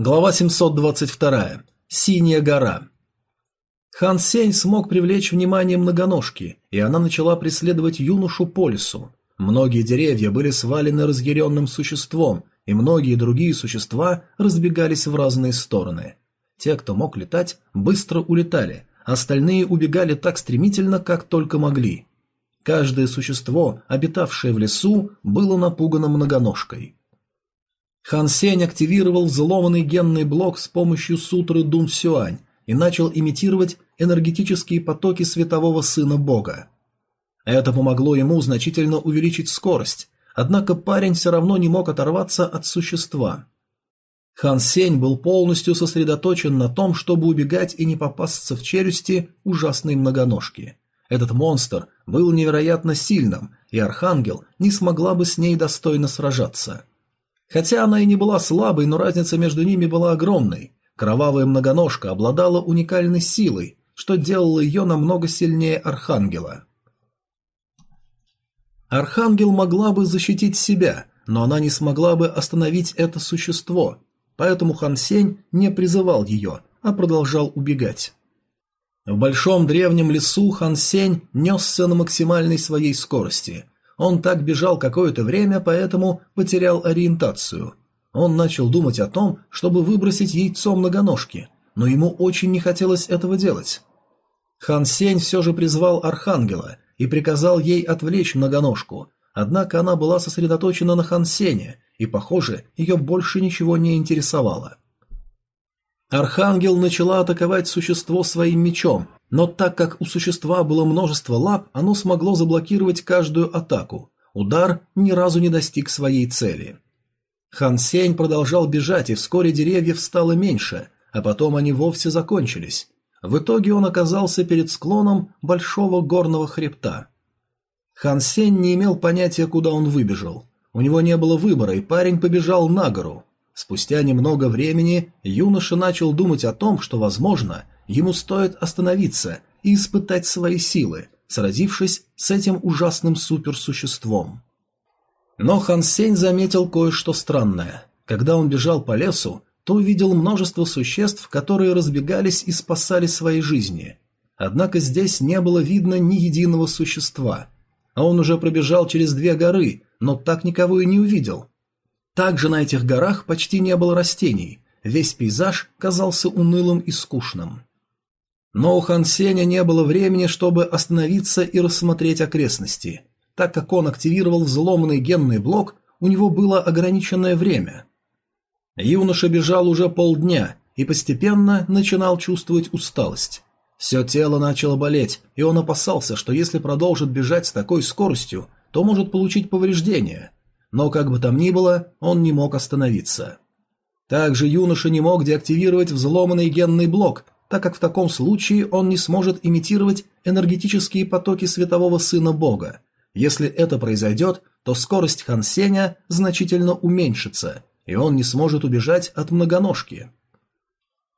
Глава 722. Синяя гора. Хан Сень смог привлечь внимание многоножки, и она начала преследовать юношу по лесу. Многие деревья были свалены разъяренным существом, и многие другие существа разбегались в разные стороны. Те, кто мог летать, быстро улетали, остальные убегали так стремительно, как только могли. Каждое существо, обитавшее в лесу, было напугано многоножкой. Хан Сень активировал взломанный генный блок с помощью сутры Дун Сюань и начал имитировать энергетические потоки светового сына бога. Это помогло ему значительно увеличить скорость, однако парень все равно не мог оторваться от существа. Хан Сень был полностью сосредоточен на том, чтобы убегать и не попасться в челюсти ужасной многоножки. Этот монстр был невероятно сильным, и Архангел не смогла бы с ней достойно сражаться. Хотя она и не была слабой, но разница между ними была огромной. Кровавая многоножка обладала уникальной силой, что делало ее намного сильнее Архангела. Архангел могла бы защитить себя, но она не смогла бы остановить это существо, поэтому Хан Сень не призывал ее, а продолжал убегать. В большом древнем лесу Хан Сень несся на максимальной своей скорости – он так бежал какое-то время, поэтому потерял ориентацию. Он начал думать о том, чтобы выбросить яйцо многоножки, но ему очень не хотелось этого делать. Хан Сень все же призвал Архангела и приказал ей отвлечь многоножку, однако она была сосредоточена на Хан Сене, и, похоже, ее больше ничего не интересовало. Архангел начала атаковать существо своим мечом, но так как у существа было множество лап, оно смогло заблокировать каждую атаку. Удар ни разу не достиг своей цели. Хан Сень продолжал бежать, и вскоре деревьев стало меньше, а потом они вовсе закончились. В итоге он оказался перед склоном большого горного хребта. Хан Сень не имел понятия, куда он выбежал. У него не было выбора, и парень побежал на гору. Спустя немного времени юноша начал думать о том, что, возможно, ему стоит остановиться и испытать свои силы, сразившись с этим ужасным суперсуществом. Но Хан Сень заметил кое-что странное. Когда он бежал по лесу, то увидел множество существ, которые разбегались и спасали свои жизни. Однако здесь не было видно ни единого существа. А он уже пробежал через две горы, но так никого и не увидел. Также на этих горах почти не было растений, весь пейзаж казался унылым и скучным. Но у Хан Сеня не было времени, чтобы остановиться и рассмотреть окрестности. Так как он активировал взломанный генный блок, у него было ограниченное время. Юноша бежал уже полдня и постепенно начинал чувствовать усталость. Все тело начало болеть, и он опасался, что если продолжит бежать с такой скоростью, то может получить повреждения. Но как бы там ни было, он не мог остановиться. Также юноша не мог деактивировать взломанный генный блок, так как в таком случае он не сможет имитировать энергетические потоки светового сына бога. Если это произойдет, то скорость Хан Сеня значительно уменьшится, и он не сможет убежать от многоножки.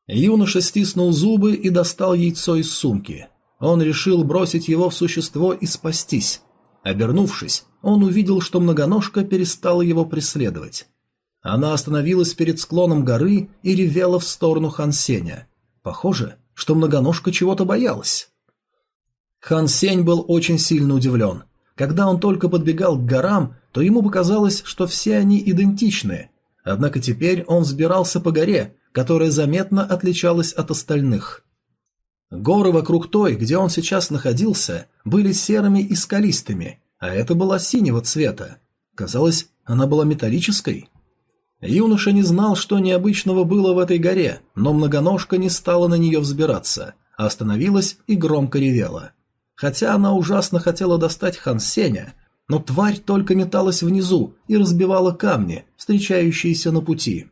Юноша стиснул зубы и достал яйцо из сумки. Он решил бросить его в существо и спастись. Обернувшись, он увидел, что многоножка перестала его преследовать. Она остановилась перед склоном горы и ревела в сторону Хан Сеня. Похоже, что многоножка чего-то боялась. Хан Сень был очень сильно удивлен. Когда он только подбегал к горам, то ему показалось, что все они идентичны. Однако теперь он взбирался по горе, которая заметно отличалась от остальных. Горы вокруг той, где он сейчас находился, были серыми и скалистыми, а это была синего цвета. Казалось, она была металлической. Юноша не знал, что необычного было в этой горе, но многоножка не стала на нее взбираться, а остановилась и громко ревела. Хотя она ужасно хотела достать Хан Сеня, но тварь только металась внизу и разбивала камни, встречающиеся на пути.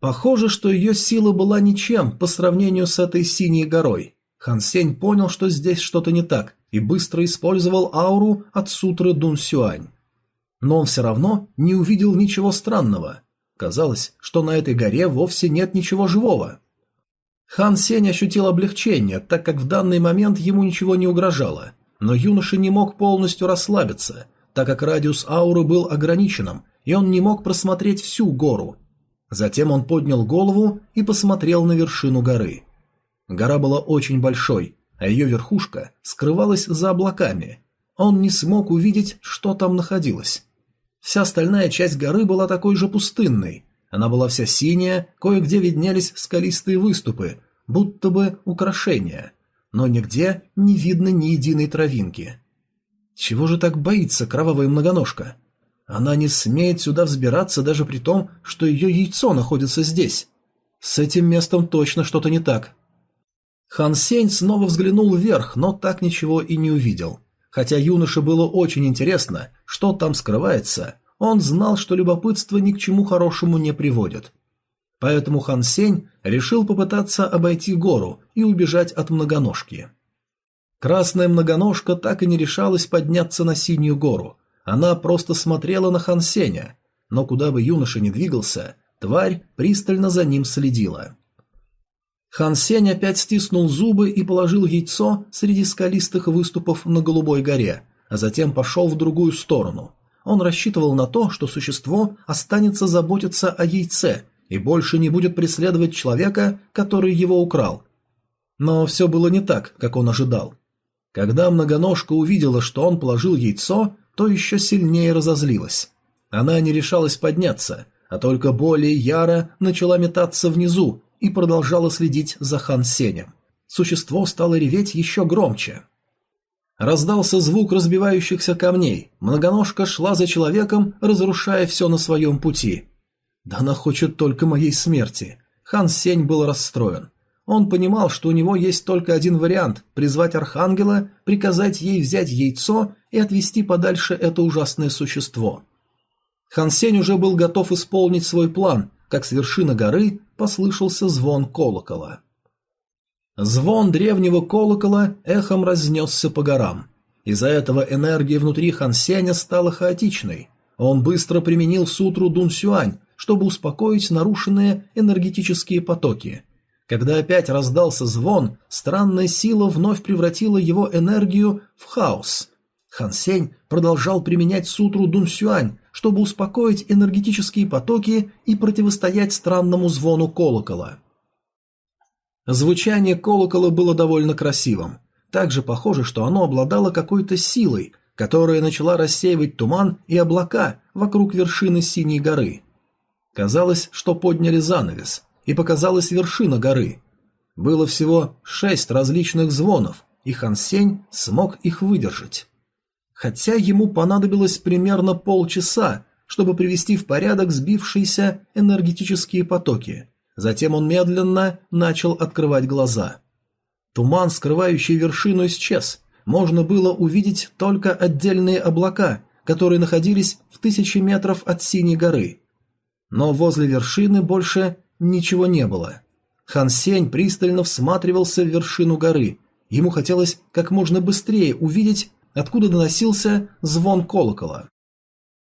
Похоже, что ее сила была ничем по сравнению с этой синей горой. Хан Сень понял, что здесь что-то не так, и быстро использовал ауру от сутры Дун Сюань. Но он все равно не увидел ничего странного. Казалось, что на этой горе вовсе нет ничего живого. Хан Сень ощутил облегчение, так как в данный момент ему ничего не угрожало, но юноша не мог полностью расслабиться, так как радиус ауры был ограниченным, и он не мог просмотреть всю гору. Затем он поднял голову и посмотрел на вершину горы. Гора была очень большой, а ее верхушка скрывалась за облаками. Он не смог увидеть, что там находилось. Вся остальная часть горы была такой же пустынной. Она была вся синяя, кое-где виднелись скалистые выступы, будто бы украшения, но нигде не видно ни единой травинки. Чего же так боится кровавая многоножка? Она не смеет сюда взбираться даже при том, что ее яйцо находится здесь. С этим местом точно что-то не так. Хан Сень снова взглянул вверх, но так ничего и не увидел. Хотя юноше было очень интересно, что там скрывается, он знал, что любопытство ни к чему хорошему не приводит. Поэтому Хан Сень решил попытаться обойти гору и убежать от многоножки. Красная многоножка так и не решалась подняться на синюю гору. Она просто смотрела на Хан Сеня, но куда бы юноша ни двигался, тварь пристально за ним следила. Хан Сень опять стиснул зубы и положил яйцо среди скалистых выступов на Голубой горе, а затем пошел в другую сторону. Он рассчитывал на то, что существо останется заботиться о яйце и больше не будет преследовать человека, который его украл. Но все было не так, как он ожидал. Когда многоножка увидела, что он положил яйцо, то еще сильнее разозлилась. Она не решалась подняться, а только более яро начала метаться внизу и продолжала следить за Хан Сенем. Существо стало реветь еще громче. Раздался звук разбивающихся камней. Многоножка шла за человеком, разрушая все на своем пути. Да она хочет только моей смерти. Хан Сень был расстроен. Он понимал, что у него есть только один вариант – призвать Архангела, приказать ей взять яйцо и отвести подальше это ужасное существо. Хан Сень уже был готов исполнить свой план, как с вершины горы послышался звон колокола. Звон древнего колокола эхом разнесся по горам. Из-за этого энергия внутри Хан Сеня стала хаотичной. Он быстро применил сутру Дун Сюань, чтобы успокоить нарушенные энергетические потоки – когда опять раздался звон, странная сила вновь превратила его энергию в хаос. Хан Сень продолжал применять сутру Дун Сюань, чтобы успокоить энергетические потоки и противостоять странному звону колокола. Звучание колокола было довольно красивым. Также похоже, что оно обладало какой-то силой, которая начала рассеивать туман и облака вокруг вершины Синей горы. Казалось, что подняли занавес – и показалась вершина горы. Было всего шесть различных звонов, и Хан Сень смог их выдержать. Хотя ему понадобилось примерно полчаса, чтобы привести в порядок сбившиеся энергетические потоки. Затем он медленно начал открывать глаза. Туман, скрывающий вершину, исчез. Можно было увидеть только отдельные облака, которые находились в тысячи метров от Синей горы. Но возле вершины больше ничего не было. Хан Сень пристально всматривался в вершину горы. Ему хотелось как можно быстрее увидеть, откуда доносился звон колокола.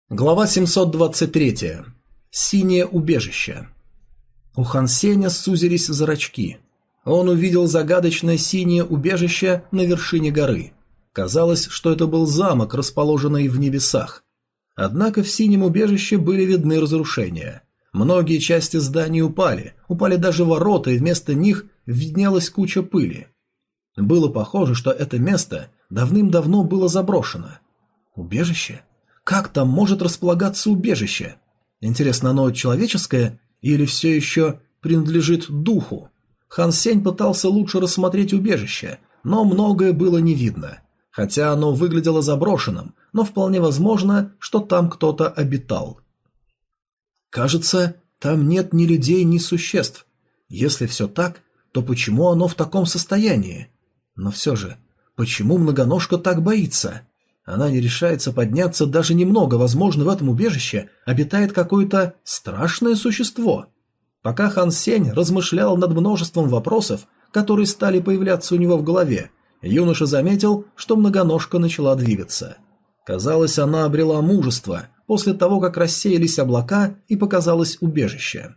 Глава 723. Синее убежище. У Хан Сеня сузились зрачки. Он увидел загадочное синее убежище на вершине горы. Казалось, что это был замок, расположенный в небесах. Однако в синем убежище были видны разрушения. Многие части зданий упали, упали даже ворота, и вместо них виднелась куча пыли. Было похоже, что это место давным-давно было заброшено. Убежище? Как там может располагаться убежище? Интересно, оно человеческое или все еще принадлежит духу? Хан Сень пытался лучше рассмотреть убежище, но многое было не видно. Хотя оно выглядело заброшенным, но вполне возможно, что там кто-то обитал. Кажется, там нет ни людей, ни существ. Если все так, то почему оно в таком состоянии? Но все же, почему многоножка так боится? Она не решается подняться даже немного, возможно, в этом убежище обитает какое-то страшное существо. Пока Хан Сень размышлял над множеством вопросов, которые стали появляться у него в голове, юноша заметил, что многоножка начала двигаться. Казалось, она обрела мужество после того, как рассеялись облака и показалось убежище.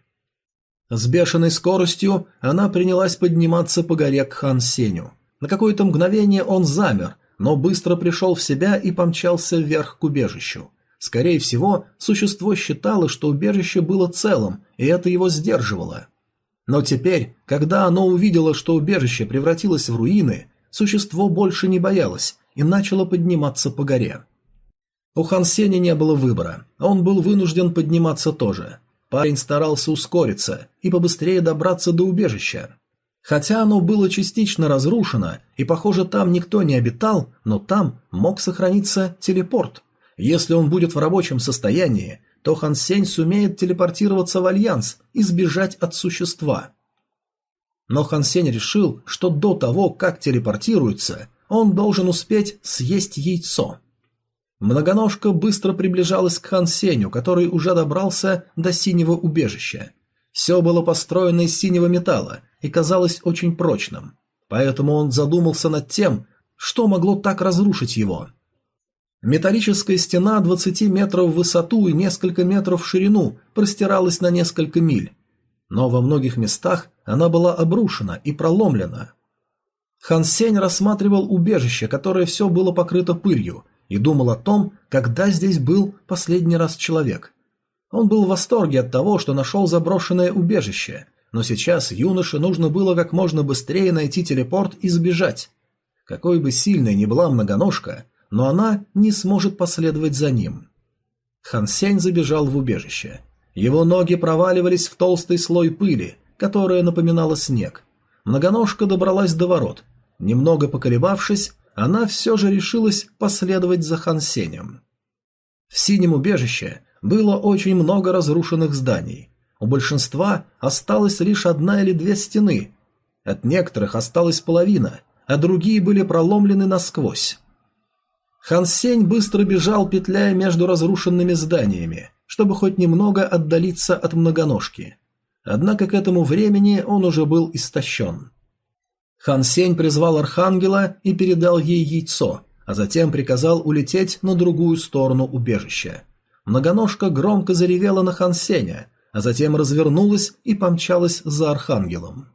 С бешеной скоростью она принялась подниматься по горе к Хан Сеню. На какое-то мгновение он замер, но быстро пришел в себя и помчался вверх к убежищу. Скорее всего, существо считало, что убежище было целым, и это его сдерживало. Но теперь, когда оно увидело, что убежище превратилось в руины, существо больше не боялось и начало подниматься по горе. У Хан Сеня не было выбора, он был вынужден подниматься тоже. Парень старался ускориться и побыстрее добраться до убежища. Хотя оно было частично разрушено, и, похоже, там никто не обитал, но там мог сохраниться телепорт. Если он будет в рабочем состоянии, то Хан Сень сумеет телепортироваться в Альянс и сбежать от существа. Но Хан Сень решил, что до того, как телепортируется, он должен успеть съесть яйцо. Многоножка быстро приближалась к Хан Сенью, который уже добрался до синего убежища. Все было построено из синего металла и казалось очень прочным. Поэтому он задумался над тем, что могло так разрушить его. Металлическая стена 20 метров в высоту и несколько метров в ширину простиралась на несколько миль. Но во многих местах она была обрушена и проломлена. Хан Сень рассматривал убежище, которое все было покрыто пылью, и думал о том, когда здесь был последний раз человек. Он был в восторге от того, что нашел заброшенное убежище, но сейчас юноше нужно было как можно быстрее найти телепорт и сбежать. Какой бы сильной ни была многоножка, но она не сможет последовать за ним. Хан Сень забежал в убежище. Его ноги проваливались в толстый слой пыли, которая напоминала снег. Многоножка добралась до ворот. Немного поколебавшись, она все же решилась последовать за Хан Сенем. В синем убежище было очень много разрушенных зданий. У большинства осталась лишь одна или две стены. От некоторых осталась половина, а другие были проломлены насквозь. Хан Сень быстро бежал, петляя между разрушенными зданиями, чтобы хоть немного отдалиться от многоножки. Однако к этому времени он уже был истощен. Хан Сень призвал Архангела и передал ей яйцо, а затем приказал улететь на другую сторону убежища. Многоножка громко заревела на Хан Сеня, а затем развернулась и помчалась за Архангелом.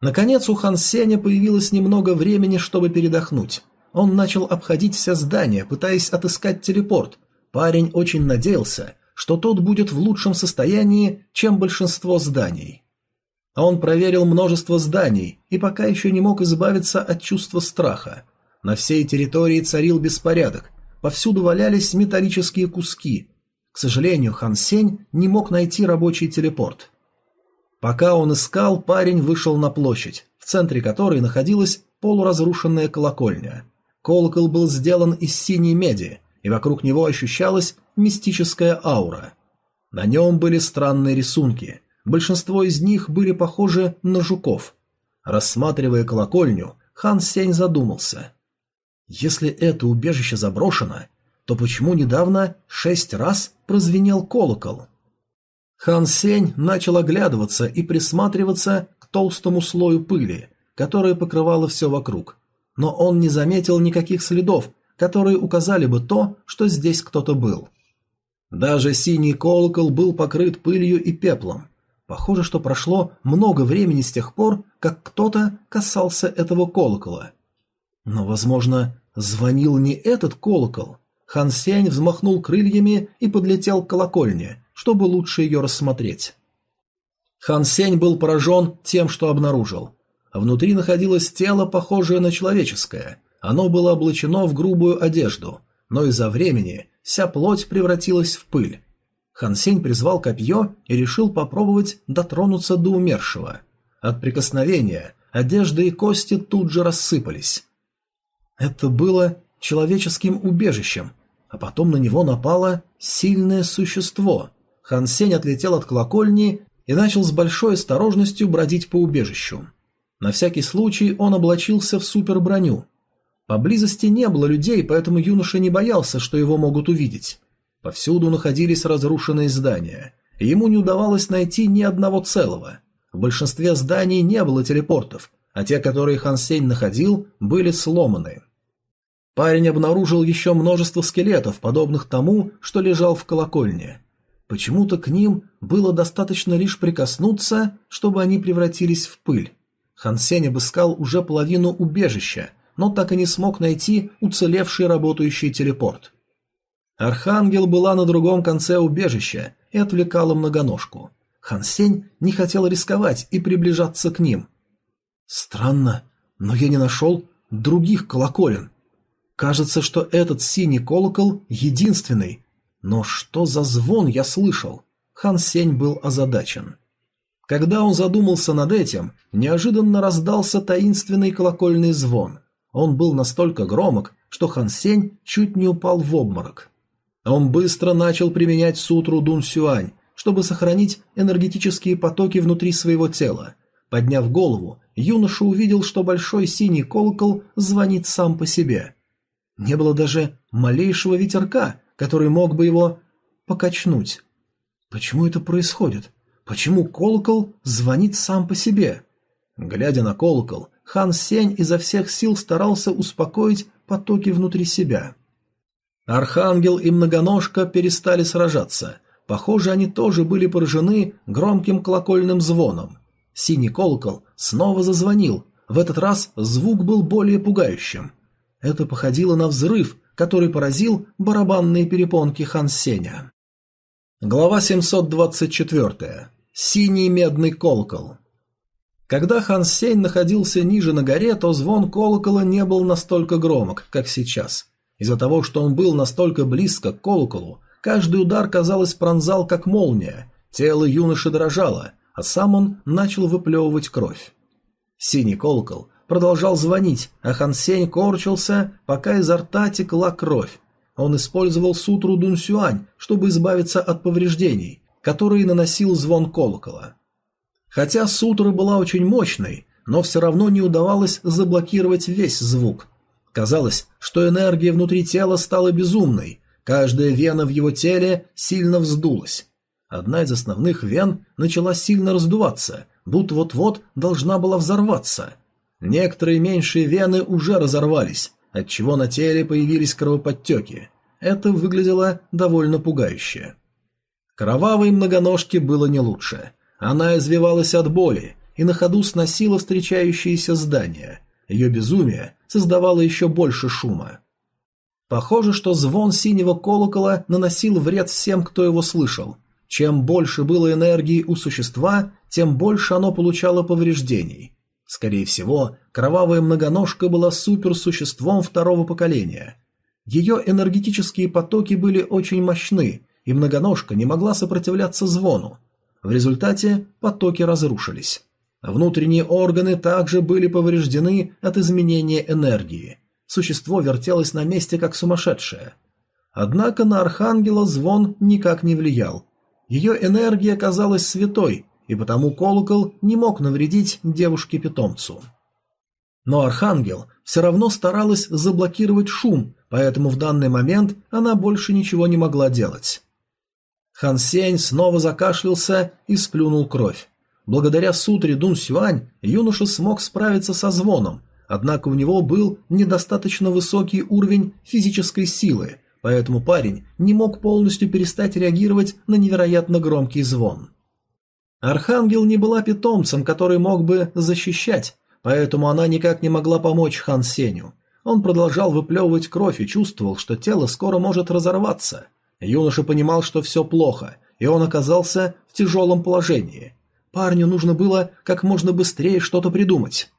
Наконец у Хан Сеня появилось немного времени, чтобы передохнуть. Он начал обходить все здания, пытаясь отыскать телепорт. Парень очень надеялся, что тот будет в лучшем состоянии, чем большинство зданий. Он проверил множество зданий и пока еще не мог избавиться от чувства страха. На всей территории царил беспорядок, повсюду валялись металлические куски. К сожалению, Хан Сень не мог найти рабочий телепорт. Пока он искал, парень вышел на площадь, в центре которой находилась полуразрушенная колокольня. Колокол был сделан из синей меди, и вокруг него ощущалась мистическая аура. На нем были странные рисунки. Большинство из них были похожи на жуков. Рассматривая колокольню, хан Сень задумался. Если это убежище заброшено, то почему недавно шесть раз прозвенел колокол? Хан Сень начал оглядываться и присматриваться к толстому слою пыли, которая покрывала все вокруг но он не заметил никаких следов, которые указали бы то, что здесь кто-то был. Даже синий колокол был покрыт пылью и пеплом. Похоже, что прошло много времени с тех пор, как кто-то касался этого колокола. Но, возможно, звонил не этот колокол. Хан Сень взмахнул крыльями и подлетел к колокольне, чтобы лучше ее рассмотреть. Хан Сень был поражен тем, что обнаружил. Внутри находилось тело, похожее на человеческое. Оно было облачено в грубую одежду, но из-за времени вся плоть превратилась в пыль. Хансень призвал копье и решил попробовать дотронуться до умершего. От прикосновения одежда и кости тут же рассыпались. Это было человеческим убежищем, а потом на него напало сильное существо. Хансень отлетел от колокольни и начал с большой осторожностью бродить по убежищу. На всякий случай он облачился в суперброню. Поблизости не было людей, поэтому юноша не боялся, что его могут увидеть. Повсюду находились разрушенные здания. Ему не удавалось найти ни одного целого. В большинстве зданий не было телепортов, а те, которые Хан Сень находил, были сломаны. Парень обнаружил еще множество скелетов, подобных тому, что лежал в колокольне. Почему-то к ним было достаточно лишь прикоснуться, чтобы они превратились в пыль. Хан Сень обыскал уже половину убежища, но так и не смог найти уцелевший работающий телепорт. Архангел была на другом конце убежища и отвлекала многоножку. Хан Сень не хотел рисковать и приближаться к ним. Странно, но я не нашел других колоколен. Кажется, что этот синий колокол единственный. Но что за звон я слышал? Хан Сень был озадачен. Когда он задумался над этим, неожиданно раздался таинственный колокольный звон. Он был настолько громок, что Хан Сень чуть не упал в обморок. Он быстро начал применять сутру Дун Сюань, чтобы сохранить энергетические потоки внутри своего тела. Подняв голову, юноша увидел, что большой синий колокол звонит сам по себе. Не было даже малейшего ветерка, который мог бы его покачнуть. Почему это происходит? Почему колокол звонит сам по себе? Глядя на колокол, Хан Сень изо всех сил старался успокоить потоки внутри себя. Архангел и Многоножка перестали сражаться. Похоже, они тоже были поражены громким колокольным звоном. Синий колокол снова зазвонил. В этот раз звук был более пугающим. Это походило на взрыв, который поразил барабанные перепонки Хан Сеня. Глава 724. Синий медный колокол. Когда Хан Сень находился ниже на горе, то звон колокола не был настолько громок, как сейчас. Из-за того, что он был настолько близко к колоколу, каждый удар, казалось, пронзал как молния, тело юноши дрожало, а сам он начал выплевывать кровь. Синий колокол продолжал звонить, а Хан Сень корчился, пока изо рта текла кровь. Он использовал сутру Дун Сюань, чтобы избавиться от повреждений, которые наносил звон колокола. Хотя сутра была очень мощной, но все равно не удавалось заблокировать весь звук. Казалось, что энергия внутри тела стала безумной, каждая вена в его теле сильно вздулась. Одна из основных вен начала сильно раздуваться, будто вот-вот должна была взорваться. Некоторые меньшие вены уже разорвались, отчего на теле появились кровоподтеки. Это выглядело довольно пугающе. Кровавой многоножке было не лучше. Она извивалась от боли и на ходу сносила встречающиеся здания. Ее безумие создавало еще больше шума. Похоже, что звон синего колокола наносил вред всем, кто его слышал. Чем больше было энергии у существа, тем больше оно получало повреждений. Скорее всего, кровавая многоножка была суперсуществом второго поколения. Ее энергетические потоки были очень мощны, и многоножка не могла сопротивляться звону. В результате потоки разрушились. Внутренние органы также были повреждены от изменения энергии. Существо вертелось на месте как сумасшедшее. Однако на Архангела звон никак не влиял. Ее энергия казалась святой, и потому колокол не мог навредить девушке-питомцу. Но Архангел все равно старалась заблокировать шум, поэтому в данный момент она больше ничего не могла делать. Хан Сень снова закашлялся и сплюнул кровь. Благодаря сутре Дун Сюань юноша смог справиться со звоном, однако у него был недостаточно высокий уровень физической силы, поэтому парень не мог полностью перестать реагировать на невероятно громкий звон. Архангел не была питомцем, который мог бы защищать, поэтому она никак не могла помочь Хан Сеню. Он продолжал выплевывать кровь и чувствовал, что тело скоро может разорваться. Юноша понимал, что все плохо, и он оказался в тяжелом положении. Парню нужно было как можно быстрее что-то придумать.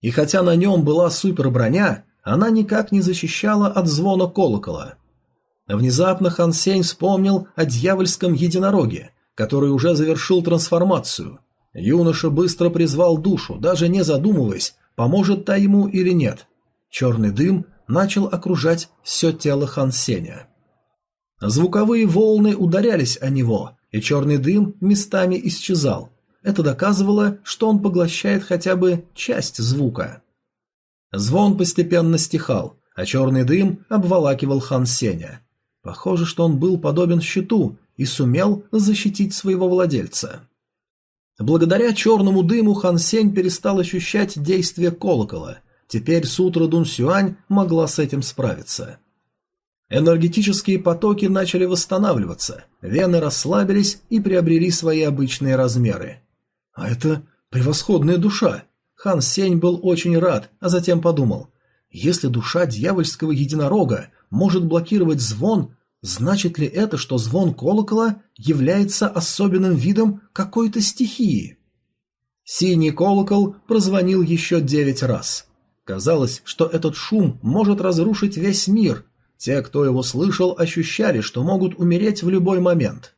И хотя на нем была суперброня, она никак не защищала от звона колокола. Внезапно Хан Сень вспомнил о дьявольском единороге, который уже завершил трансформацию. Юноша быстро призвал душу, даже не задумываясь, поможет та ему или нет. Черный дым начал окружать все тело Хан Сеня. Звуковые волны ударялись о него, и черный дым местами исчезал. Это доказывало, что он поглощает хотя бы часть звука. Звон постепенно стихал, а черный дым обволакивал Хан Сеня. Похоже, что он был подобен щиту, и сумел защитить своего владельца. Благодаря черному дыму Хан Сень перестал ощущать действие колокола. Теперь Сутра Дун Сюань могла с этим справиться. Энергетические потоки начали восстанавливаться, вены расслабились и приобрели свои обычные размеры. А это превосходная душа. Хан Сень был очень рад, а затем подумал, если душа дьявольского единорога может блокировать звон, Значит ли это, что звон колокола является особенным видом какой-то стихии? Синий колокол прозвонил еще девять раз. Казалось, что этот шум может разрушить весь мир. Те, кто его слышал, ощущали, что могут умереть в любой момент.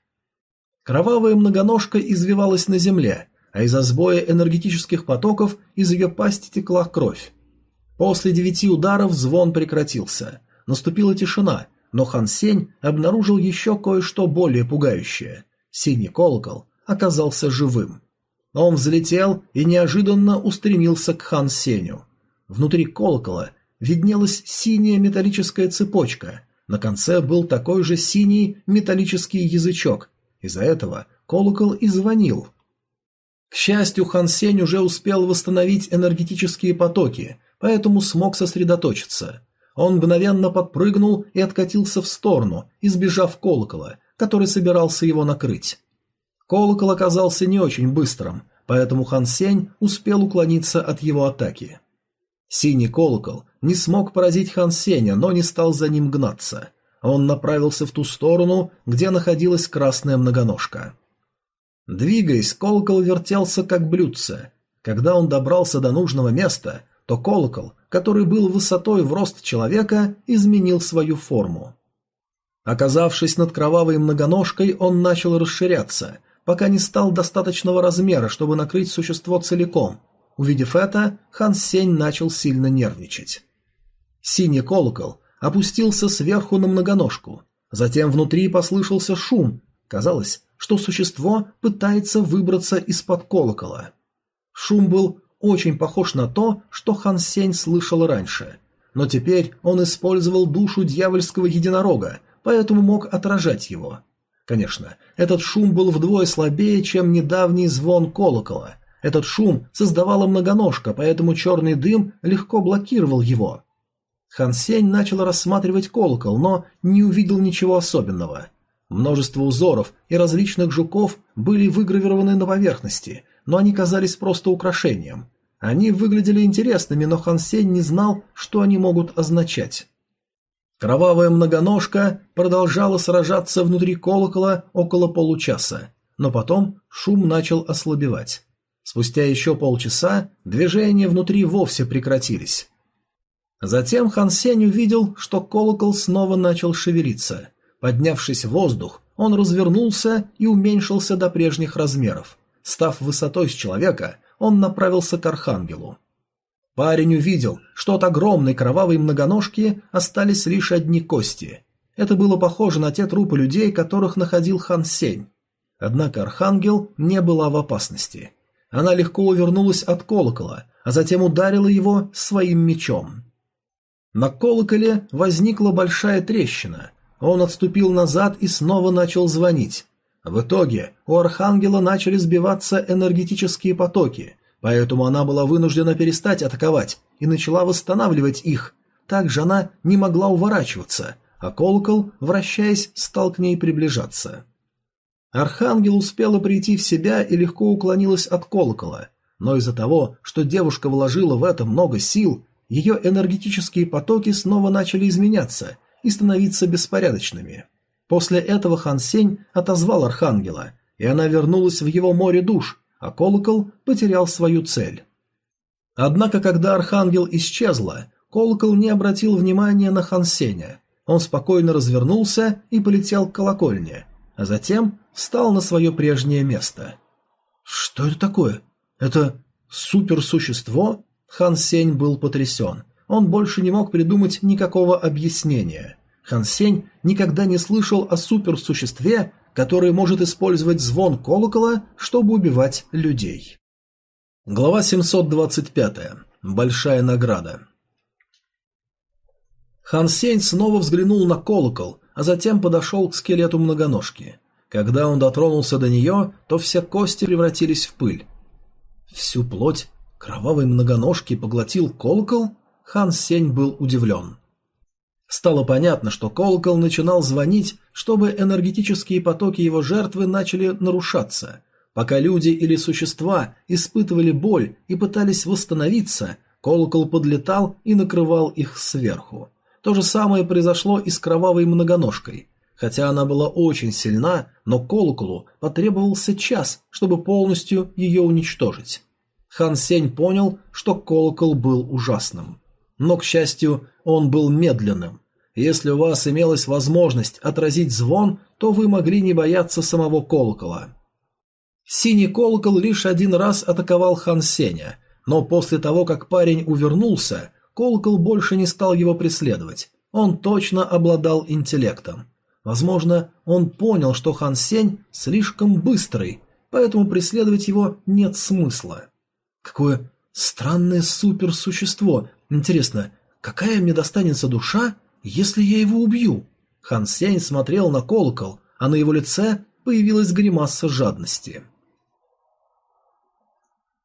Кровавая многоножка извивалась на земле, а из-за сбоя энергетических потоков из ее пасти текла кровь. После девяти ударов звон прекратился. Наступила тишина, но Хан Сень обнаружил еще кое-что более пугающее. Синий колокол оказался живым. Он взлетел и неожиданно устремился к Хан Сеню. Внутри колокола виднелась синяя металлическая цепочка. На конце был такой же синий металлический язычок. Из-за этого колокол и звонил. К счастью, Хан Сень уже успел восстановить энергетические потоки, поэтому смог сосредоточиться. Он мгновенно подпрыгнул и откатился в сторону, избежав колокола, который собирался его накрыть. Колокол оказался не очень быстрым, поэтому Хан Сень успел уклониться от его атаки. Синий колокол не смог поразить Хан Сеня, но не стал за ним гнаться. Он направился в ту сторону, где находилась красная многоножка. Двигаясь, колокол вертелся как блюдце. Когда он добрался до нужного места, то колокол, который был высотой в рост человека, изменил свою форму. Оказавшись над кровавой многоножкой, он начал расширяться, пока не стал достаточного размера, чтобы накрыть существо целиком. Увидев это, Хан Сень начал сильно нервничать. Синий колокол опустился сверху на многоножку. Затем внутри послышался шум. Казалось, что существо пытается выбраться из-под колокола. Шум был очень похож на то, что Хан Сень слышал раньше. Но теперь он использовал душу дьявольского единорога, поэтому мог отражать его. Конечно, этот шум был вдвое слабее, чем недавний звон колокола. Этот шум создавала многоножка, поэтому черный дым легко блокировал его. Хан Сень начал рассматривать колокол, но не увидел ничего особенного. Множество узоров и различных жуков были выгравированы на поверхности, но они казались просто украшением. Они выглядели интересными, но Хан Сень не знал, что они могут означать. Кровавая многоножка продолжала сражаться внутри колокола около получаса, но потом шум начал ослабевать. Спустя еще полчаса движения внутри вовсе прекратились. Затем Хан Сень увидел, что колокол снова начал шевелиться. Поднявшись в воздух, он развернулся и уменьшился до прежних размеров. Став высотой с человека, он направился к Архангелу. Парень увидел, что от огромной кровавой многоножки остались лишь одни кости. Это было похоже на те трупы людей, которых находил Хан Сень. Однако Архангел не была в опасности. Она легко увернулась от колокола, а затем ударила его своим мечом. На колоколе возникла большая трещина. Он отступил назад и снова начал звонить. В итоге у Архангела начали сбиваться энергетические потоки, Поэтому она была вынуждена перестать атаковать и начала восстанавливать их. Также она не могла уворачиваться, а колокол, вращаясь, стал к ней приближаться. Архангел успела прийти в себя и легко уклонилась от колокола, но из-за того, что девушка вложила в это много сил, ее энергетические потоки снова начали изменяться и становиться беспорядочными. После этого Хан Сень отозвал Архангела, и она вернулась в его море душ, а колокол потерял свою цель. Однако, когда архангел исчезла, колокол не обратил внимания на Хансеня. Он спокойно развернулся и полетел к колокольне, а затем встал на свое прежнее место. «Что это такое? Это суперсущество?» Хан Сень был потрясен. Он больше не мог придумать никакого объяснения. Хан Сень никогда не слышал о суперсуществе, который может использовать звон колокола, чтобы убивать людей. Глава 725. Большая награда. Хан Сень снова взглянул на колокол, а затем подошел к скелету многоножки. Когда он дотронулся до нее, то все кости превратились в пыль. Всю плоть кровавой многоножки поглотил колокол? Хан Сень был удивлен. Стало понятно, что колокол начинал звонить, чтобы энергетические потоки его жертвы начали нарушаться. Пока люди или существа испытывали боль и пытались восстановиться, колокол подлетал и накрывал их сверху. То же самое произошло и с кровавой многоножкой. Хотя она была очень сильна, но колоколу потребовался час, чтобы полностью ее уничтожить. Хан Сень понял, что колокол был ужасным. Но, к счастью, он был медленным. Если у вас имелась возможность отразить звон, то вы могли не бояться самого колокола. Синий колокол лишь один раз атаковал Хан Сеня, но после того, как парень увернулся, колокол больше не стал его преследовать. Он точно обладал интеллектом. Возможно, он понял, что Хан Сень слишком быстрый, поэтому преследовать его нет смысла. Какое странное суперсущество. Интересно, какая мне достанется душа, если я его убью? Хан Сень смотрел на колокол, а на его лице появилась гримаса жадности.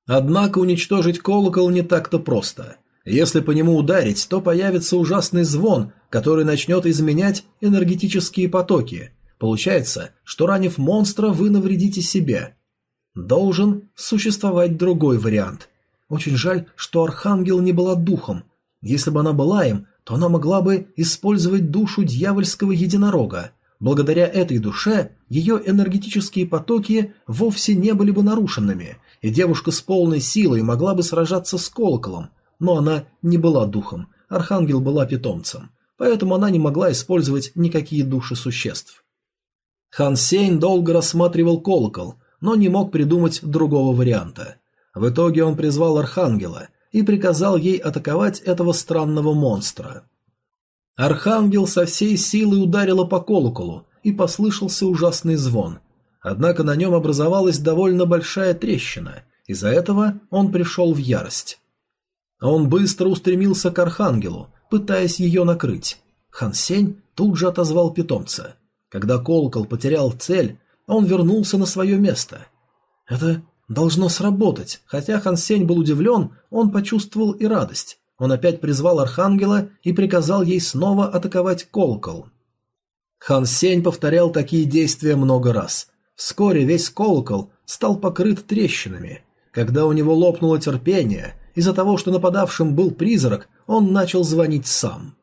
Однако уничтожить колокол не так-то просто. Если по нему ударить, то появится ужасный звон, который начнет изменять энергетические потоки. Получается, что ранив монстра, вы навредите себе. Должен существовать другой вариант. Очень жаль, что Архангел не была духом. Если бы она была им, то она могла бы использовать душу дьявольского единорога. Благодаря этой душе ее энергетические потоки вовсе не были бы нарушенными, и девушка с полной силой могла бы сражаться с колоколом, но она не была духом, Архангел была питомцем, поэтому она не могла использовать никакие души существ. Хан Сейн долго рассматривал колокол, но не мог придумать другого варианта. В итоге он призвал Архангела и приказал ей атаковать этого странного монстра. Архангел со всей силы ударила по колоколу, и послышался ужасный звон – Однако на нем образовалась довольно большая трещина, из-за этого он пришел в ярость. Он быстро устремился к Архангелу, пытаясь ее накрыть. Хан Сень тут же отозвал питомца. Когда колокол потерял цель, он вернулся на свое место. Это должно сработать, хотя Хан Сень был удивлен, он почувствовал и радость. Он опять призвал Архангела и приказал ей снова атаковать колокол. Хан Сень повторял такие действия много раз, Вскоре весь колокол стал покрыт трещинами. Когда у него лопнуло терпение, из-за того, что нападавшим был призрак, он начал звонить сам.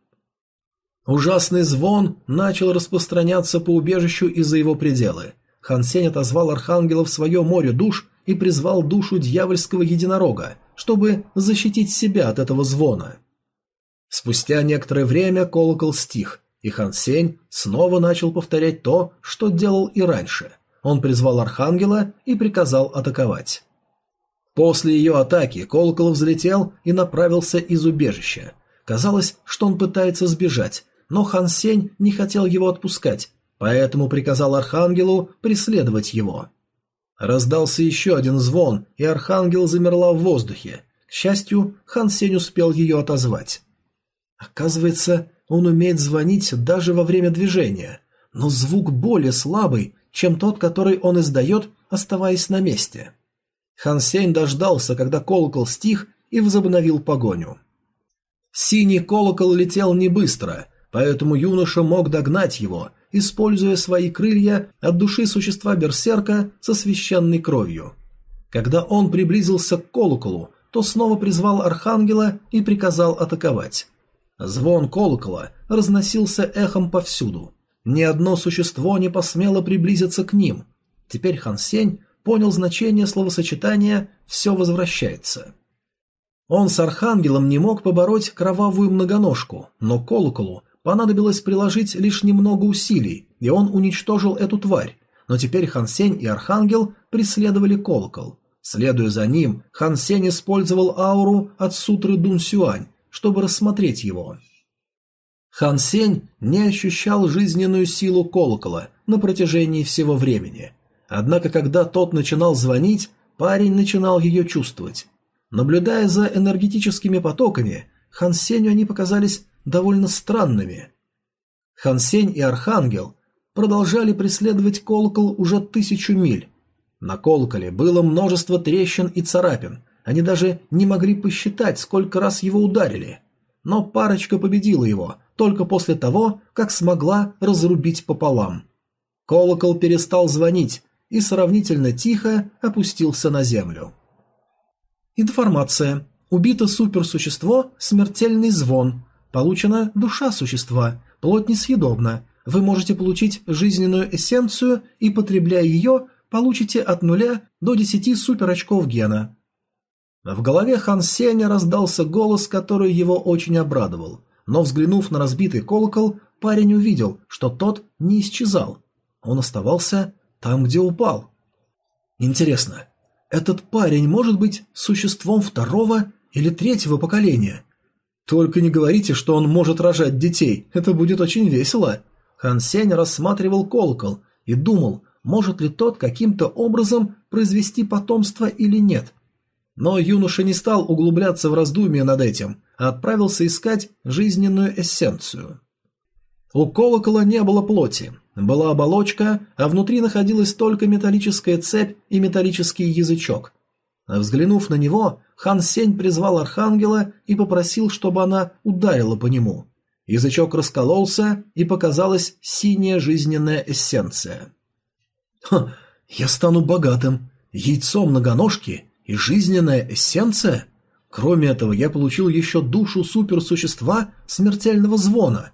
Ужасный звон начал распространяться по убежищу из-за его пределы. Хан Сень отозвал архангела в свое море душ и призвал душу дьявольского единорога, чтобы защитить себя от этого звона. Спустя некоторое время колокол стих, и Хан Сень снова начал повторять то, что делал и раньше – он призвал Архангела и приказал атаковать. После ее атаки колокол взлетел и направился из убежища. Казалось, что он пытается сбежать, но Хан Сень не хотел его отпускать, поэтому приказал Архангелу преследовать его. Раздался еще один звон, и Архангел замерла в воздухе. К счастью, Хан Сень успел ее отозвать. Оказывается, он умеет звонить даже во время движения, но звук более слабый, чем тот, который он издает, оставаясь на месте. Хан Сень дождался, когда колокол стих, и возобновил погоню. Синий колокол летел не быстро, поэтому юноша мог догнать его, используя свои крылья от души существа берсерка со священной кровью. Когда он приблизился к колоколу, то снова призвал архангела и приказал атаковать. Звон колокола разносился эхом повсюду, ни одно существо не посмело приблизиться к ним. Теперь Хан Сень понял значение словосочетания «все возвращается». Он с Архангелом не мог побороть кровавую многоножку, но колоколу понадобилось приложить лишь немного усилий, и он уничтожил эту тварь. Но теперь Хан Сень и Архангел преследовали колокол. Следуя за ним, Хан Сень использовал ауру от сутры Дун Сюань, чтобы рассмотреть его. Хан Сень не ощущал жизненную силу колокола на протяжении всего времени. Однако, когда тот начинал звонить, парень начинал ее чувствовать. Наблюдая за энергетическими потоками, Хан Сенью они показались довольно странными. Хан Сень и Архангел продолжали преследовать колокол уже тысячу миль. На колоколе было множество трещин и царапин, они даже не могли посчитать, сколько раз его ударили. Но парочка победила его – только после того, как смогла разрубить пополам. Колокол перестал звонить и сравнительно тихо опустился на землю. Информация. Убито суперсущество, смертельный звон. Получена душа существа, плоть несъедобна. вы можете получить жизненную эссенцию и, потребляя ее, получите от нуля до 10 супер очков гена. В голове Хан Сеня раздался голос, который его очень обрадовал, но взглянув на разбитый колокол, парень увидел, что тот не исчезал. Он оставался там, где упал. Интересно, этот парень может быть существом второго или третьего поколения? Только не говорите, что он может рожать детей, это будет очень весело. Хан Сень рассматривал колокол и думал, может ли тот каким-то образом произвести потомство или нет. Но юноша не стал углубляться в раздумья над этим, а отправился искать жизненную эссенцию. У колокола не было плоти, была оболочка, а внутри находилась только металлическая цепь и металлический язычок. Взглянув на него, хан Сень призвал архангела и попросил, чтобы она ударила по нему. Язычок раскололся, и показалась синяя жизненная эссенция. «Ха, я стану богатым. Яйцо многоножки и жизненная эссенция? Кроме этого, я получил еще душу суперсущества смертельного звона.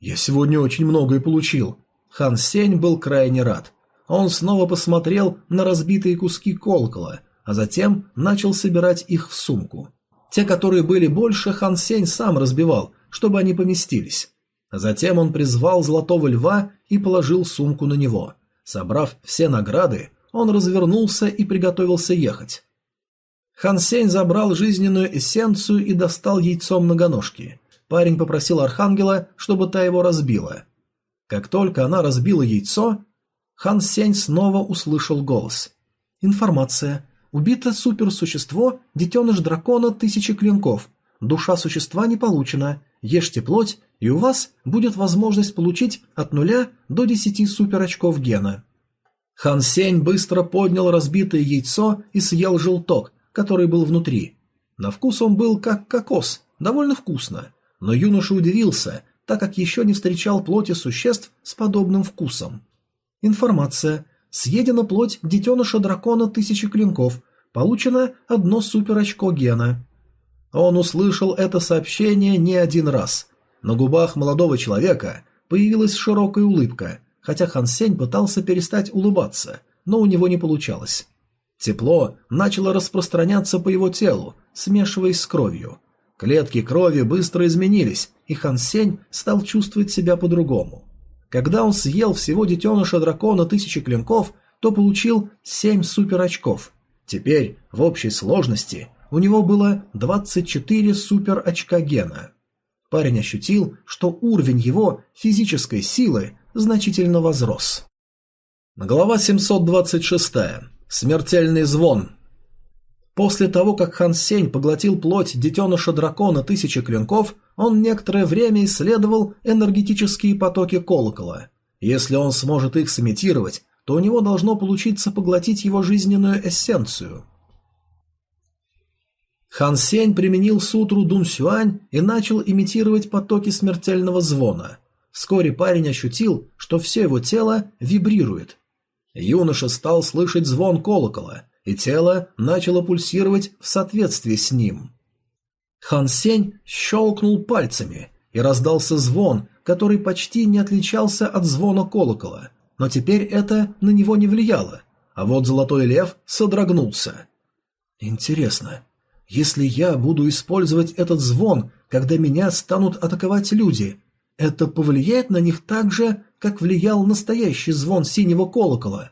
Я сегодня очень многое получил. Хан Сень был крайне рад. Он снова посмотрел на разбитые куски колокола, а затем начал собирать их в сумку. Те, которые были больше, Хан Сень сам разбивал, чтобы они поместились. Затем он призвал Золотого Льва и положил сумку на него. Собрав все награды, он развернулся и приготовился ехать. Хан Сень забрал жизненную эссенцию и достал яйцо многоножки. Парень попросил Архангела, чтобы та его разбила. Как только она разбила яйцо, Хан Сень снова услышал голос. «Информация. Убито суперсущество, детеныш дракона тысячи клинков. Душа существа не получена. Ешьте плоть, и у вас будет возможность получить от нуля до десяти суперочков гена». Хан Сень быстро поднял разбитое яйцо и съел желток, который был внутри. На вкус он был как кокос, довольно вкусно. Но юноша удивился, так как еще не встречал плоти существ с подобным вкусом. Информация. Съедена плоть детеныша дракона тысячи клинков. Получено одно суперочко гена. Он услышал это сообщение не один раз. На губах молодого человека появилась широкая улыбка, хотя Хан Сень пытался перестать улыбаться, но у него не получалось. Тепло начало распространяться по его телу, смешиваясь с кровью. Клетки крови быстро изменились, и Хан Сень стал чувствовать себя по-другому. Когда он съел всего детеныша дракона тысячи клинков, то получил семь супер очков. Теперь в общей сложности у него было 24 супер очка гена. Парень ощутил, что уровень его физической силы значительно возрос. Глава 726. Смертельный звон. После того, как Хан Сень поглотил плоть детеныша дракона тысячи клинков, он некоторое время исследовал энергетические потоки колокола. Если он сможет их сымитировать, то у него должно получиться поглотить его жизненную эссенцию. Хан Сень применил сутру Дун Сюань и начал имитировать потоки смертельного звона. Вскоре парень ощутил, что все его тело вибрирует. Юноша стал слышать звон колокола, и тело начало пульсировать в соответствии с ним. Хан Сень щелкнул пальцами, и раздался звон, который почти не отличался от звона колокола, но теперь это на него не влияло, а вот Золотой Лев содрогнулся. Интересно, если я буду использовать этот звон, когда меня станут атаковать люди, это повлияет на них так же, как влиял настоящий звон синего колокола?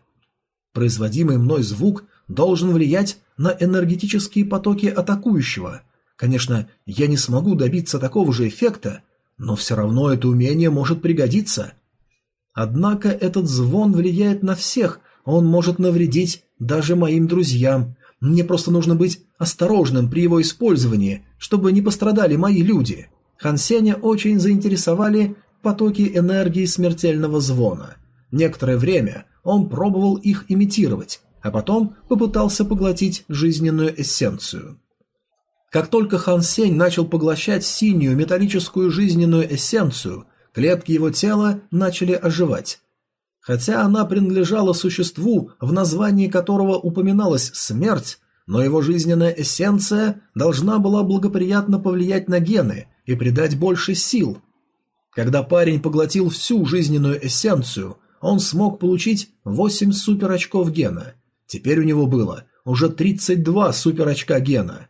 Производимый мной звук должен влиять на энергетические потоки атакующего. Конечно, я не смогу добиться такого же эффекта, но все равно это умение может пригодиться. Однако этот звон влияет на всех, он может навредить даже моим друзьям. Мне просто нужно быть осторожным при его использовании, чтобы не пострадали мои люди. Хан Сеня очень заинтересовали потоки энергии смертельного звона. Некоторое время он пробовал их имитировать, а потом попытался поглотить жизненную эссенцию. Как только Хан Сень начал поглощать синюю металлическую жизненную эссенцию, клетки его тела начали оживать. Хотя она принадлежала существу, в названии которого упоминалась смерть, но его жизненная эссенция должна была благоприятно повлиять на гены и придать больше сил. Когда парень поглотил всю жизненную эссенцию, он смог получить 8 суперочков гена. Теперь у него было уже 32 суперочка гена.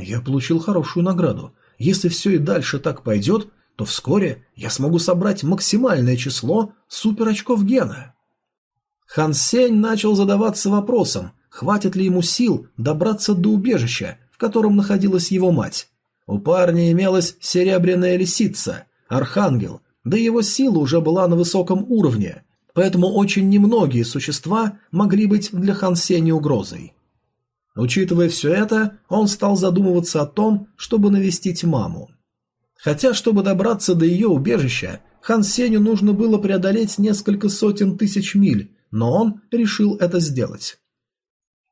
Я получил хорошую награду. Если все и дальше так пойдет, то вскоре я смогу собрать максимальное число суперочков гена. Хан Сень начал задаваться вопросом, хватит ли ему сил добраться до убежища, в котором находилась его мать. У парня имелась серебряная лисица, архангел, да его сила уже была на высоком уровне, поэтому очень немногие существа могли быть для Хан Сеня угрозой. Учитывая все это, он стал задумываться о том, чтобы навестить маму. Хотя, чтобы добраться до ее убежища, Хан Сеню нужно было преодолеть несколько сотен тысяч миль, но он решил это сделать.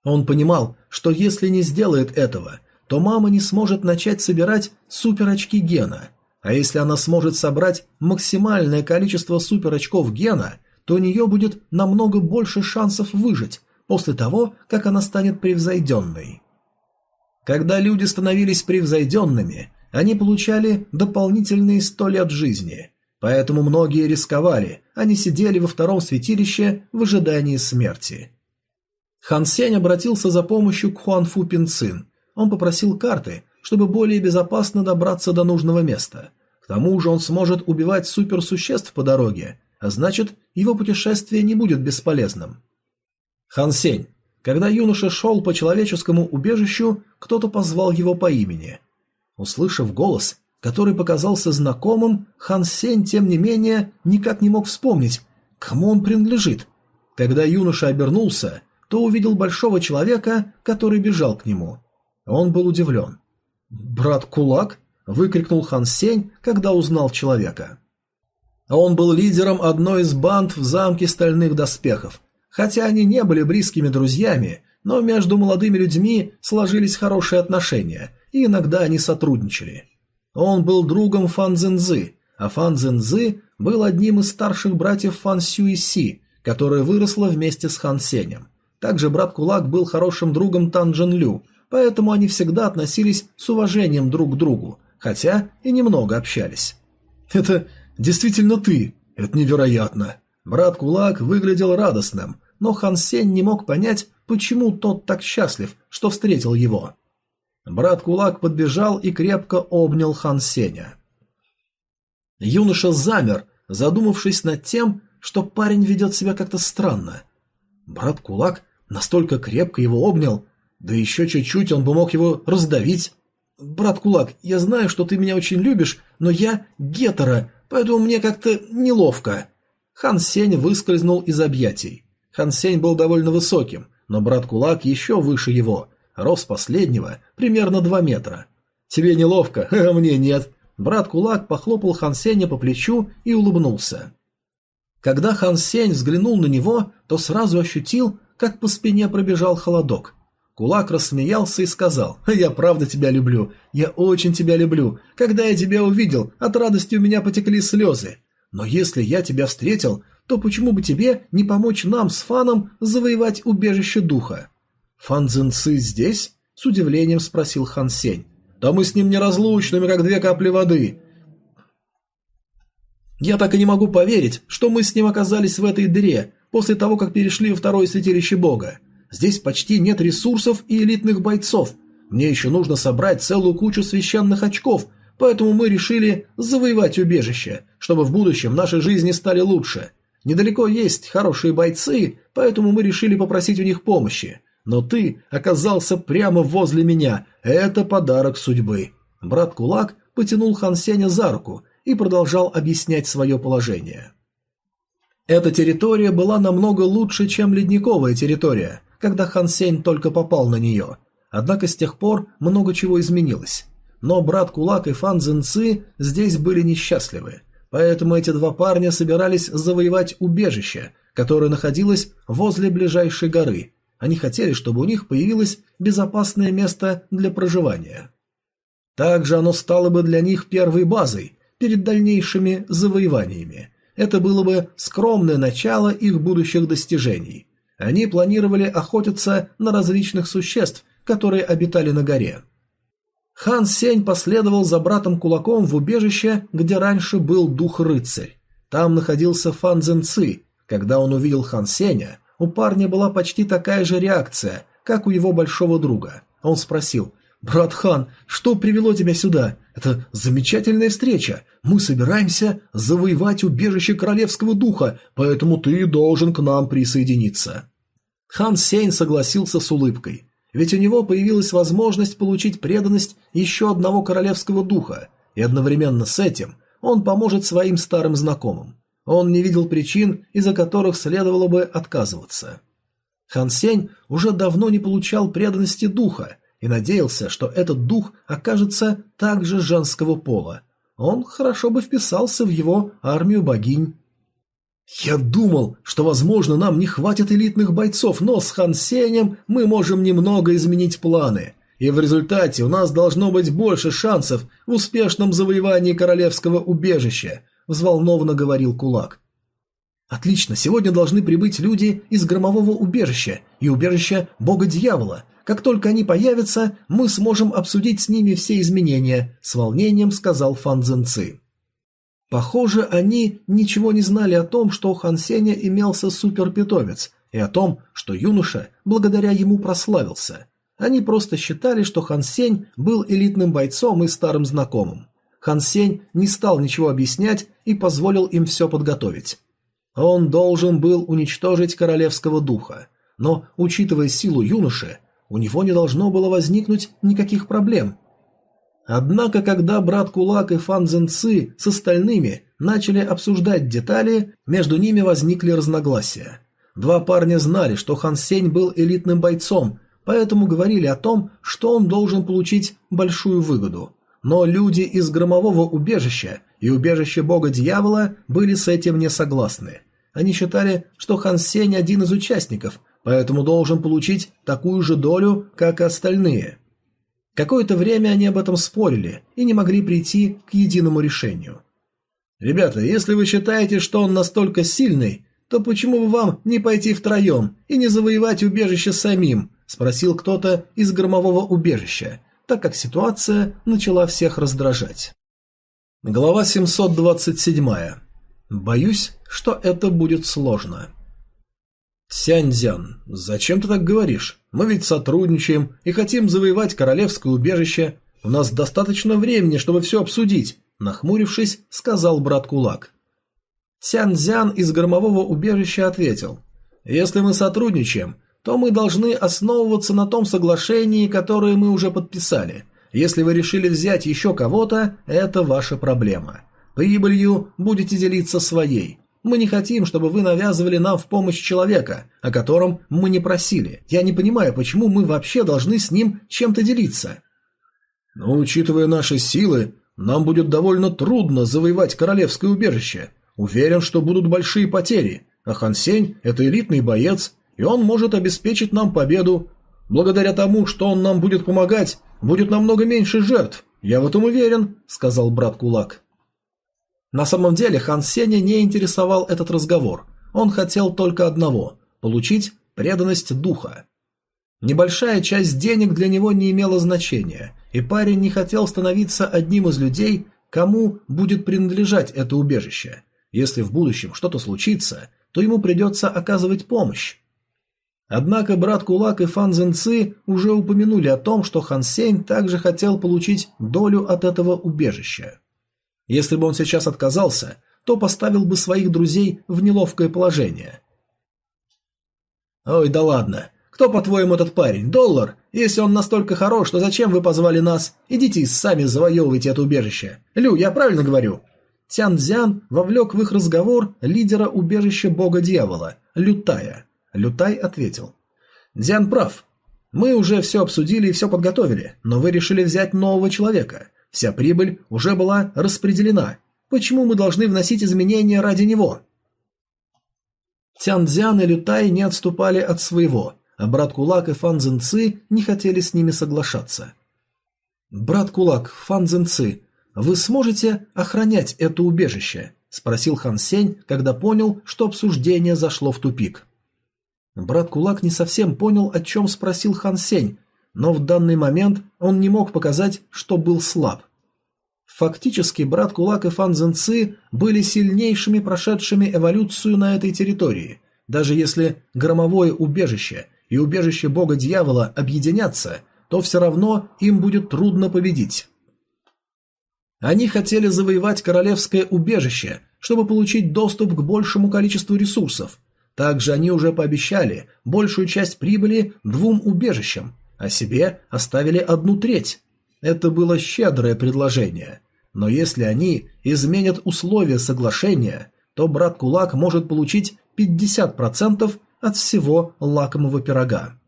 Он понимал, что если не сделает этого, то мама не сможет начать собирать суперочки гена, а если она сможет собрать максимальное количество суперочков гена, то у нее будет намного больше шансов выжить после того, как она станет превзойденной. Когда люди становились превзойденными, они получали дополнительные сто лет жизни, поэтому многие рисковали, они сидели во втором святилище в ожидании смерти. Хан Сень обратился за помощью к Хуанфу Пинцин. Он попросил карты, чтобы более безопасно добраться до нужного места. К тому же он сможет убивать суперсуществ по дороге, а значит, его путешествие не будет бесполезным. Хан Сень. Когда юноша шел по человеческому убежищу, кто-то позвал его по имени. Услышав голос, который показался знакомым, Хан Сень, тем не менее, никак не мог вспомнить, кому он принадлежит. Когда юноша обернулся, то увидел большого человека, который бежал к нему. Он был удивлен. «Брат Кулак?» – выкрикнул Хан Сень, когда узнал человека. Он был лидером одной из банд в замке стальных доспехов. Хотя они не были близкими друзьями, но между молодыми людьми сложились хорошие отношения, и иногда они сотрудничали. Он был другом Фан Цзинзы, а Фан Цзинзы был одним из старших братьев Фан Сюиси, которая выросла вместе с Хан Сенем. Также брат Кулак был хорошим другом Тан Джин Лю, поэтому они всегда относились с уважением друг к другу, хотя и немного общались. «Это действительно ты! Это невероятно!» Брат Кулак выглядел радостным, но Хан Сень не мог понять, почему тот так счастлив, что встретил его. Брат Кулак подбежал и крепко обнял Хан Сеня. Юноша замер, задумавшись над тем, что парень ведет себя как-то странно. Брат Кулак настолько крепко его обнял, да еще чуть-чуть он бы мог его раздавить. «Брат Кулак, я знаю, что ты меня очень любишь, но я гетера, поэтому мне как-то неловко». Хан Сень выскользнул из объятий. Хан Сень был довольно высоким, но брат Кулак еще выше его, Рост последнего примерно 2 метра. «Тебе неловко, а мне нет». Брат Кулак похлопал Хан Сеня по плечу и улыбнулся. Когда Хан Сень взглянул на него, то сразу ощутил, как по спине пробежал холодок. Кулак рассмеялся и сказал, «Я правда тебя люблю, я очень тебя люблю. Когда я тебя увидел, от радости у меня потекли слезы. Но если я тебя встретил, то почему бы тебе не помочь нам с Фаном завоевать убежище духа?» «Фан Цзинцы здесь?» – с удивлением спросил Хан Сень. «Да мы с ним неразлучными, как две капли воды». «Я так и не могу поверить, что мы с ним оказались в этой дыре после того, как перешли во второе святилище Бога. Здесь почти нет ресурсов и элитных бойцов. Мне еще нужно собрать целую кучу священных очков, поэтому мы решили завоевать убежище, чтобы в будущем наши жизни стали лучше. Недалеко есть хорошие бойцы, поэтому мы решили попросить у них помощи но ты оказался прямо возле меня. Это подарок судьбы». Брат Кулак потянул Хан Сеня за руку и продолжал объяснять свое положение. Эта территория была намного лучше, чем ледниковая территория, когда Хан Сень только попал на нее. Однако с тех пор много чего изменилось. Но брат Кулак и Фан Цзинцы здесь были несчастливы. Поэтому эти два парня собирались завоевать убежище, которое находилось возле ближайшей горы, они хотели, чтобы у них появилось безопасное место для проживания. Также оно стало бы для них первой базой перед дальнейшими завоеваниями. Это было бы скромное начало их будущих достижений. Они планировали охотиться на различных существ, которые обитали на горе. Хан Сень последовал за братом Кулаком в убежище, где раньше был дух-рыцарь. Там находился Фан Цзэн Ци. Когда он увидел Хан Сеня, у парня была почти такая же реакция, как у его большого друга. Он спросил, «Брат Хан, что привело тебя сюда? Это замечательная встреча. Мы собираемся завоевать убежище королевского духа, поэтому ты должен к нам присоединиться». Хан Сень согласился с улыбкой. Ведь у него появилась возможность получить преданность еще одного королевского духа, и одновременно с этим он поможет своим старым знакомым. Он не видел причин, из-за которых следовало бы отказываться. Хан Сень уже давно не получал преданности духа и надеялся, что этот дух окажется также женского пола. Он хорошо бы вписался в его армию богинь. «Я думал, что, возможно, нам не хватит элитных бойцов, но с Хан Сенем мы можем немного изменить планы, и в результате у нас должно быть больше шансов в успешном завоевании королевского убежища», взволнованно говорил Кулак. «Отлично, сегодня должны прибыть люди из громового убежища и убежища бога-дьявола. Как только они появятся, мы сможем обсудить с ними все изменения», с волнением сказал Фан Цзэнци. Похоже, они ничего не знали о том, что у Хан Сеня имелся суперпитомец, и о том, что юноша благодаря ему прославился. Они просто считали, что Хан Сень был элитным бойцом и старым знакомым. Хан Сень не стал ничего объяснять и позволил им все подготовить. Он должен был уничтожить королевского духа, но, учитывая силу юноши, у него не должно было возникнуть никаких проблем. Однако, когда брат Кулак и Фан Цзэнци с остальными начали обсуждать детали, между ними возникли разногласия. Два парня знали, что Хан Сень был элитным бойцом, поэтому говорили о том, что он должен получить большую выгоду. Но люди из громового убежища и убежища бога-дьявола были с этим не согласны. Они считали, что Хан Сень один из участников, поэтому должен получить такую же долю, как и остальные. Какое-то время они об этом спорили и не могли прийти к единому решению. «Ребята, если вы считаете, что он настолько сильный, то почему бы вам не пойти втроем и не завоевать убежище самим?» – спросил кто-то из громового убежища, так как ситуация начала всех раздражать. Глава 727. Боюсь, что это будет сложно. Сяньцзян, зачем ты так говоришь? Мы ведь сотрудничаем и хотим завоевать королевское убежище. У нас достаточно времени, чтобы все обсудить, нахмурившись, сказал брат Кулак. Сяньцзян из громового убежища ответил. Если мы сотрудничаем, то мы должны основываться на том соглашении, которое мы уже подписали. Если вы решили взять еще кого-то, это ваша проблема. Прибылью будете делиться своей. Мы не хотим, чтобы вы навязывали нам в помощь человека, о котором мы не просили. Я не понимаю, почему мы вообще должны с ним чем-то делиться. Но учитывая наши силы, нам будет довольно трудно завоевать королевское убежище. Уверен, что будут большие потери. А Хан Сень – это элитный боец, и он может обеспечить нам победу. Благодаря тому, что он нам будет помогать, будет намного меньше жертв. Я в этом уверен», – сказал брат Кулак. На самом деле Хан Сеня не интересовал этот разговор. Он хотел только одного – получить преданность духа. Небольшая часть денег для него не имела значения, и парень не хотел становиться одним из людей, кому будет принадлежать это убежище. Если в будущем что-то случится, то ему придется оказывать помощь. Однако брат Кулак и Фан Цзэнци уже упомянули о том, что Хан Сень также хотел получить долю от этого убежища. Если бы он сейчас отказался, то поставил бы своих друзей в неловкое положение. «Ой, да ладно. Кто, по-твоему, этот парень? Доллар? Если он настолько хорош, то зачем вы позвали нас? Идите сами завоевывайте это убежище. Лю, я правильно говорю?» Тян Цзян вовлек в их разговор лидера убежища бога-дьявола, Лютая. Лютай ответил. «Дзян прав. Мы уже все обсудили и все подготовили, но вы решили взять нового человека. Вся прибыль уже была распределена. Почему мы должны вносить изменения ради него?» Тянцзян и Лютай не отступали от своего, а брат Кулак и Фан Цзинци не хотели с ними соглашаться. «Брат Кулак, Фан Цзинци, вы сможете охранять это убежище?» – спросил Хан Сень, когда понял, что обсуждение зашло в тупик. Брат Кулак не совсем понял, о чем спросил Хан Сень, но в данный момент он не мог показать, что был слаб. Фактически брат Кулак и Фан Цзинци были сильнейшими прошедшими эволюцию на этой территории. Даже если громовое убежище и убежище бога-дьявола объединятся, то все равно им будет трудно победить. Они хотели завоевать королевское убежище, чтобы получить доступ к большему количеству ресурсов. Также они уже пообещали большую часть прибыли двум убежищам, а себе оставили одну треть. Это было щедрое предложение. Но если они изменят условия соглашения, то брат Кулак может получить 50% от всего лакомого пирога.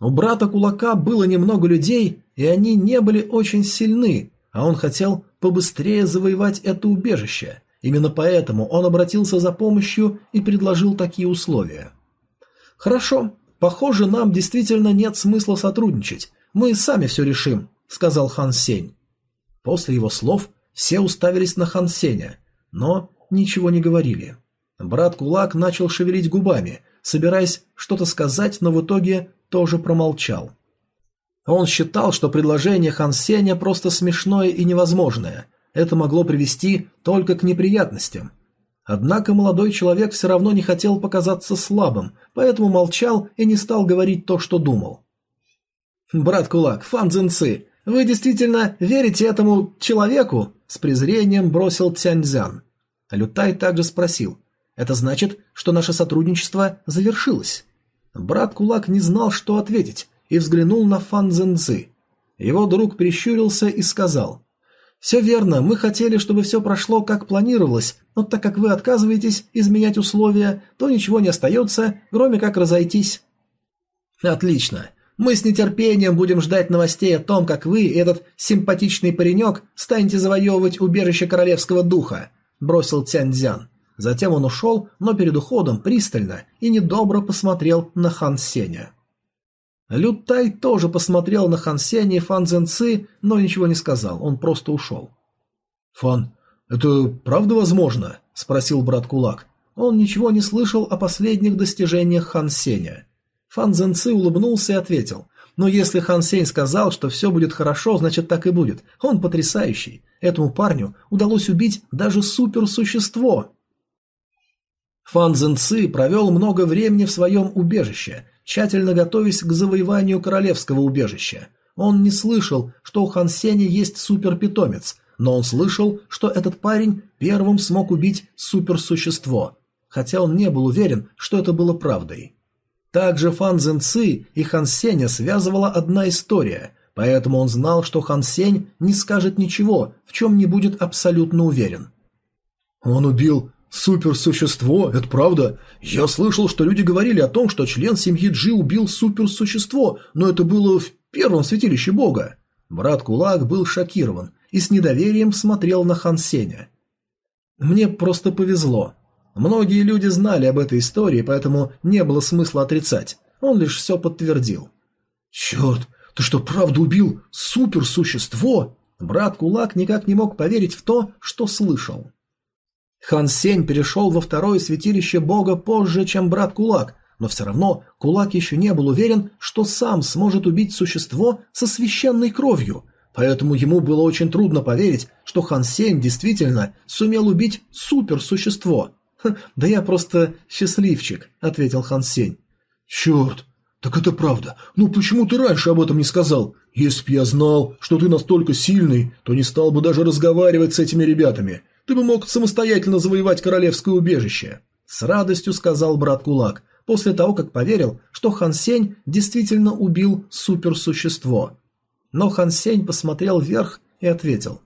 У брата Кулака было немного людей, и они не были очень сильны, а он хотел побыстрее завоевать это убежище. Именно поэтому он обратился за помощью и предложил такие условия. «Хорошо, похоже, нам действительно нет смысла сотрудничать. Мы сами все решим», — сказал Хан Сень. После его слов все уставились на Хан Сеня, но ничего не говорили. Брат Кулак начал шевелить губами, собираясь что-то сказать, но в итоге тоже промолчал. Он считал, что предложение Хан Сеня просто смешное и невозможное. Это могло привести только к неприятностям. Однако молодой человек все равно не хотел показаться слабым, поэтому молчал и не стал говорить то, что думал. «Брат Кулак, Фан Цзинцы, «Вы действительно верите этому человеку?» – с презрением бросил Цяньцзян. Лютай также спросил. «Это значит, что наше сотрудничество завершилось?» Брат Кулак не знал, что ответить, и взглянул на Фан Цзэнцзы. Его друг прищурился и сказал. «Все верно, мы хотели, чтобы все прошло, как планировалось, но так как вы отказываетесь изменять условия, то ничего не остается, кроме как разойтись». «Отлично. Мы с нетерпением будем ждать новостей о том, как вы и этот симпатичный паренек станете завоевывать убежище королевского духа», – бросил Цяньцзян. Затем он ушел, но перед уходом пристально и недобро посмотрел на Хан Сеня. Лю Тай тоже посмотрел на Хан Сеня и Фан Цзэнци, но ничего не сказал, он просто ушел. «Фан, это правда возможно?» – спросил брат Кулак. Он ничего не слышал о последних достижениях Хан Сеня. Фан Цзэнци улыбнулся и ответил. «Но если Хан Сень сказал, что все будет хорошо, значит так и будет. Он потрясающий. Этому парню удалось убить даже суперсущество». Фан Цзэнци провел много времени в своем убежище, тщательно готовясь к завоеванию королевского убежища. Он не слышал, что у Хан Сеня есть суперпитомец, но он слышал, что этот парень первым смог убить суперсущество, хотя он не был уверен, что это было правдой. Также Фан Цзинци и Хан Сеня связывала одна история, поэтому он знал, что Хан Сень не скажет ничего, в чем не будет абсолютно уверен. «Он убил суперсущество, это правда? Я слышал, что люди говорили о том, что член семьи Джи убил суперсущество, но это было в первом святилище бога». Брат Кулак был шокирован и с недоверием смотрел на Хан Сеня. «Мне просто повезло. Многие люди знали об этой истории, поэтому не было смысла отрицать. Он лишь все подтвердил. «Черт, ты что, правда убил суперсущество?» Брат Кулак никак не мог поверить в то, что слышал. Хан Сень перешел во второе святилище бога позже, чем брат Кулак, но все равно Кулак еще не был уверен, что сам сможет убить существо со священной кровью, поэтому ему было очень трудно поверить, что Хан Сень действительно сумел убить суперсущество. «Да я просто счастливчик», — ответил Хан Сень. «Черт, так это правда. Ну почему ты раньше об этом не сказал? Если б я знал, что ты настолько сильный, то не стал бы даже разговаривать с этими ребятами. Ты бы мог самостоятельно завоевать королевское убежище». С радостью сказал брат Кулак, после того, как поверил, что Хан Сень действительно убил суперсущество. Но Хан Сень посмотрел вверх и ответил.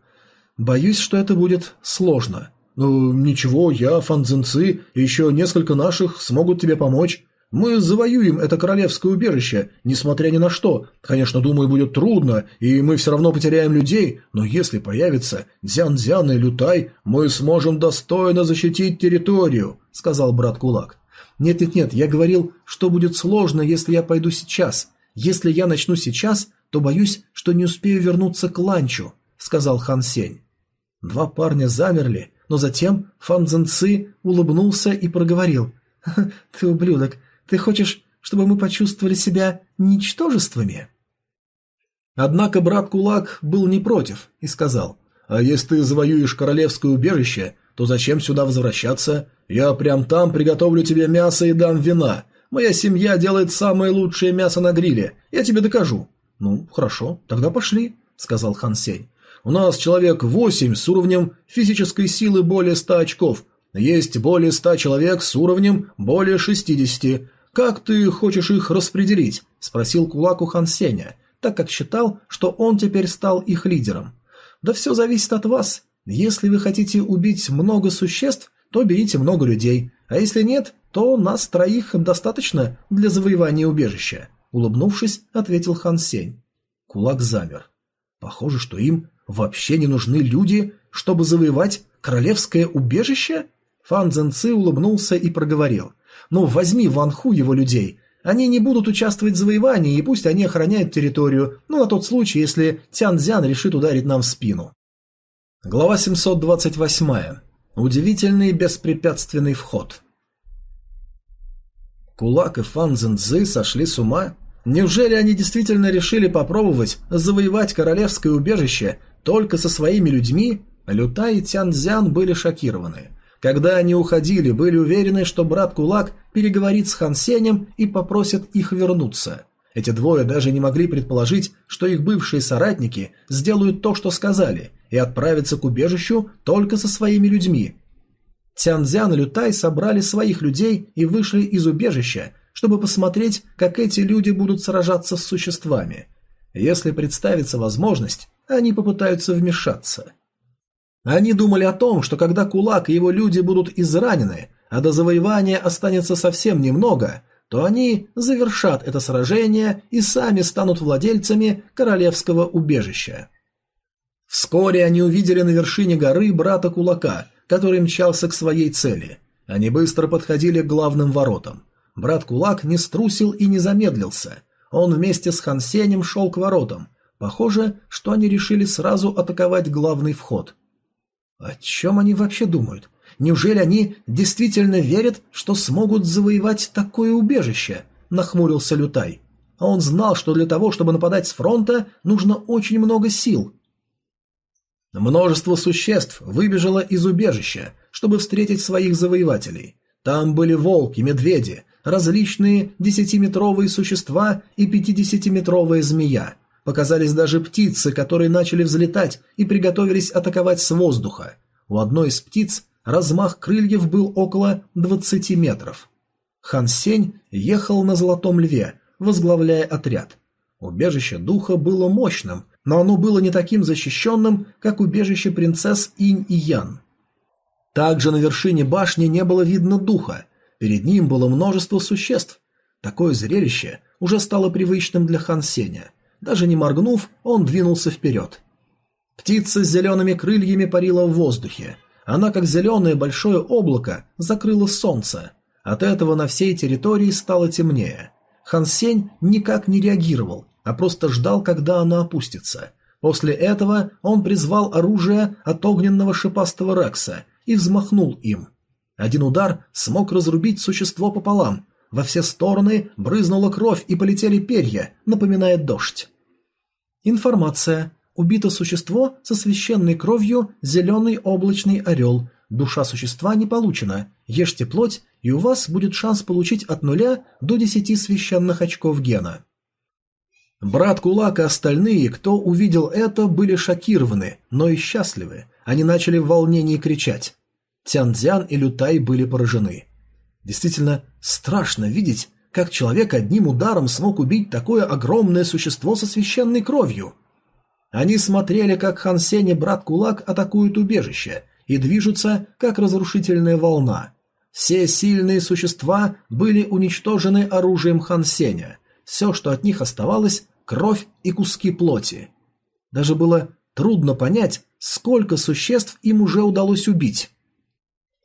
«Боюсь, что это будет сложно. «Ну, ничего, я, Фан Цзинцы и еще несколько наших смогут тебе помочь. Мы завоюем это королевское убежище, несмотря ни на что. Конечно, думаю, будет трудно, и мы все равно потеряем людей, но если появится Дзян-Дзян и Лютай, мы сможем достойно защитить территорию», — сказал брат Кулак. «Нет-нет-нет, я говорил, что будет сложно, если я пойду сейчас. Если я начну сейчас, то боюсь, что не успею вернуться к ланчу», — сказал Хан Сень. Два парня замерли, но затем Фан Цзэнци улыбнулся и проговорил. «Ты ублюдок, ты хочешь, чтобы мы почувствовали себя ничтожествами?» Однако брат Кулак был не против и сказал, «А если ты завоюешь королевское убежище, то зачем сюда возвращаться? Я прям там приготовлю тебе мясо и дам вина. Моя семья делает самое лучшее мясо на гриле. Я тебе докажу». «Ну, хорошо, тогда пошли», — сказал Хан Сень. «У нас человек восемь с уровнем физической силы более ста очков. Есть более ста человек с уровнем более шестидесяти. Как ты хочешь их распределить?» — спросил Кулак у Хан Сеня, так как считал, что он теперь стал их лидером. «Да все зависит от вас. Если вы хотите убить много существ, то берите много людей, а если нет, то нас троих достаточно для завоевания убежища», — улыбнувшись, ответил Хан Сень. Кулак замер. Похоже, что им вообще не нужны люди, чтобы завоевать королевское убежище? Фан Цзэнци улыбнулся и проговорил. «Ну, возьми Ван Ху его людей. Они не будут участвовать в завоевании, и пусть они охраняют территорию, ну, на тот случай, если Тян Цзян решит ударить нам в спину». Глава 728. Удивительный беспрепятственный вход. Кулак и Фан Цзэнцзы сошли с ума? Неужели они действительно решили попробовать завоевать королевское убежище только со своими людьми? Люта и Тяньцзян были шокированы. Когда они уходили, были уверены, что брат Кулак переговорит с Хан Сенем и попросит их вернуться. Эти двое даже не могли предположить, что их бывшие соратники сделают то, что сказали, и отправятся к убежищу только со своими людьми. Тяньцзян и Лютай собрали своих людей и вышли из убежища, чтобы посмотреть, как эти люди будут сражаться с существами. Если представится возможность, они попытаются вмешаться. Они думали о том, что когда Кулак и его люди будут изранены, а до завоевания останется совсем немного, то они завершат это сражение и сами станут владельцами королевского убежища. Вскоре они увидели на вершине горы брата Кулака, который мчался к своей цели. Они быстро подходили к главным воротам. Брат Кулак не струсил и не замедлился. Он вместе с Хан Сенем шел к воротам. Похоже, что они решили сразу атаковать главный вход. О чем они вообще думают? Неужели они действительно верят, что смогут завоевать такое убежище? Нахмурился Лютай. А он знал, что для того, чтобы нападать с фронта, нужно очень много сил. Множество существ выбежало из убежища, чтобы встретить своих завоевателей. Там были волки, медведи, различные десятиметровые существа и пятидесятиметровая змея. Показались даже птицы, которые начали взлетать и приготовились атаковать с воздуха. У одной из птиц размах крыльев был около 20 метров. Хан Сень ехал на золотом льве, возглавляя отряд. Убежище духа было мощным, но оно было не таким защищенным, как убежище принцесс Инь и Ян. Также на вершине башни не было видно духа, Перед ним было множество существ. Такое зрелище уже стало привычным для Хан Сеня. Даже не моргнув, он двинулся вперед. Птица с зелеными крыльями парила в воздухе. Она, как зеленое большое облако, закрыла солнце. От этого на всей территории стало темнее. Хан Сень никак не реагировал, а просто ждал, когда она опустится. После этого он призвал оружие от огненного шипастого Рекса и взмахнул им. Один удар смог разрубить существо пополам. Во все стороны брызнула кровь и полетели перья, напоминая дождь. Информация. Убито существо со священной кровью зеленый облачный орел. Душа существа не получена. Ешьте плоть, и у вас будет шанс получить от нуля до десяти священных очков гена. Брат Кулак и остальные, кто увидел это, были шокированы, но и счастливы. Они начали в волнении кричать. Тяньцзян и Лютай были поражены. Действительно страшно видеть, как человек одним ударом смог убить такое огромное существо со священной кровью. Они смотрели, как Хан Сень и брат Кулак атакуют убежище и движутся, как разрушительная волна. Все сильные существа были уничтожены оружием Хан Сеня. Все, что от них оставалось – кровь и куски плоти. Даже было трудно понять, сколько существ им уже удалось убить.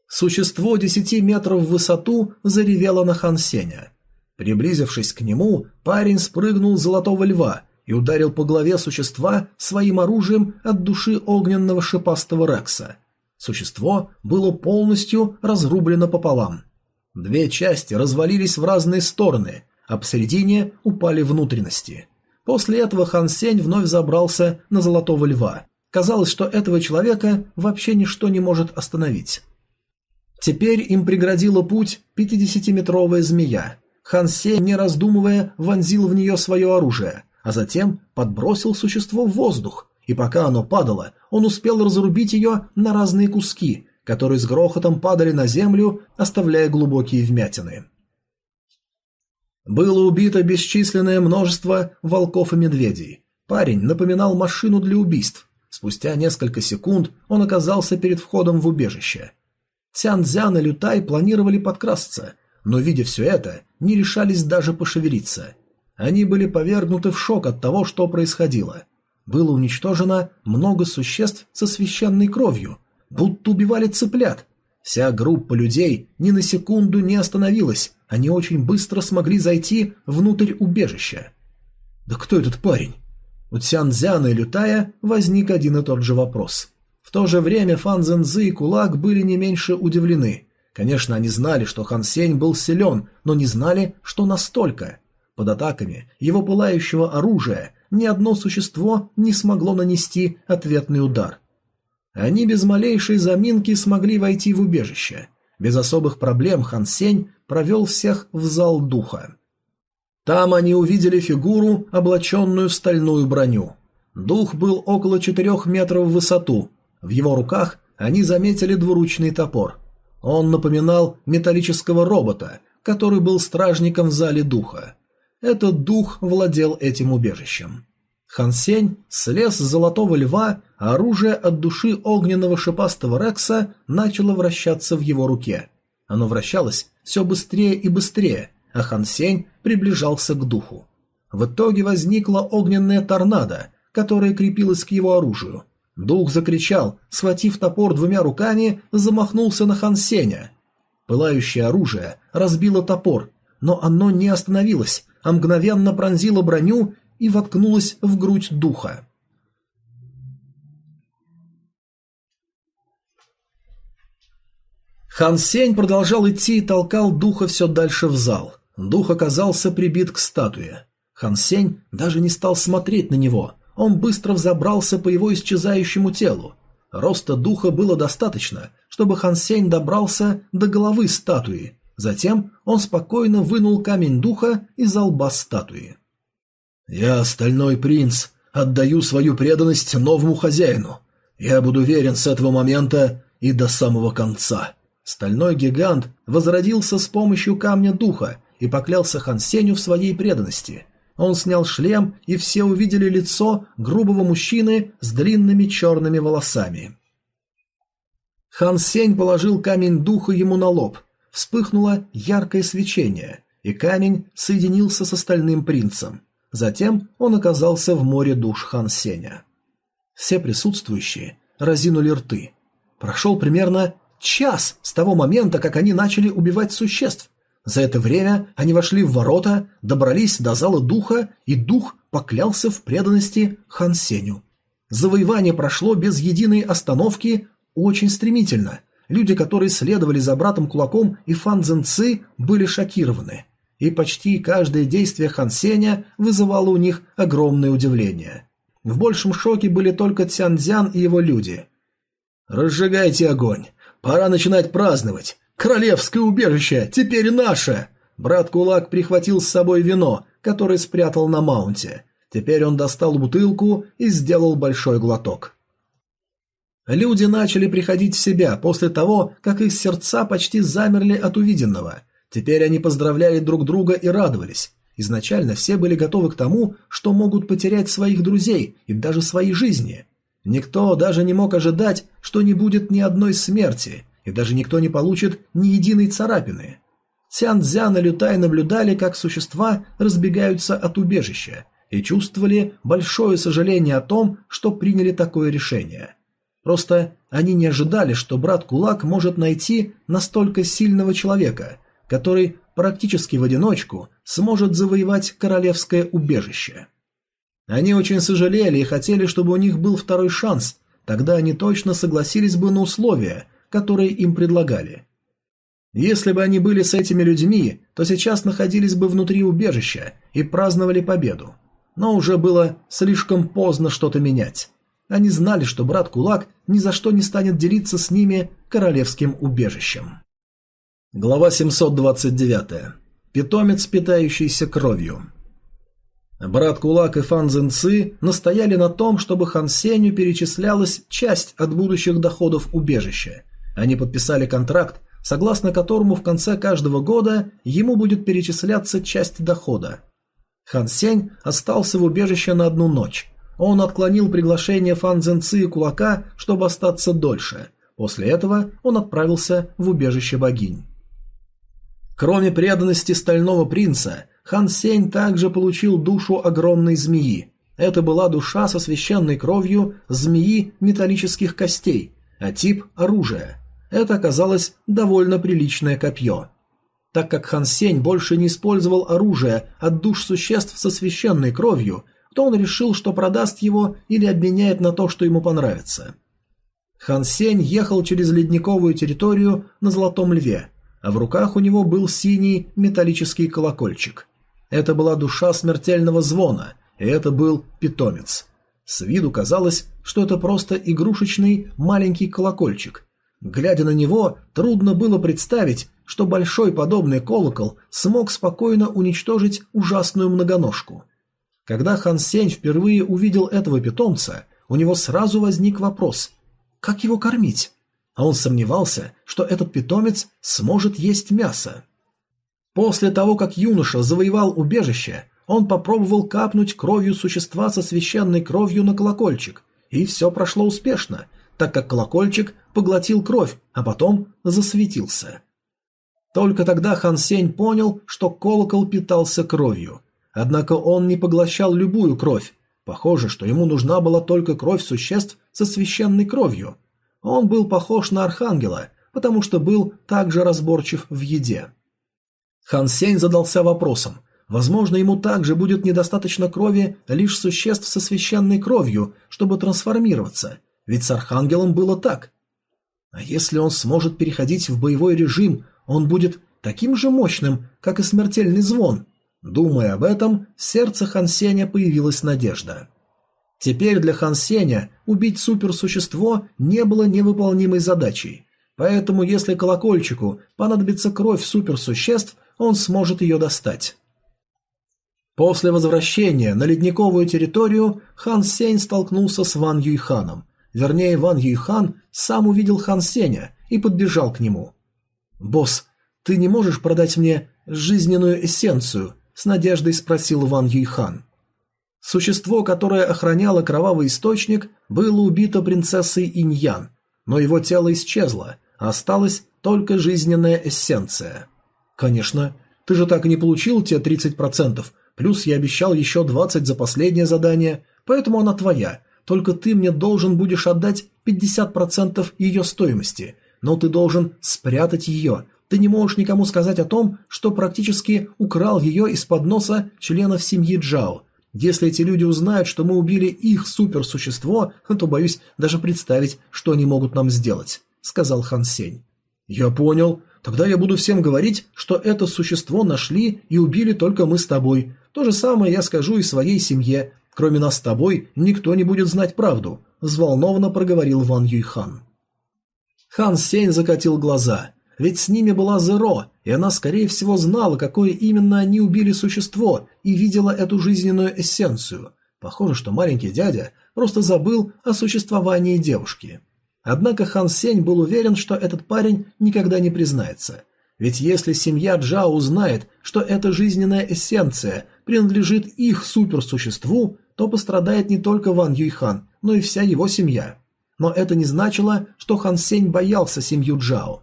Существо десяти метров в высоту заревело на Хансеня. Приблизившись к нему, парень спрыгнул с золотого льва и ударил по голове существа своим оружием от души огненного шипастого Рекса. Существо было полностью разрублено пополам. Две части развалились в разные стороны, а посередине упали внутренности. После этого Хан Сень вновь забрался на Золотого Льва. Казалось, что этого человека вообще ничто не может остановить. Теперь им преградила путь пятидесятиметровая змея. Хан Сень, не раздумывая, вонзил в нее свое оружие, а затем подбросил существо в воздух, и пока оно падало, он успел разрубить ее на разные куски, которые с грохотом падали на землю, оставляя глубокие вмятины. Было убито бесчисленное множество волков и медведей. Парень напоминал машину для убийств. Спустя несколько секунд он оказался перед входом в убежище. Цянцзян и Лютай планировали подкрасться, но, видя все это, не решались даже пошевелиться. Они были повергнуты в шок от того, что происходило. Было уничтожено много существ со священной кровью, будто убивали цыплят. Вся группа людей ни на секунду не остановилась, они очень быстро смогли зайти внутрь убежища. «Да кто этот парень?» У Цянзяна и Лютая возник один и тот же вопрос. В то же время Фан Зензы и Кулак были не меньше удивлены. Конечно, они знали, что Хан Сень был силен, но не знали, что настолько. Под атаками его пылающего оружия ни одно существо не смогло нанести ответный удар. Они без малейшей заминки смогли войти в убежище. Без особых проблем Хан Сень провел всех в зал духа. Там они увидели фигуру, облаченную в стальную броню. Дух был около четырех метров в высоту. В его руках они заметили двуручный топор. Он напоминал металлического робота, который был стражником в зале духа. Этот дух владел этим убежищем. Хан Сень слез с золотого льва, а оружие от души огненного шипастого Рекса начало вращаться в его руке. Оно вращалось все быстрее и быстрее, а Хан Сень приближался к духу. В итоге возникла огненная торнадо, которая крепилась к его оружию. Дух закричал, схватив топор двумя руками, замахнулся на Хан Сеня. Пылающее оружие разбило топор, но оно не остановилось, а мгновенно пронзило броню и воткнулась в грудь духа. Хан Сень продолжал идти и толкал духа все дальше в зал. Дух оказался прибит к статуе. Хан Сень даже не стал смотреть на него. Он быстро взобрался по его исчезающему телу. Роста духа было достаточно, чтобы Хан Сень добрался до головы статуи. Затем он спокойно вынул камень духа из лба статуи. «Я, Стальной Принц, отдаю свою преданность новому хозяину. Я буду верен с этого момента и до самого конца». Стальной гигант возродился с помощью камня духа и поклялся Хан Сенью в своей преданности. Он снял шлем, и все увидели лицо грубого мужчины с длинными черными волосами. Хан Сень положил камень духа ему на лоб. Вспыхнуло яркое свечение, и камень соединился с остальным принцем. Затем он оказался в море душ Хан Сеня. Все присутствующие разинули рты. Прошел примерно час с того момента, как они начали убивать существ. За это время они вошли в ворота, добрались до зала духа, и дух поклялся в преданности Хан Сеню. Завоевание прошло без единой остановки очень стремительно. Люди, которые следовали за братом Кулаком и Фан Цзэнци, были шокированы и почти каждое действие Хан Сеня вызывало у них огромное удивление. В большем шоке были только Цянцзян и его люди. «Разжигайте огонь! Пора начинать праздновать! Королевское убежище теперь наше!» Брат Кулак прихватил с собой вино, которое спрятал на маунте. Теперь он достал бутылку и сделал большой глоток. Люди начали приходить в себя после того, как их сердца почти замерли от увиденного – Теперь они поздравляли друг друга и радовались. Изначально все были готовы к тому, что могут потерять своих друзей и даже свои жизни. Никто даже не мог ожидать, что не будет ни одной смерти, и даже никто не получит ни единой царапины. Цян-Дзян и Лютай наблюдали, как существа разбегаются от убежища, и чувствовали большое сожаление о том, что приняли такое решение. Просто они не ожидали, что брат Кулак может найти настолько сильного человека – который практически в одиночку сможет завоевать королевское убежище. Они очень сожалели и хотели, чтобы у них был второй шанс, тогда они точно согласились бы на условия, которые им предлагали. Если бы они были с этими людьми, то сейчас находились бы внутри убежища и праздновали победу. но уже было слишком поздно что-то менять. Они знали, что брат Кулак ни за что не станет делиться с ними королевским убежищем. Глава 729. Питомец, питающийся кровью. Брат Кулак и Фан Цзинцы настояли на том, чтобы Хан Сенью перечислялась часть от будущих доходов убежища. Они подписали контракт, согласно которому в конце каждого года ему будет перечисляться часть дохода. Хан Сень остался в убежище на одну ночь. Он отклонил приглашение Фан Цзинцы и Кулака, чтобы остаться дольше. После этого он отправился в убежище богинь. Кроме преданности Стального Принца, Хан Сень также получил душу огромной змеи. Это была душа со священной кровью змеи металлических костей, а тип – оружия. Это оказалось довольно приличное копье. Так как Хан Сень больше не использовал оружие от душ существ со священной кровью, то он решил, что продаст его или обменяет на то, что ему понравится. Хан Сень ехал через ледниковую территорию на Золотом Льве – а в руках у него был синий металлический колокольчик. Это была душа смертельного звона, и это был питомец. С виду казалось, что это просто игрушечный маленький колокольчик. Глядя на него, трудно было представить, что большой подобный колокол смог спокойно уничтожить ужасную многоножку. Когда Хан Сень впервые увидел этого питомца, у него сразу возник вопрос – как его кормить? а он сомневался, что этот питомец сможет есть мясо. После того, как юноша завоевал убежище, он попробовал капнуть кровью существа со священной кровью на колокольчик, и все прошло успешно, так как колокольчик поглотил кровь, а потом засветился. Только тогда Хан Сень понял, что колокол питался кровью. Однако он не поглощал любую кровь. Похоже, что ему нужна была только кровь существ со священной кровью – он был похож на архангела, потому что был также разборчив в еде. Хан Сень задался вопросом. Возможно, ему также будет недостаточно крови лишь существ со священной кровью, чтобы трансформироваться, ведь с архангелом было так. А если он сможет переходить в боевой режим, он будет таким же мощным, как и смертельный звон. Думая об этом, в сердце Хан Сеня появилась надежда. Теперь для Хан Сеня убить суперсущество не было невыполнимой задачей, поэтому если колокольчику понадобится кровь суперсуществ, он сможет ее достать. После возвращения на ледниковую территорию Хан Сень столкнулся с Ван Юйханом. Вернее, Ван Юйхан сам увидел Хан Сеня и подбежал к нему. «Босс, ты не можешь продать мне жизненную эссенцию?» – с надеждой спросил Ван Юйхан. Существо, которое охраняло кровавый источник, было убито принцессой Иньян, но его тело исчезло, а осталась только жизненная эссенция. «Конечно, ты же так и не получил те 30%, плюс я обещал еще 20 за последнее задание, поэтому она твоя, только ты мне должен будешь отдать 50% ее стоимости, но ты должен спрятать ее, ты не можешь никому сказать о том, что практически украл ее из-под носа членов семьи Джао, если эти люди узнают, что мы убили их суперсущество, то боюсь даже представить, что они могут нам сделать», — сказал Хан Сень. «Я понял. Тогда я буду всем говорить, что это существо нашли и убили только мы с тобой. То же самое я скажу и своей семье. Кроме нас с тобой никто не будет знать правду», — взволнованно проговорил Ван Юйхан. Хан Сень закатил глаза. Ведь с ними была Зеро, и она, скорее всего, знала, какое именно они убили существо, и видела эту жизненную эссенцию. Похоже, что маленький дядя просто забыл о существовании девушки. Однако Хан Сень был уверен, что этот парень никогда не признается. Ведь если семья Джао узнает, что эта жизненная эссенция принадлежит их суперсуществу, то пострадает не только Ван Юйхан, но и вся его семья. Но это не значило, что Хан Сень боялся семью Джао.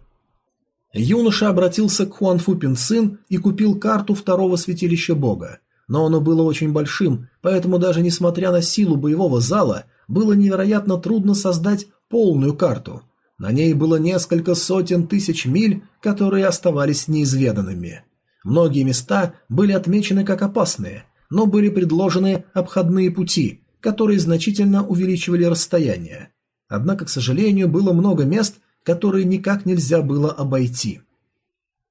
Юноша обратился к Хуанфу Пинцин и купил карту второго святилища бога. Но оно было очень большим, поэтому даже несмотря на силу боевого зала, было невероятно трудно создать полную карту. На ней было несколько сотен тысяч миль, которые оставались неизведанными. Многие места были отмечены как опасные, но были предложены обходные пути, которые значительно увеличивали расстояние. Однако, к сожалению, было много мест, которые никак нельзя было обойти.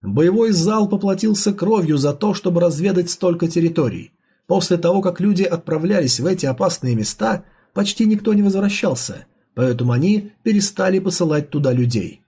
Боевой зал поплатился кровью за то, чтобы разведать столько территорий. После того, как люди отправлялись в эти опасные места, почти никто не возвращался, поэтому они перестали посылать туда людей.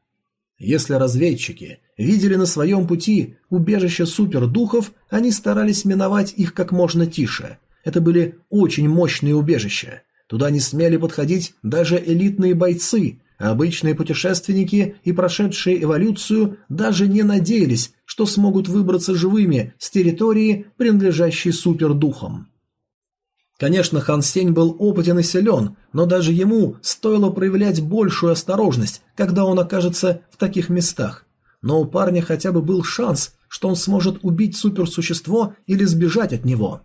Если разведчики видели на своем пути убежище супердухов, они старались миновать их как можно тише. Это были очень мощные убежища. Туда не смели подходить даже элитные бойцы, а обычные путешественники и прошедшие эволюцию даже не надеялись, что смогут выбраться живыми с территории, принадлежащей супердухам. Конечно, Хан Сень был опытен и силен, но даже ему стоило проявлять большую осторожность, когда он окажется в таких местах. Но у парня хотя бы был шанс, что он сможет убить суперсущество или сбежать от него.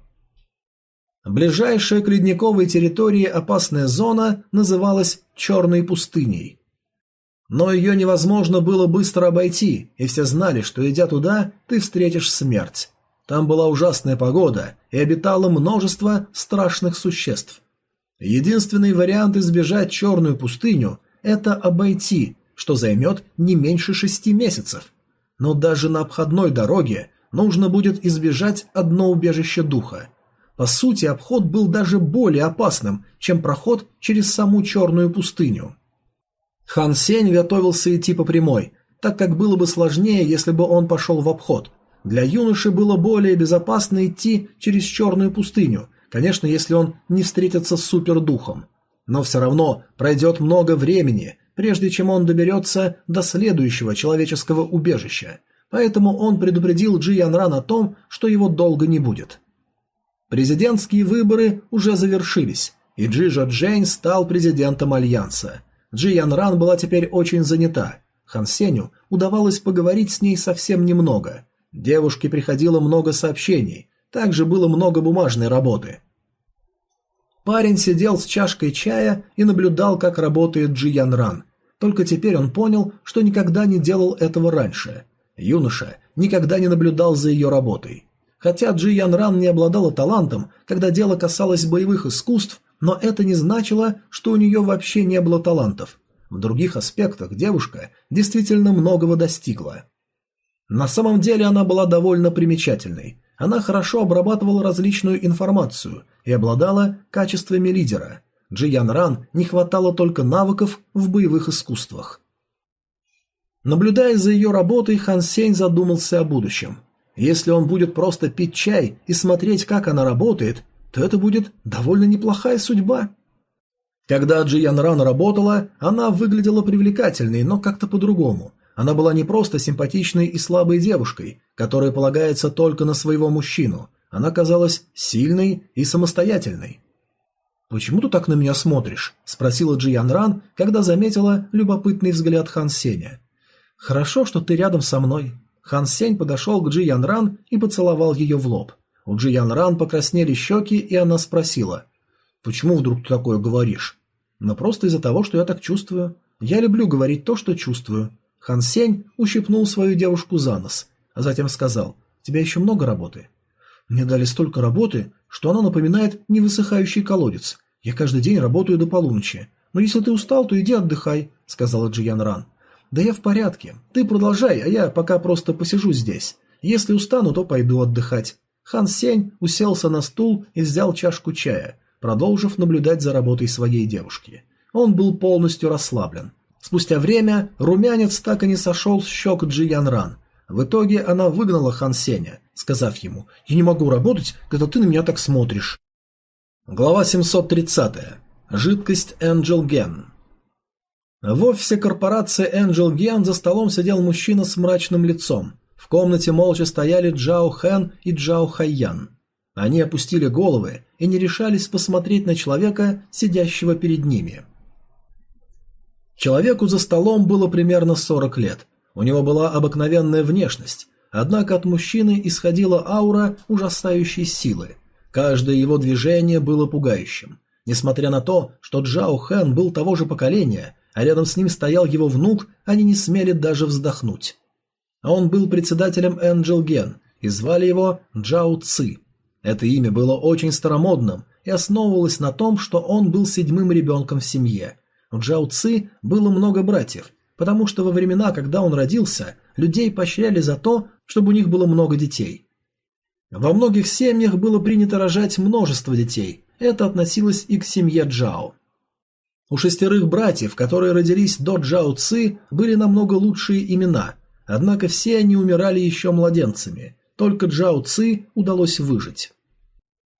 Ближайшая к ледниковой территории опасная зона называлась Черной пустыней. Но ее невозможно было быстро обойти, и все знали, что идя туда, ты встретишь смерть. Там была ужасная погода, и обитало множество страшных существ. Единственный вариант избежать черную пустыню – это обойти, что займет не меньше шести месяцев. Но даже на обходной дороге нужно будет избежать одно убежище духа. По сути, обход был даже более опасным, чем проход через саму черную пустыню. Хан Сень готовился идти по прямой, так как было бы сложнее, если бы он пошел в обход – для юноши было более безопасно идти через черную пустыню, конечно, если он не встретится с супердухом. Но все равно пройдет много времени, прежде чем он доберется до следующего человеческого убежища, поэтому он предупредил Джи Янран о том, что его долго не будет. Президентские выборы уже завершились, и Джижа Джейн стал президентом Альянса. Джи Янран была теперь очень занята. Хан Сеню удавалось поговорить с ней совсем немного – Девушке приходило много сообщений, также было много бумажной работы. Парень сидел с чашкой чая и наблюдал, как работает Джи Ян Ран. Только теперь он понял, что никогда не делал этого раньше. Юноша никогда не наблюдал за ее работой. Хотя Джи Ян Ран не обладала талантом, когда дело касалось боевых искусств, но это не значило, что у нее вообще не было талантов. В других аспектах девушка действительно многого достигла. На самом деле она была довольно примечательной. Она хорошо обрабатывала различную информацию и обладала качествами лидера. Джиян Ран не хватало только навыков в боевых искусствах. Наблюдая за ее работой, Хан Сень задумался о будущем. Если он будет просто пить чай и смотреть, как она работает, то это будет довольно неплохая судьба. Когда Джиян Ран работала, она выглядела привлекательной, но как-то по-другому – она была не просто симпатичной и слабой девушкой, которая полагается только на своего мужчину. Она казалась сильной и самостоятельной. «Почему ты так на меня смотришь?» – спросила Джиян Ран, когда заметила любопытный взгляд Хан Сеня. «Хорошо, что ты рядом со мной». Хан Сень подошел к Джиян Ран и поцеловал ее в лоб. У Джиян Ран покраснели щеки, и она спросила. «Почему вдруг ты такое говоришь?» «Но просто из-за того, что я так чувствую. Я люблю говорить то, что чувствую. Хан Сень ущипнул свою девушку за нос, а затем сказал, «Тебя еще много работы?» «Мне дали столько работы, что она напоминает невысыхающий колодец. Я каждый день работаю до полуночи. Но если ты устал, то иди отдыхай», — сказала Джиян Ран. «Да я в порядке. Ты продолжай, а я пока просто посижу здесь. Если устану, то пойду отдыхать». Хан Сень уселся на стул и взял чашку чая, продолжив наблюдать за работой своей девушки. Он был полностью расслаблен. Спустя время румянец так и не сошел с щек Джи Ран. В итоге она выгнала Хан Сеня, сказав ему «Я не могу работать, когда ты на меня так смотришь». Глава 730. Жидкость Angel Gen. В офисе корпорации Angel Gen за столом сидел мужчина с мрачным лицом. В комнате молча стояли Джао Хэн и Джао Хайян. Они опустили головы и не решались посмотреть на человека, сидящего перед ними. Человеку за столом было примерно 40 лет. У него была обыкновенная внешность, однако от мужчины исходила аура ужасающей силы. Каждое его движение было пугающим. Несмотря на то, что Джао Хэн был того же поколения, а рядом с ним стоял его внук, они не смели даже вздохнуть. Он был председателем Angel Gen, и звали его Джао Ци. Это имя было очень старомодным и основывалось на том, что он был седьмым ребенком в семье, у Джао Ци было много братьев, потому что во времена, когда он родился, людей поощряли за то, чтобы у них было много детей. Во многих семьях было принято рожать множество детей, это относилось и к семье Джао. У шестерых братьев, которые родились до Джао Ци, были намного лучшие имена, однако все они умирали еще младенцами, только Джао Ци удалось выжить.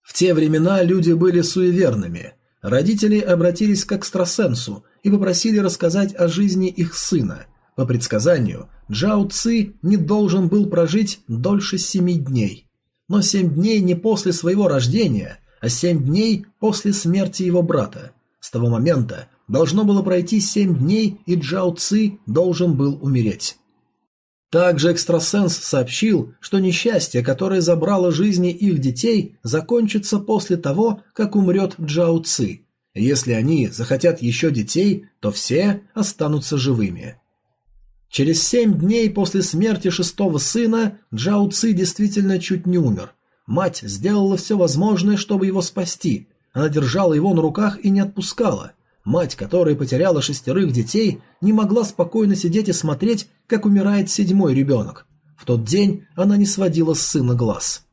В те времена люди были суеверными. Родители обратились к экстрасенсу и попросили рассказать о жизни их сына. По предсказанию, Джао Ци не должен был прожить дольше семи дней. Но семь дней не после своего рождения, а семь дней после смерти его брата – с того момента должно было пройти семь дней, и Джао Ци должен был умереть. Также экстрасенс сообщил, что несчастье, которое забрало жизни их детей, закончится после того, как умрет Джао Ци. Если они захотят еще детей, то все останутся живыми. Через семь дней после смерти шестого сына Джао Ци действительно чуть не умер. Мать сделала все возможное, чтобы его спасти, она держала его на руках и не отпускала. Мать, которая потеряла шестерых детей, не могла спокойно сидеть и смотреть, как умирает седьмой ребенок. В тот день она не сводила с сына глаз.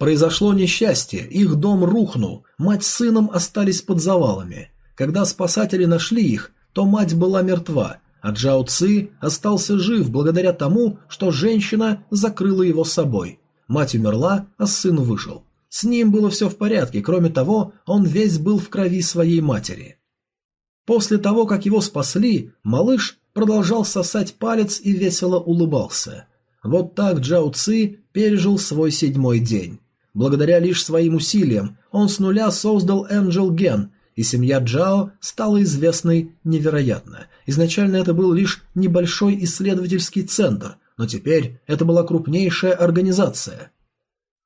Произошло несчастье, их дом рухнул, мать с сыном остались под завалами. Когда спасатели нашли их, то мать была мертва, а Джао Ци остался жив благодаря тому, что женщина закрыла его собой. Мать умерла, а сын выжил. С ним было все в порядке, кроме того, он весь был в крови своей матери. После того, как его спасли, малыш продолжал сосать палец и весело улыбался. Вот так Джао Ци пережил свой седьмой день. Благодаря лишь своим усилиям он с нуля создал Angel Gen, и семья Джао стала известной невероятно. Изначально это был лишь небольшой исследовательский центр, но теперь это была крупнейшая организация.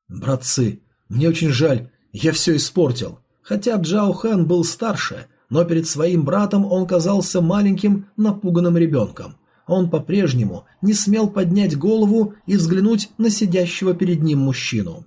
«Братцы, мне очень жаль, я все испортил. Хотя Джао Хэн был старше, но перед своим братом он казался маленьким, напуганным ребенком. Он по-прежнему не смел поднять голову и взглянуть на сидящего перед ним мужчину.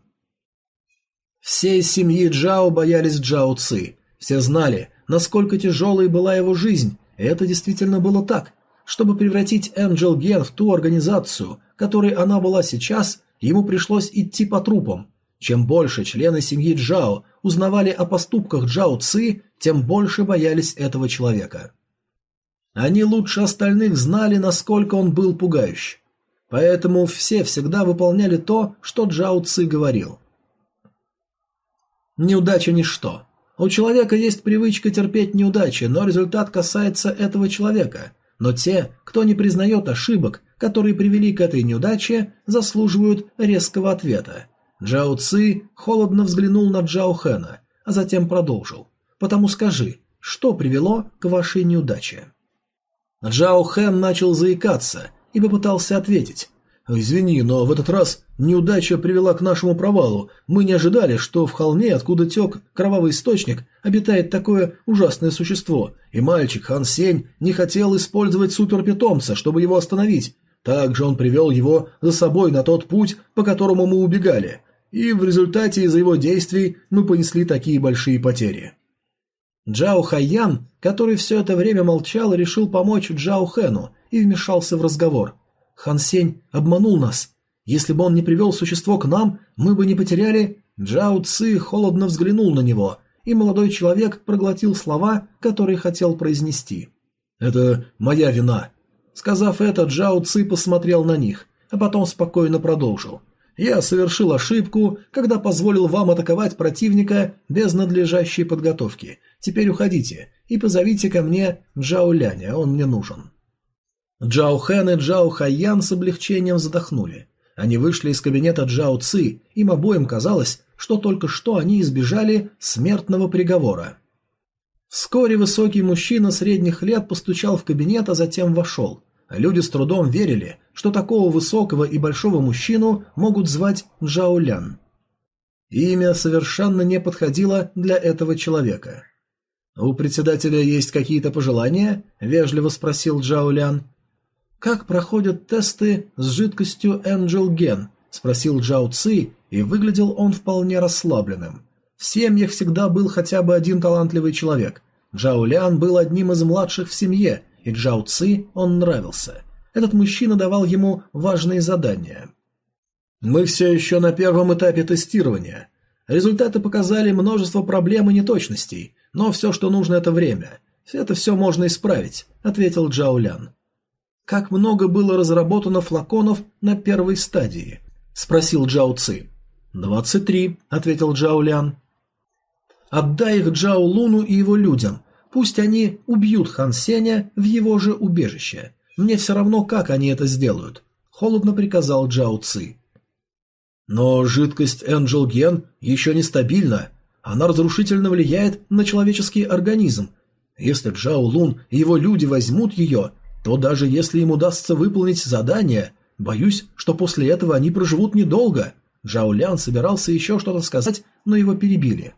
Все из семьи Джао боялись Джао Ци. Все знали, насколько тяжелой была его жизнь, и это действительно было так. Чтобы превратить Энджел Ген в ту организацию, которой она была сейчас, ему пришлось идти по трупам, чем больше члены семьи Джао узнавали о поступках Джао Ци, тем больше боялись этого человека. Они лучше остальных знали, насколько он был пугающий. Поэтому все всегда выполняли то, что Джао Ци говорил. Неудача – ничто. У человека есть привычка терпеть неудачи, но результат касается этого человека. Но те, кто не признает ошибок, которые привели к этой неудаче, заслуживают резкого ответа. Джао Ци холодно взглянул на Джао Хэна, а затем продолжил. «Потому скажи, что привело к вашей неудаче?» Джао Хэн начал заикаться и попытался ответить. «Извини, но в этот раз неудача привела к нашему провалу. Мы не ожидали, что в холме, откуда тек кровавый источник, обитает такое ужасное существо, и мальчик Хан Сень не хотел использовать суперпитомца, чтобы его остановить. Также он привел его за собой на тот путь, по которому мы убегали и в результате из-за его действий мы понесли такие большие потери. Джао Хайян, который все это время молчал, решил помочь Джао Хэну и вмешался в разговор. Хан Сень обманул нас. Если бы он не привел существо к нам, мы бы не потеряли... Джао Ци холодно взглянул на него, и молодой человек проглотил слова, которые хотел произнести. «Это моя вина». Сказав это, Джао Ци посмотрел на них, а потом спокойно продолжил. Я совершил ошибку, когда позволил вам атаковать противника без надлежащей подготовки. Теперь уходите и позовите ко мне Джао Ляня, он мне нужен». Джао Хэн и Джао Хайян с облегчением задохнули. Они вышли из кабинета Джао Ци, им обоим казалось, что только что они избежали смертного приговора. Вскоре высокий мужчина средних лет постучал в кабинет, а затем вошел. Люди с трудом верили, что такого высокого и большого мужчину могут звать Джао Лян. Имя совершенно не подходило для этого человека. «У председателя есть какие-то пожелания?» – вежливо спросил Джао Лян. «Как проходят тесты с жидкостью Angel Gen?» – спросил Джао Ци, и выглядел он вполне расслабленным. В семьях всегда был хотя бы один талантливый человек. Джао Лян был одним из младших в семье и Джао Ци он нравился. Этот мужчина давал ему важные задания. Мы все еще на первом этапе тестирования. Результаты показали множество проблем и неточностей, но все, что нужно, это время. Это все можно исправить, ответил Джао Лян. Как много было разработано флаконов на первой стадии? спросил Джао Ци. «Двадцать три», — ответил Джао Лян. «Отдай их Джао Луну и его людям. Пусть они убьют Хан Сеня в его же убежище. Мне все равно, как они это сделают», — холодно приказал Джао Ци. «Но жидкость Энджел Ген еще нестабильна. Она разрушительно влияет на человеческий организм. Если Джао Лун и его люди возьмут ее, то даже если им удастся выполнить задание, боюсь, что после этого они проживут недолго», Джао Лян собирался еще что-то сказать, но его перебили.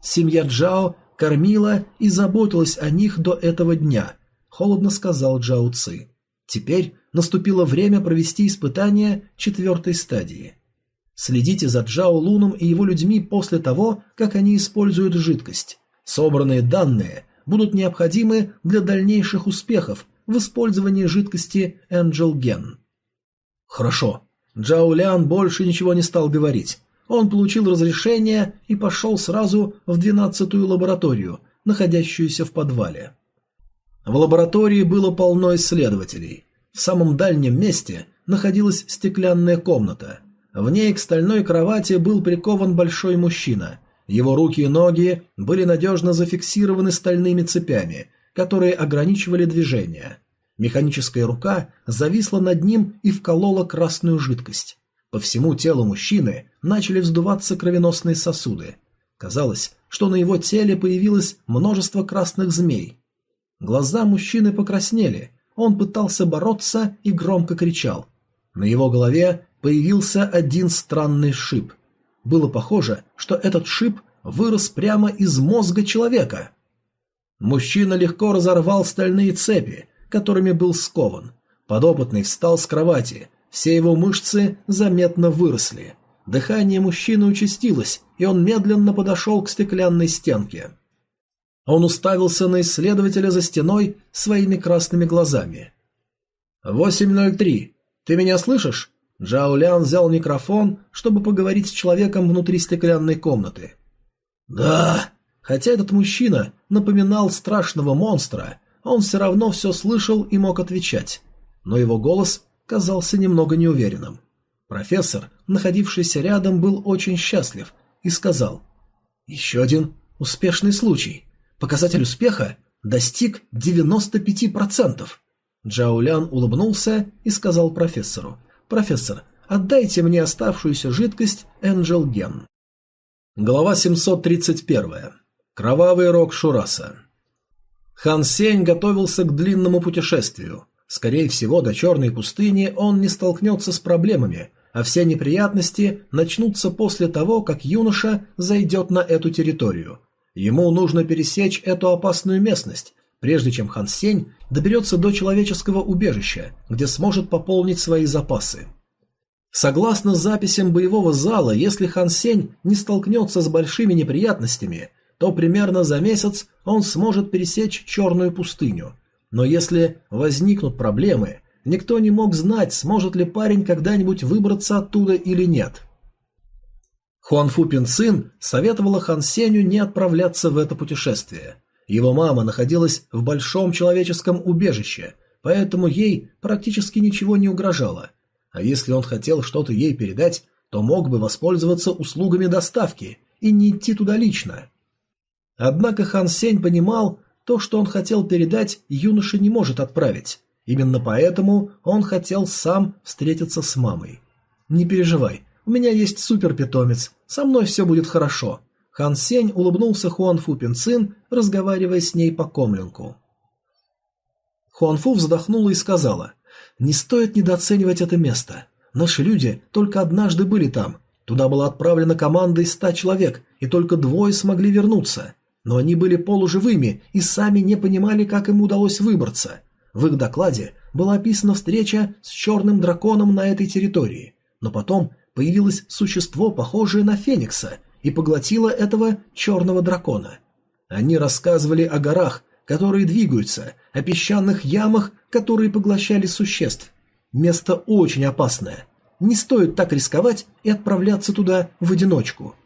Семья Джао кормила и заботилась о них до этого дня, холодно сказал Джао Ци. Теперь наступило время провести испытание четвертой стадии. Следите за Джао Луном и его людьми после того, как они используют жидкость. Собранные данные будут необходимы для дальнейших успехов в использовании жидкости Angel Gen. Хорошо, Джао Лян больше ничего не стал говорить. Он получил разрешение и пошел сразу в двенадцатую лабораторию, находящуюся в подвале. В лаборатории было полно исследователей. В самом дальнем месте находилась стеклянная комната. В ней к стальной кровати был прикован большой мужчина. Его руки и ноги были надежно зафиксированы стальными цепями, которые ограничивали движение. Механическая рука зависла над ним и вколола красную жидкость. По всему телу мужчины начали вздуваться кровеносные сосуды. Казалось, что на его теле появилось множество красных змей. Глаза мужчины покраснели, он пытался бороться и громко кричал. На его голове появился один странный шип. Было похоже, что этот шип вырос прямо из мозга человека. Мужчина легко разорвал стальные цепи, которыми был скован. Подопытный встал с кровати, все его мышцы заметно выросли. Дыхание мужчины участилось, и он медленно подошел к стеклянной стенке. Он уставился на исследователя за стеной своими красными глазами. «803. Ты меня слышишь?» Джао Лян взял микрофон, чтобы поговорить с человеком внутри стеклянной комнаты. «Да!» Хотя этот мужчина напоминал страшного монстра, он все равно все слышал и мог отвечать. Но его голос казался немного неуверенным. Профессор, находившийся рядом, был очень счастлив и сказал «Еще один успешный случай. Показатель успеха достиг 95%. Джаулян улыбнулся и сказал профессору «Профессор, отдайте мне оставшуюся жидкость Энджел Ген». Глава 731. Кровавый рог Шураса. Хан Сень готовился к длинному путешествию. Скорее всего, до Черной пустыни он не столкнется с проблемами, а все неприятности начнутся после того, как юноша зайдет на эту территорию. Ему нужно пересечь эту опасную местность, прежде чем Хан Сень доберется до человеческого убежища, где сможет пополнить свои запасы. Согласно записям боевого зала, если Хан Сень не столкнется с большими неприятностями – то примерно за месяц он сможет пересечь Черную пустыню. Но если возникнут проблемы, никто не мог знать, сможет ли парень когда-нибудь выбраться оттуда или нет. Хуанфу Пинцин советовала Хан Сеню не отправляться в это путешествие. Его мама находилась в большом человеческом убежище, поэтому ей практически ничего не угрожало. А если он хотел что-то ей передать, то мог бы воспользоваться услугами доставки и не идти туда лично. Однако Хан Сень понимал, то, что он хотел передать, юноша не может отправить. Именно поэтому он хотел сам встретиться с мамой. «Не переживай, у меня есть суперпитомец, со мной все будет хорошо». Хан Сень улыбнулся Хуан Фу Пинцин, разговаривая с ней по комлинку. Хуан Фу вздохнула и сказала, «Не стоит недооценивать это место. Наши люди только однажды были там. Туда была отправлена команда из ста человек, и только двое смогли вернуться но они были полуживыми и сами не понимали, как им удалось выбраться. В их докладе была описана встреча с черным драконом на этой территории, но потом появилось существо, похожее на Феникса, и поглотило этого черного дракона. Они рассказывали о горах, которые двигаются, о песчаных ямах, которые поглощали существ. Место очень опасное. не стоит так рисковать и отправляться туда в одиночку.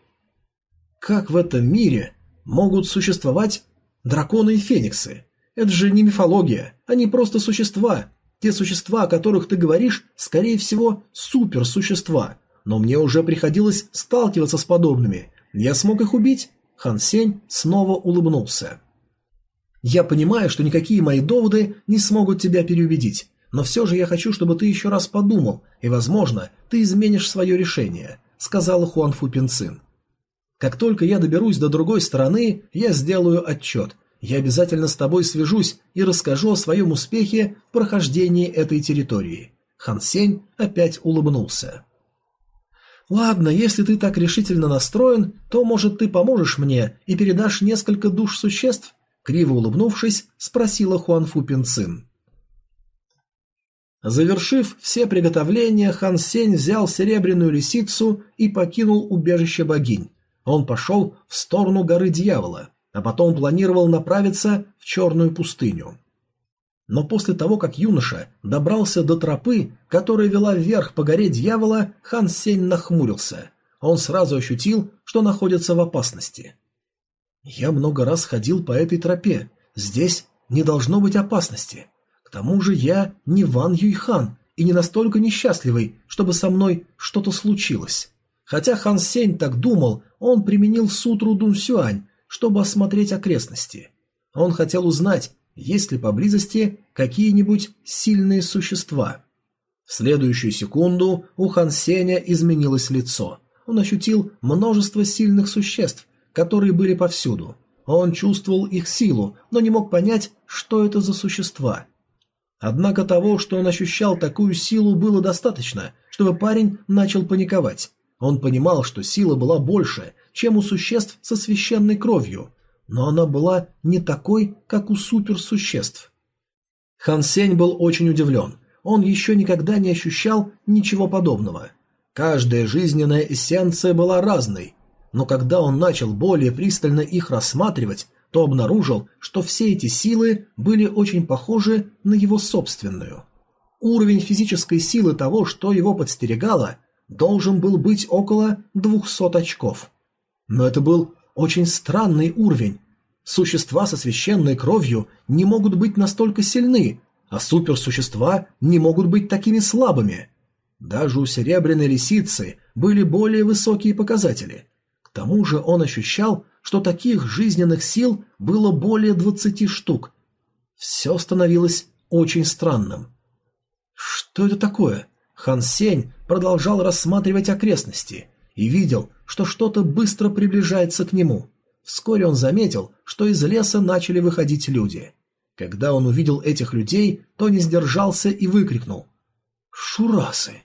Как в этом мире могут существовать драконы и фениксы? Это же не мифология, они просто существа. Те существа, о которых ты говоришь, скорее всего, суперсущества. Но мне уже приходилось сталкиваться с подобными. Я смог их убить. Хан Сень снова улыбнулся. Я понимаю, что никакие мои доводы не смогут тебя переубедить, но все же я хочу, чтобы ты еще раз подумал, и, возможно, ты изменишь свое решение», — сказала Хуан Фу Пинцин. «Как только я доберусь до другой стороны, я сделаю отчет. Я обязательно с тобой свяжусь и расскажу о своем успехе в прохождении этой территории». Хан Сень опять улыбнулся. «Ладно, если ты так решительно настроен, то, может, ты поможешь мне и передашь несколько душ существ?» Криво улыбнувшись, спросила Хуанфу Пинцин. Завершив все приготовления, Хан Сень взял серебряную лисицу и покинул убежище богинь. Он пошел в сторону горы дьявола, а потом планировал направиться в черную пустыню. Но после того, как юноша добрался до тропы, которая вела вверх по горе дьявола, Хан Сень нахмурился. Он сразу ощутил, что находится в опасности. «Я много раз ходил по этой тропе. Здесь не должно быть опасности. К тому же я не Ван Юйхан и не настолько несчастливый, чтобы со мной что-то случилось. Хотя Хан Сень так думал, он применил сутру Дун Сюань, чтобы осмотреть окрестности. Он хотел узнать, есть ли поблизости какие-нибудь сильные существа. В следующую секунду у Хан Сеня изменилось лицо. Он ощутил множество сильных существ, которые были повсюду. Он чувствовал их силу, но не мог понять, что это за существа. Однако того, что он ощущал такую силу, было достаточно, чтобы парень начал паниковать. Он понимал, что сила была больше, чем у существ со священной кровью, но она была не такой, как у суперсуществ. Хан Сень был очень удивлен. Он еще никогда не ощущал ничего подобного. Каждая жизненная эссенция была разной, но когда он начал более пристально их рассматривать, то обнаружил, что все эти силы были очень похожи на его собственную. Уровень физической силы того, что его подстерегало, должен был быть около 200 очков. Но это был очень странный уровень. Существа со священной кровью не могут быть настолько сильны, а суперсущества не могут быть такими слабыми. Даже у серебряной лисицы были более высокие показатели. К тому же он ощущал, что таких жизненных сил было более двадцати штук. Все становилось очень странным. Что это такое? Хан Сень продолжал рассматривать окрестности и видел, что что-то быстро приближается к нему. Вскоре он заметил, что из леса начали выходить люди. Когда он увидел этих людей, то не сдержался и выкрикнул. «Шурасы!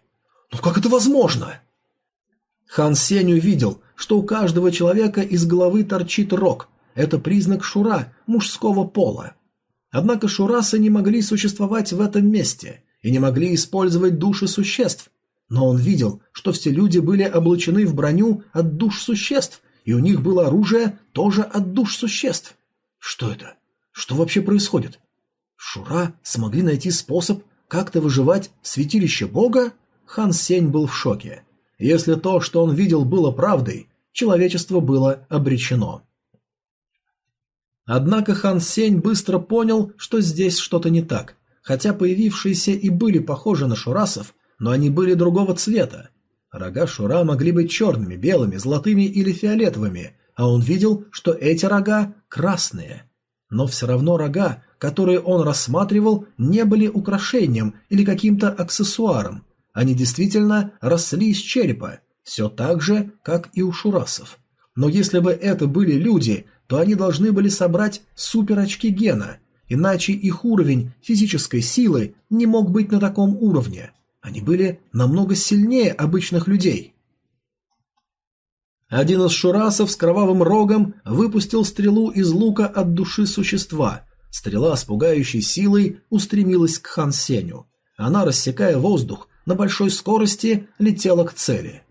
Ну как это возможно?» Хан Сень увидел, что у каждого человека из головы торчит рог. Это признак шура, мужского пола. Однако шурасы не могли существовать в этом месте и не могли использовать души существ. Но он видел, что все люди были облачены в броню от душ существ, и у них было оружие тоже от душ существ. Что это? Что вообще происходит? Шура смогли найти способ как-то выживать в святилище бога? Хан Сень был в шоке. Если то, что он видел, было правдой, человечество было обречено. Однако Хан Сень быстро понял, что здесь что-то не так, хотя появившиеся и были похожи на шурасов, но они были другого цвета. Рога шура могли быть черными, белыми, золотыми или фиолетовыми, а он видел, что эти рога красные. Но все равно рога, которые он рассматривал, не были украшением или каким-то аксессуаром. Они действительно росли из черепа, все так же, как и у шурасов. Но если бы это были люди, то они должны были собрать суперочки гена, иначе их уровень физической силы не мог быть на таком уровне. Они были намного сильнее обычных людей. Один из шурасов с кровавым рогом выпустил стрелу из лука от души существа. Стрела с пугающей силой устремилась к Хан Сеню. Она, рассекая воздух, на большой скорости летела к цели.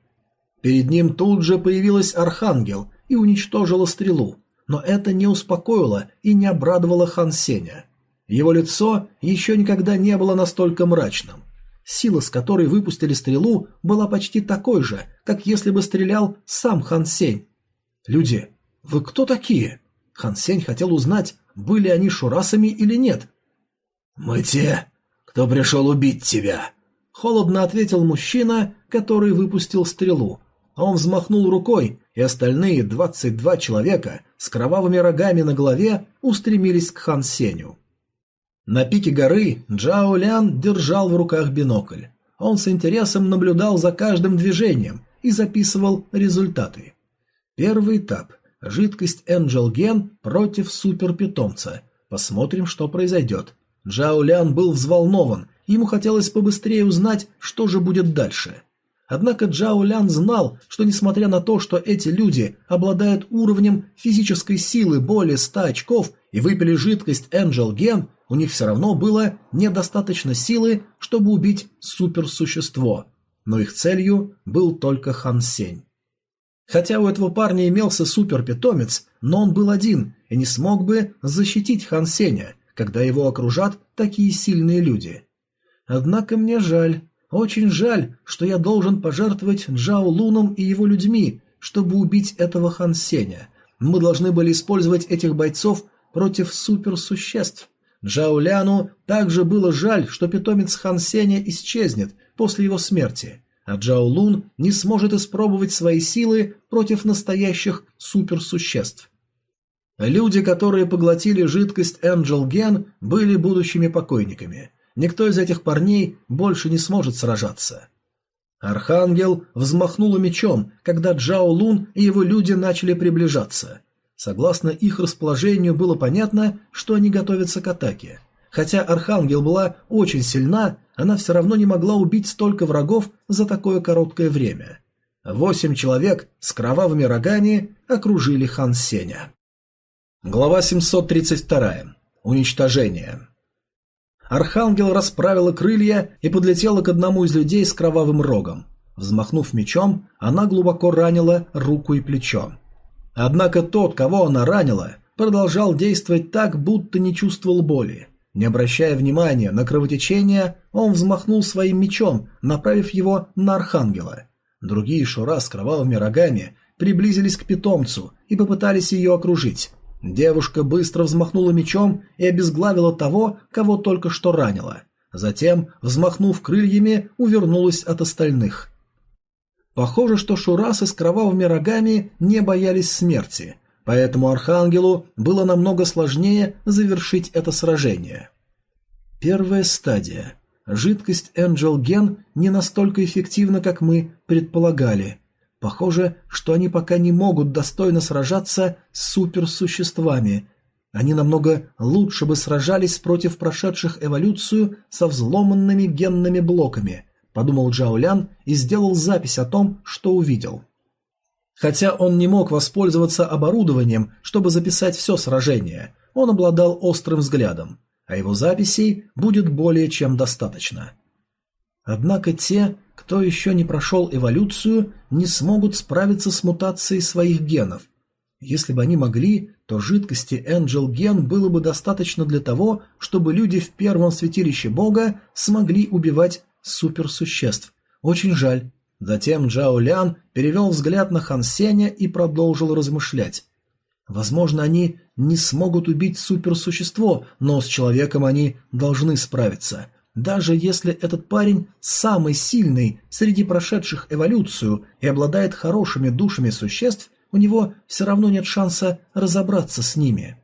Перед ним тут же появилась архангел и уничтожила стрелу, но это не успокоило и не обрадовало Хан Сеня. Его лицо еще никогда не было настолько мрачным. Сила, с которой выпустили стрелу, была почти такой же, как если бы стрелял сам Хан Сень. «Люди, вы кто такие?» Хан Сень хотел узнать, были они шурасами или нет. «Мы те, кто пришел убить тебя», — холодно ответил мужчина, который выпустил стрелу. Он взмахнул рукой, и остальные 22 человека с кровавыми рогами на голове устремились к Хан Сеню. На пике горы Джао Лян держал в руках бинокль. Он с интересом наблюдал за каждым движением и записывал результаты. Первый этап. Жидкость Angel Gen против суперпитомца. Посмотрим, что произойдет. Джао Лян был взволнован, ему хотелось побыстрее узнать, что же будет дальше. Однако Джао Лян знал, что несмотря на то, что эти люди обладают уровнем физической силы более 100 очков и выпили жидкость Angel Gen, у них все равно было недостаточно силы, чтобы убить суперсущество. Но их целью был только Хан Сень. Хотя у этого парня имелся суперпитомец, но он был один и не смог бы защитить Хан Сеня, когда его окружат такие сильные люди. Однако мне жаль, очень жаль, что я должен пожертвовать Джао Луном и его людьми, чтобы убить этого Хан Сеня. Мы должны были использовать этих бойцов против суперсуществ. Джао Ляну также было жаль, что питомец Хан Сеня исчезнет после его смерти, а Джао Лун не сможет испробовать свои силы против настоящих суперсуществ. Люди, которые поглотили жидкость Angel Gen, были будущими покойниками. Никто из этих парней больше не сможет сражаться. Архангел взмахнула мечом, когда Джао Лун и его люди начали приближаться. Согласно их расположению было понятно, что они готовятся к атаке. Хотя Архангел была очень сильна, она все равно не могла убить столько врагов за такое короткое время. Восемь человек с кровавыми рогами окружили Хан Сеня. Глава 732. Уничтожение. Архангел расправила крылья и подлетела к одному из людей с кровавым рогом. Взмахнув мечом, она глубоко ранила руку и плечо. Однако тот, кого она ранила, продолжал действовать так, будто не чувствовал боли. Не обращая внимания на кровотечение, он взмахнул своим мечом, направив его на Архангела. Другие шура с кровавыми рогами приблизились к питомцу и попытались ее окружить. Девушка быстро взмахнула мечом и обезглавила того, кого только что ранила. Затем, взмахнув крыльями, увернулась от остальных. Похоже, что шурасы с кровавыми рогами не боялись смерти, поэтому Архангелу было намного сложнее завершить это сражение. Первая стадия. Жидкость Angel Gen не настолько эффективна, как мы предполагали. Похоже, что они пока не могут достойно сражаться с суперсуществами. Они намного лучше бы сражались против прошедших эволюцию со взломанными генными блоками, подумал Джао Лян и сделал запись о том, что увидел. Хотя он не мог воспользоваться оборудованием, чтобы записать все сражение, он обладал острым взглядом, а его записей будет более чем достаточно. Однако те, кто еще не прошел эволюцию, не смогут справиться с мутацией своих генов. Если бы они могли, то жидкости Angel Ген было бы достаточно для того, чтобы люди в первом святилище Бога смогли убивать суперсуществ. Очень жаль. Затем Джао Лян перевел взгляд на Хан Сеня и продолжил размышлять. Возможно, они не смогут убить суперсущество, но с человеком они должны справиться. Даже если этот парень самый сильный среди прошедших эволюцию и обладает хорошими душами существ, у него все равно нет шанса разобраться с ними.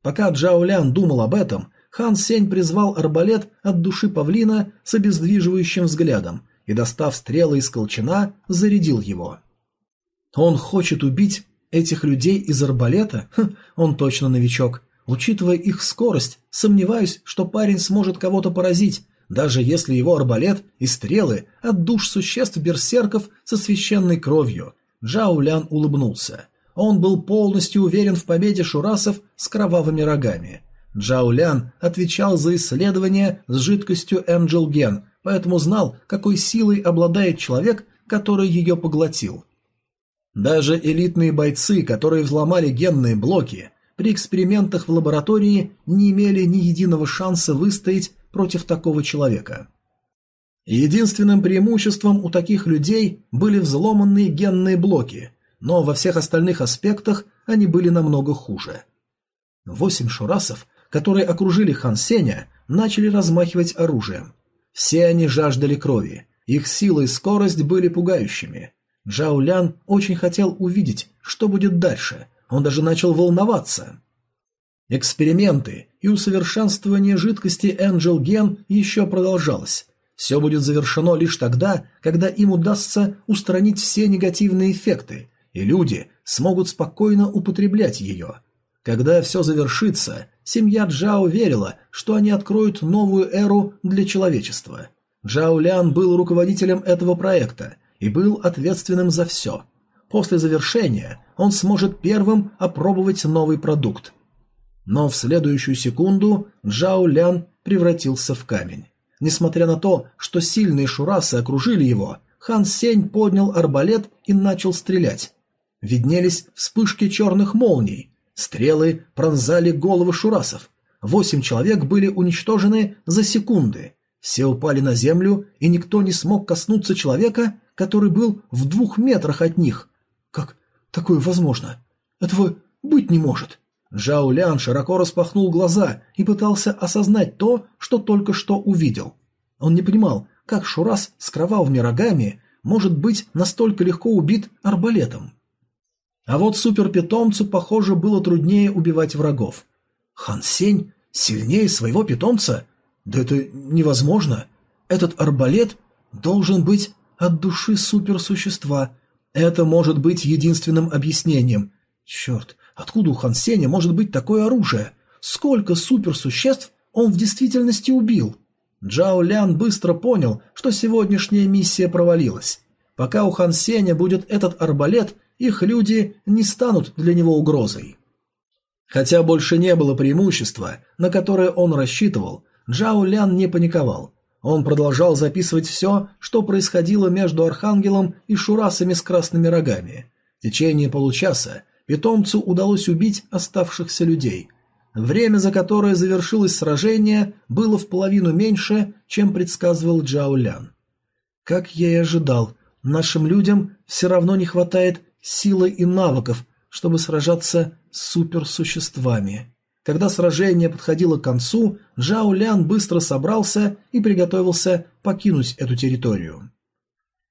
Пока Джао Лян думал об этом, Хан Сень призвал арбалет от души павлина с обездвиживающим взглядом и, достав стрелы из колчана, зарядил его. Он хочет убить этих людей из арбалета? Хм, он точно новичок. Учитывая их скорость, сомневаюсь, что парень сможет кого-то поразить, даже если его арбалет и стрелы от душ существ берсерков со священной кровью. Джао Лян улыбнулся. Он был полностью уверен в победе шурасов с кровавыми рогами. Джао Лян отвечал за исследование с жидкостью Angel Gen, поэтому знал, какой силой обладает человек, который ее поглотил. Даже элитные бойцы, которые взломали генные блоки, при экспериментах в лаборатории не имели ни единого шанса выстоять против такого человека. Единственным преимуществом у таких людей были взломанные генные блоки, но во всех остальных аспектах они были намного хуже. Восемь шурасов, которые окружили Хан Сеня, начали размахивать оружием. Все они жаждали крови, их сила и скорость были пугающими. Джао Лян очень хотел увидеть, что будет дальше, он даже начал волноваться. Эксперименты и усовершенствование жидкости Angel Gen еще продолжалось. Все будет завершено лишь тогда, когда им удастся устранить все негативные эффекты, и люди смогут спокойно употреблять ее. Когда все завершится, семья Джао верила, что они откроют новую эру для человечества. Джао Лян был руководителем этого проекта и был ответственным за все. После завершения он сможет первым опробовать новый продукт. Но в следующую секунду Джао Лян превратился в камень. Несмотря на то, что сильные шурасы окружили его, Хан Сень поднял арбалет и начал стрелять. Виднелись вспышки черных молний, Стрелы пронзали головы шурасов. Восемь человек были уничтожены за секунды. Все упали на землю, и никто не смог коснуться человека, который был в двух метрах от них. Такое возможно? Этого быть не может. Джао Лян широко распахнул глаза и пытался осознать то, что только что увидел. Он не понимал, как Шурас с кровавыми рогами может быть настолько легко убит арбалетом. А вот суперпитомцу, похоже, было труднее убивать врагов. Хан Сень сильнее своего питомца? Да это невозможно. Этот арбалет должен быть от души суперсущества. Это может быть единственным объяснением. Черт, откуда у Хан Сеня может быть такое оружие? Сколько суперсуществ он в действительности убил? Джао Лян быстро понял, что сегодняшняя миссия провалилась. Пока у Хан Сеня будет этот арбалет, их люди не станут для него угрозой. Хотя больше не было преимущества, на которое он рассчитывал, Джао Лян не паниковал. Он продолжал записывать все, что происходило между Архангелом и Шурасами с красными рогами. В течение получаса питомцу удалось убить оставшихся людей. Время, за которое завершилось сражение, было в половину меньше, чем предсказывал Джао Лян. Как я и ожидал, нашим людям все равно не хватает силы и навыков, чтобы сражаться с суперсуществами. Когда сражение подходило к концу, Жао Лян быстро собрался и приготовился покинуть эту территорию.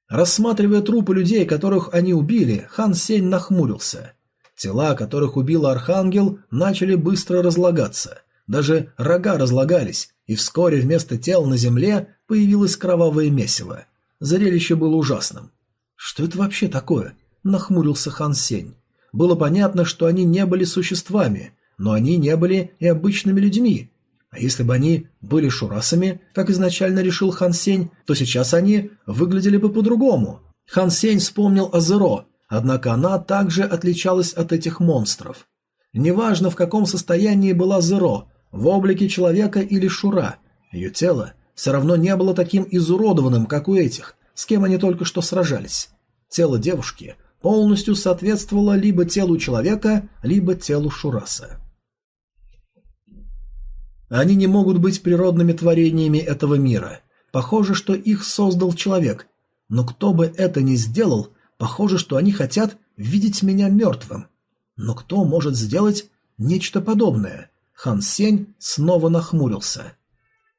Рассматривая трупы людей, которых они убили, Хан Сень нахмурился. Тела, которых убил Архангел, начали быстро разлагаться. Даже рога разлагались, и вскоре вместо тел на земле появилось кровавое месиво. Зрелище было ужасным. Что это вообще такое? нахмурился Хан Сень. Было понятно, что они не были существами, но они не были и обычными людьми. А если бы они были шурасами, как изначально решил Хан Сень, то сейчас они выглядели бы по-другому. Хан Сень вспомнил о Зеро, однако она также отличалась от этих монстров. Неважно, в каком состоянии была Зеро, в облике человека или шура, ее тело все равно не было таким изуродованным, как у этих, с кем они только что сражались. Тело девушки полностью соответствовало либо телу человека, либо телу Шураса. Они не могут быть природными творениями этого мира. Похоже, что их создал человек. Но кто бы это ни сделал, похоже, что они хотят видеть меня мертвым. Но кто может сделать нечто подобное? Хан Сень снова нахмурился.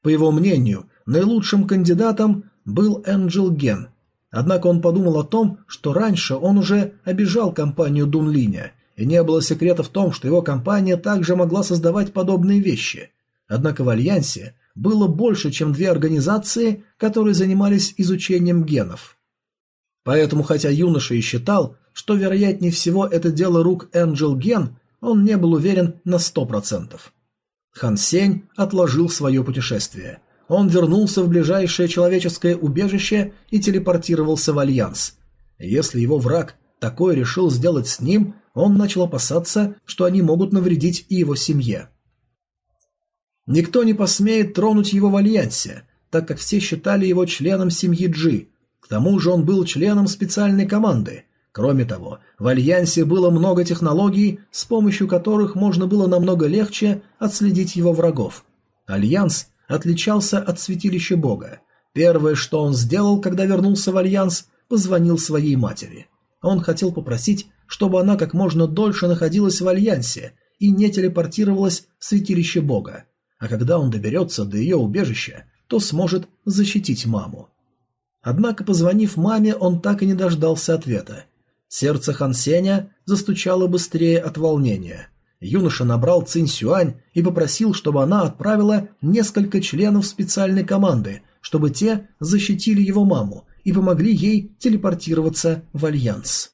По его мнению, наилучшим кандидатом был Энджел Ген, Однако он подумал о том, что раньше он уже обижал компанию Дунлиня, и не было секрета в том, что его компания также могла создавать подобные вещи. Однако в Альянсе было больше, чем две организации, которые занимались изучением генов. Поэтому, хотя юноша и считал, что вероятнее всего это дело рук Энджел Ген, он не был уверен на сто процентов. Хан Сень отложил свое путешествие. Он вернулся в ближайшее человеческое убежище и телепортировался в Альянс. Если его враг такое решил сделать с ним, он начал опасаться, что они могут навредить и его семье. Никто не посмеет тронуть его в Альянсе, так как все считали его членом семьи Джи. К тому же он был членом специальной команды. Кроме того, в Альянсе было много технологий, с помощью которых можно было намного легче отследить его врагов. Альянс отличался от святилища бога. Первое, что он сделал, когда вернулся в Альянс, позвонил своей матери. Он хотел попросить, чтобы она как можно дольше находилась в Альянсе и не телепортировалась в святилище Бога. А когда он доберется до ее убежища, то сможет защитить маму. Однако, позвонив маме, он так и не дождался ответа. Сердце Хан Сеня застучало быстрее от волнения. Юноша набрал Цинь Сюань и попросил, чтобы она отправила несколько членов специальной команды, чтобы те защитили его маму и помогли ей телепортироваться в Альянс.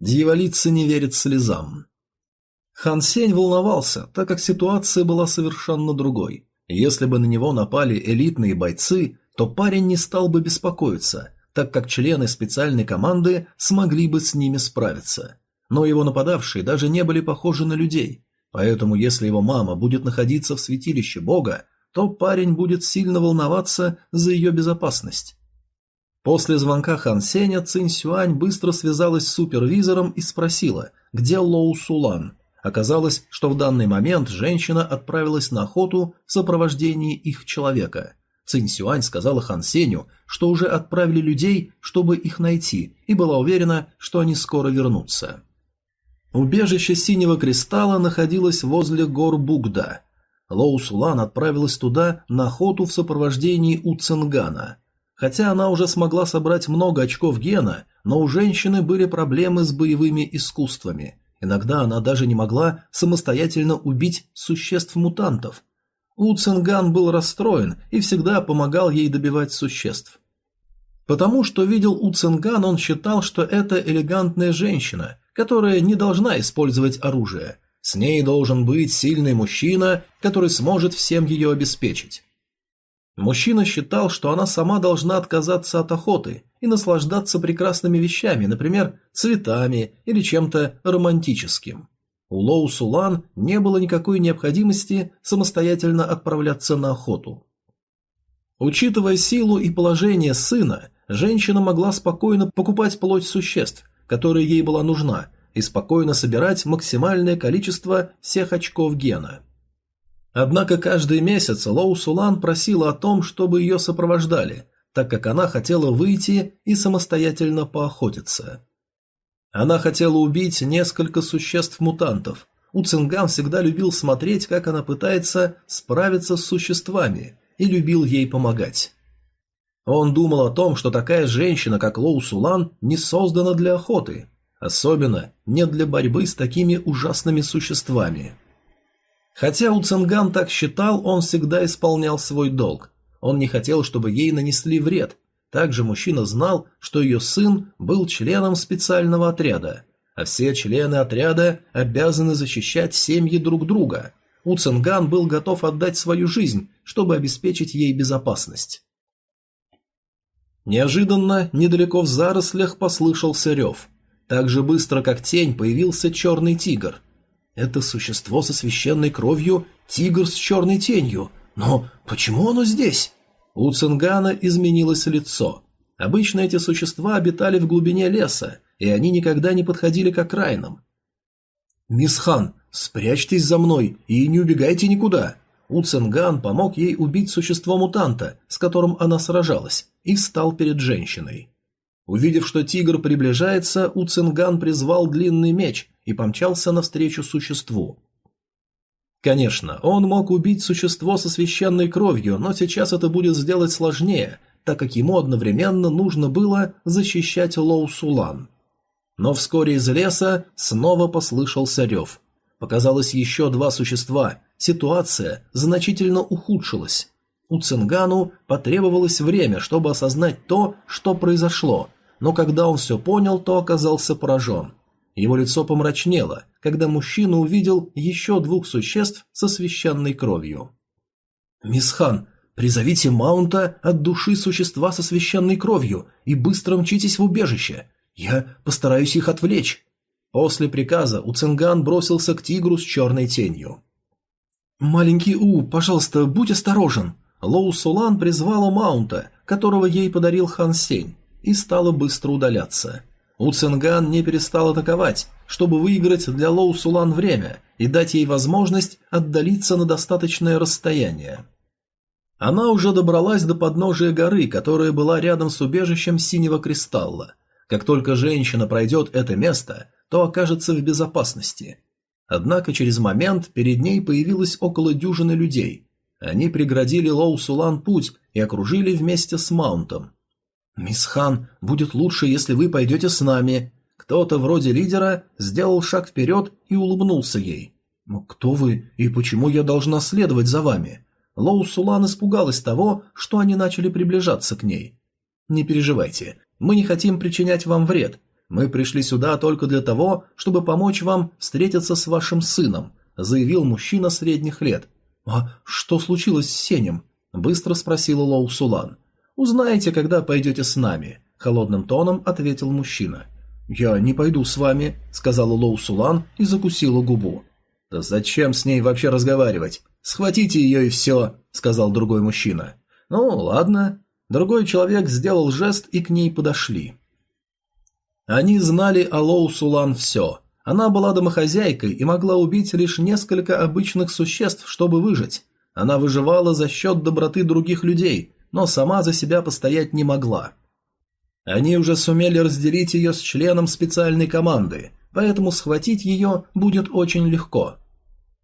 Дьяволица не верит слезам. Хан Сень волновался, так как ситуация была совершенно другой. Если бы на него напали элитные бойцы, то парень не стал бы беспокоиться, так как члены специальной команды смогли бы с ними справиться. Но его нападавшие даже не были похожи на людей, поэтому если его мама будет находиться в святилище бога, то парень будет сильно волноваться за ее безопасность. После звонка Хан Сеня Цинь Сюань быстро связалась с супервизором и спросила, где Лоу Сулан. Оказалось, что в данный момент женщина отправилась на охоту в сопровождении их человека. Цинь Сюань сказала Хан Сеню, что уже отправили людей, чтобы их найти, и была уверена, что они скоро вернутся. Убежище Синего Кристалла находилось возле гор Бугда. Лоу Сулан отправилась туда на охоту в сопровождении У Цингана – Хотя она уже смогла собрать много очков гена, но у женщины были проблемы с боевыми искусствами. Иногда она даже не могла самостоятельно убить существ-мутантов. У Цинган был расстроен и всегда помогал ей добивать существ. Потому что видел У Цинган, он считал, что это элегантная женщина, которая не должна использовать оружие. С ней должен быть сильный мужчина, который сможет всем ее обеспечить. Мужчина считал, что она сама должна отказаться от охоты и наслаждаться прекрасными вещами, например, цветами или чем-то романтическим. У Лоу Сулан не было никакой необходимости самостоятельно отправляться на охоту. Учитывая силу и положение сына, женщина могла спокойно покупать плоть существ, которая ей была нужна, и спокойно собирать максимальное количество всех очков гена – Однако каждый месяц Лоу Сулан просила о том, чтобы ее сопровождали, так как она хотела выйти и самостоятельно поохотиться. Она хотела убить несколько существ-мутантов. У Цинган всегда любил смотреть, как она пытается справиться с существами, и любил ей помогать. Он думал о том, что такая женщина, как Лоу Сулан, не создана для охоты, особенно не для борьбы с такими ужасными существами. Хотя Уценган так считал, он всегда исполнял свой долг. Он не хотел, чтобы ей нанесли вред. Также мужчина знал, что ее сын был членом специального отряда, а все члены отряда обязаны защищать семьи друг друга. Уценган был готов отдать свою жизнь, чтобы обеспечить ей безопасность. Неожиданно, недалеко в зарослях послышался рев. Так же быстро, как тень, появился черный тигр – это существо со священной кровью, тигр с черной тенью. Но почему оно здесь? У Цингана изменилось лицо. Обычно эти существа обитали в глубине леса, и они никогда не подходили к окраинам. «Мисс Хан, спрячьтесь за мной и не убегайте никуда!» У Цинган помог ей убить существо-мутанта, с которым она сражалась, и встал перед женщиной. Увидев, что тигр приближается, У Цинган призвал длинный меч и помчался навстречу существу. Конечно, он мог убить существо со священной кровью, но сейчас это будет сделать сложнее, так как ему одновременно нужно было защищать Лоу Сулан. Но вскоре из леса снова послышался рев. Показалось еще два существа, ситуация значительно ухудшилась. У Цингану потребовалось время, чтобы осознать то, что произошло, но когда он все понял, то оказался поражен. Его лицо помрачнело, когда мужчина увидел еще двух существ со священной кровью. «Мисс Хан, Призовите Маунта от души существа со священной кровью и быстро мчитесь в убежище. Я постараюсь их отвлечь». После приказа Уцинган бросился к тигру с черной тенью. «Маленький У, пожалуйста, будь осторожен!» Лоу Сулан призвала Маунта, которого ей подарил Хан Сень, и стала быстро удаляться. Уцинган не перестал атаковать, чтобы выиграть для Лоу Сулан время и дать ей возможность отдалиться на достаточное расстояние. Она уже добралась до подножия горы, которая была рядом с убежищем синего кристалла. Как только женщина пройдет это место, то окажется в безопасности. Однако через момент перед ней появилось около дюжины людей. Они преградили Лоу Сулан путь и окружили вместе с Маунтом. «Мисс Хан, будет лучше, если вы пойдете с нами». Кто-то вроде лидера сделал шаг вперед и улыбнулся ей. «Ну, «Кто вы и почему я должна следовать за вами?» Лоу Сулан испугалась того, что они начали приближаться к ней. «Не переживайте, мы не хотим причинять вам вред. Мы пришли сюда только для того, чтобы помочь вам встретиться с вашим сыном», заявил мужчина средних лет. «А что случилось с Сенем?» – быстро спросила Лоу Сулан. «Узнаете, когда пойдете с нами», – холодным тоном ответил мужчина. «Я не пойду с вами», – сказала Лоу Сулан и закусила губу. «Да зачем с ней вообще разговаривать? Схватите ее и все», – сказал другой мужчина. «Ну, ладно». Другой человек сделал жест и к ней подошли. Они знали о Лоу Сулан все. Она была домохозяйкой и могла убить лишь несколько обычных существ, чтобы выжить. Она выживала за счет доброты других людей, но сама за себя постоять не могла. Они уже сумели разделить ее с членом специальной команды, поэтому схватить ее будет очень легко.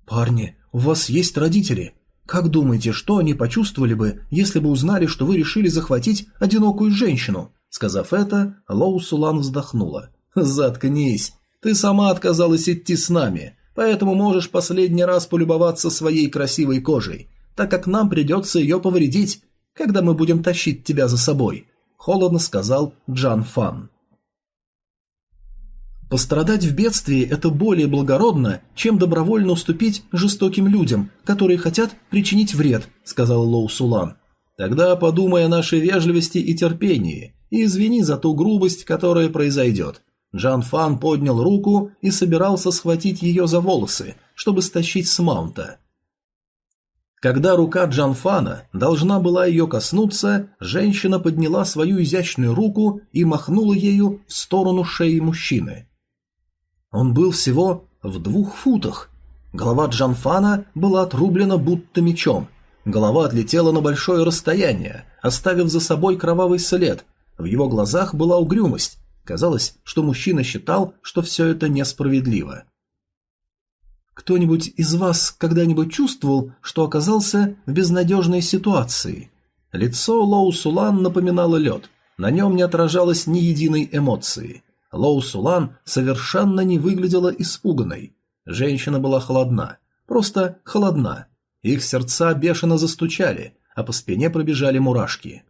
«Парни, у вас есть родители. Как думаете, что они почувствовали бы, если бы узнали, что вы решили захватить одинокую женщину?» Сказав это, Лоу Сулан вздохнула. «Заткнись. Ты сама отказалась идти с нами, поэтому можешь последний раз полюбоваться своей красивой кожей, так как нам придется ее повредить, когда мы будем тащить тебя за собой», — холодно сказал Джан Фан. Пострадать в бедствии – это более благородно, чем добровольно уступить жестоким людям, которые хотят причинить вред, сказал Лоу Сулан. Тогда подумай о нашей вежливости и терпении, и извини за ту грубость, которая произойдет. Джан Фан поднял руку и собирался схватить ее за волосы, чтобы стащить с маунта. Когда рука Джан Фана должна была ее коснуться, женщина подняла свою изящную руку и махнула ею в сторону шеи мужчины. Он был всего в двух футах. Голова Джан Фана была отрублена будто мечом. Голова отлетела на большое расстояние, оставив за собой кровавый след. В его глазах была угрюмость, Казалось, что мужчина считал, что все это несправедливо. Кто-нибудь из вас когда-нибудь чувствовал, что оказался в безнадежной ситуации? Лицо Лоу Сулан напоминало лед. На нем не отражалось ни единой эмоции. Лоу Сулан совершенно не выглядела испуганной. Женщина была холодна. Просто холодна. Их сердца бешено застучали, а по спине пробежали мурашки.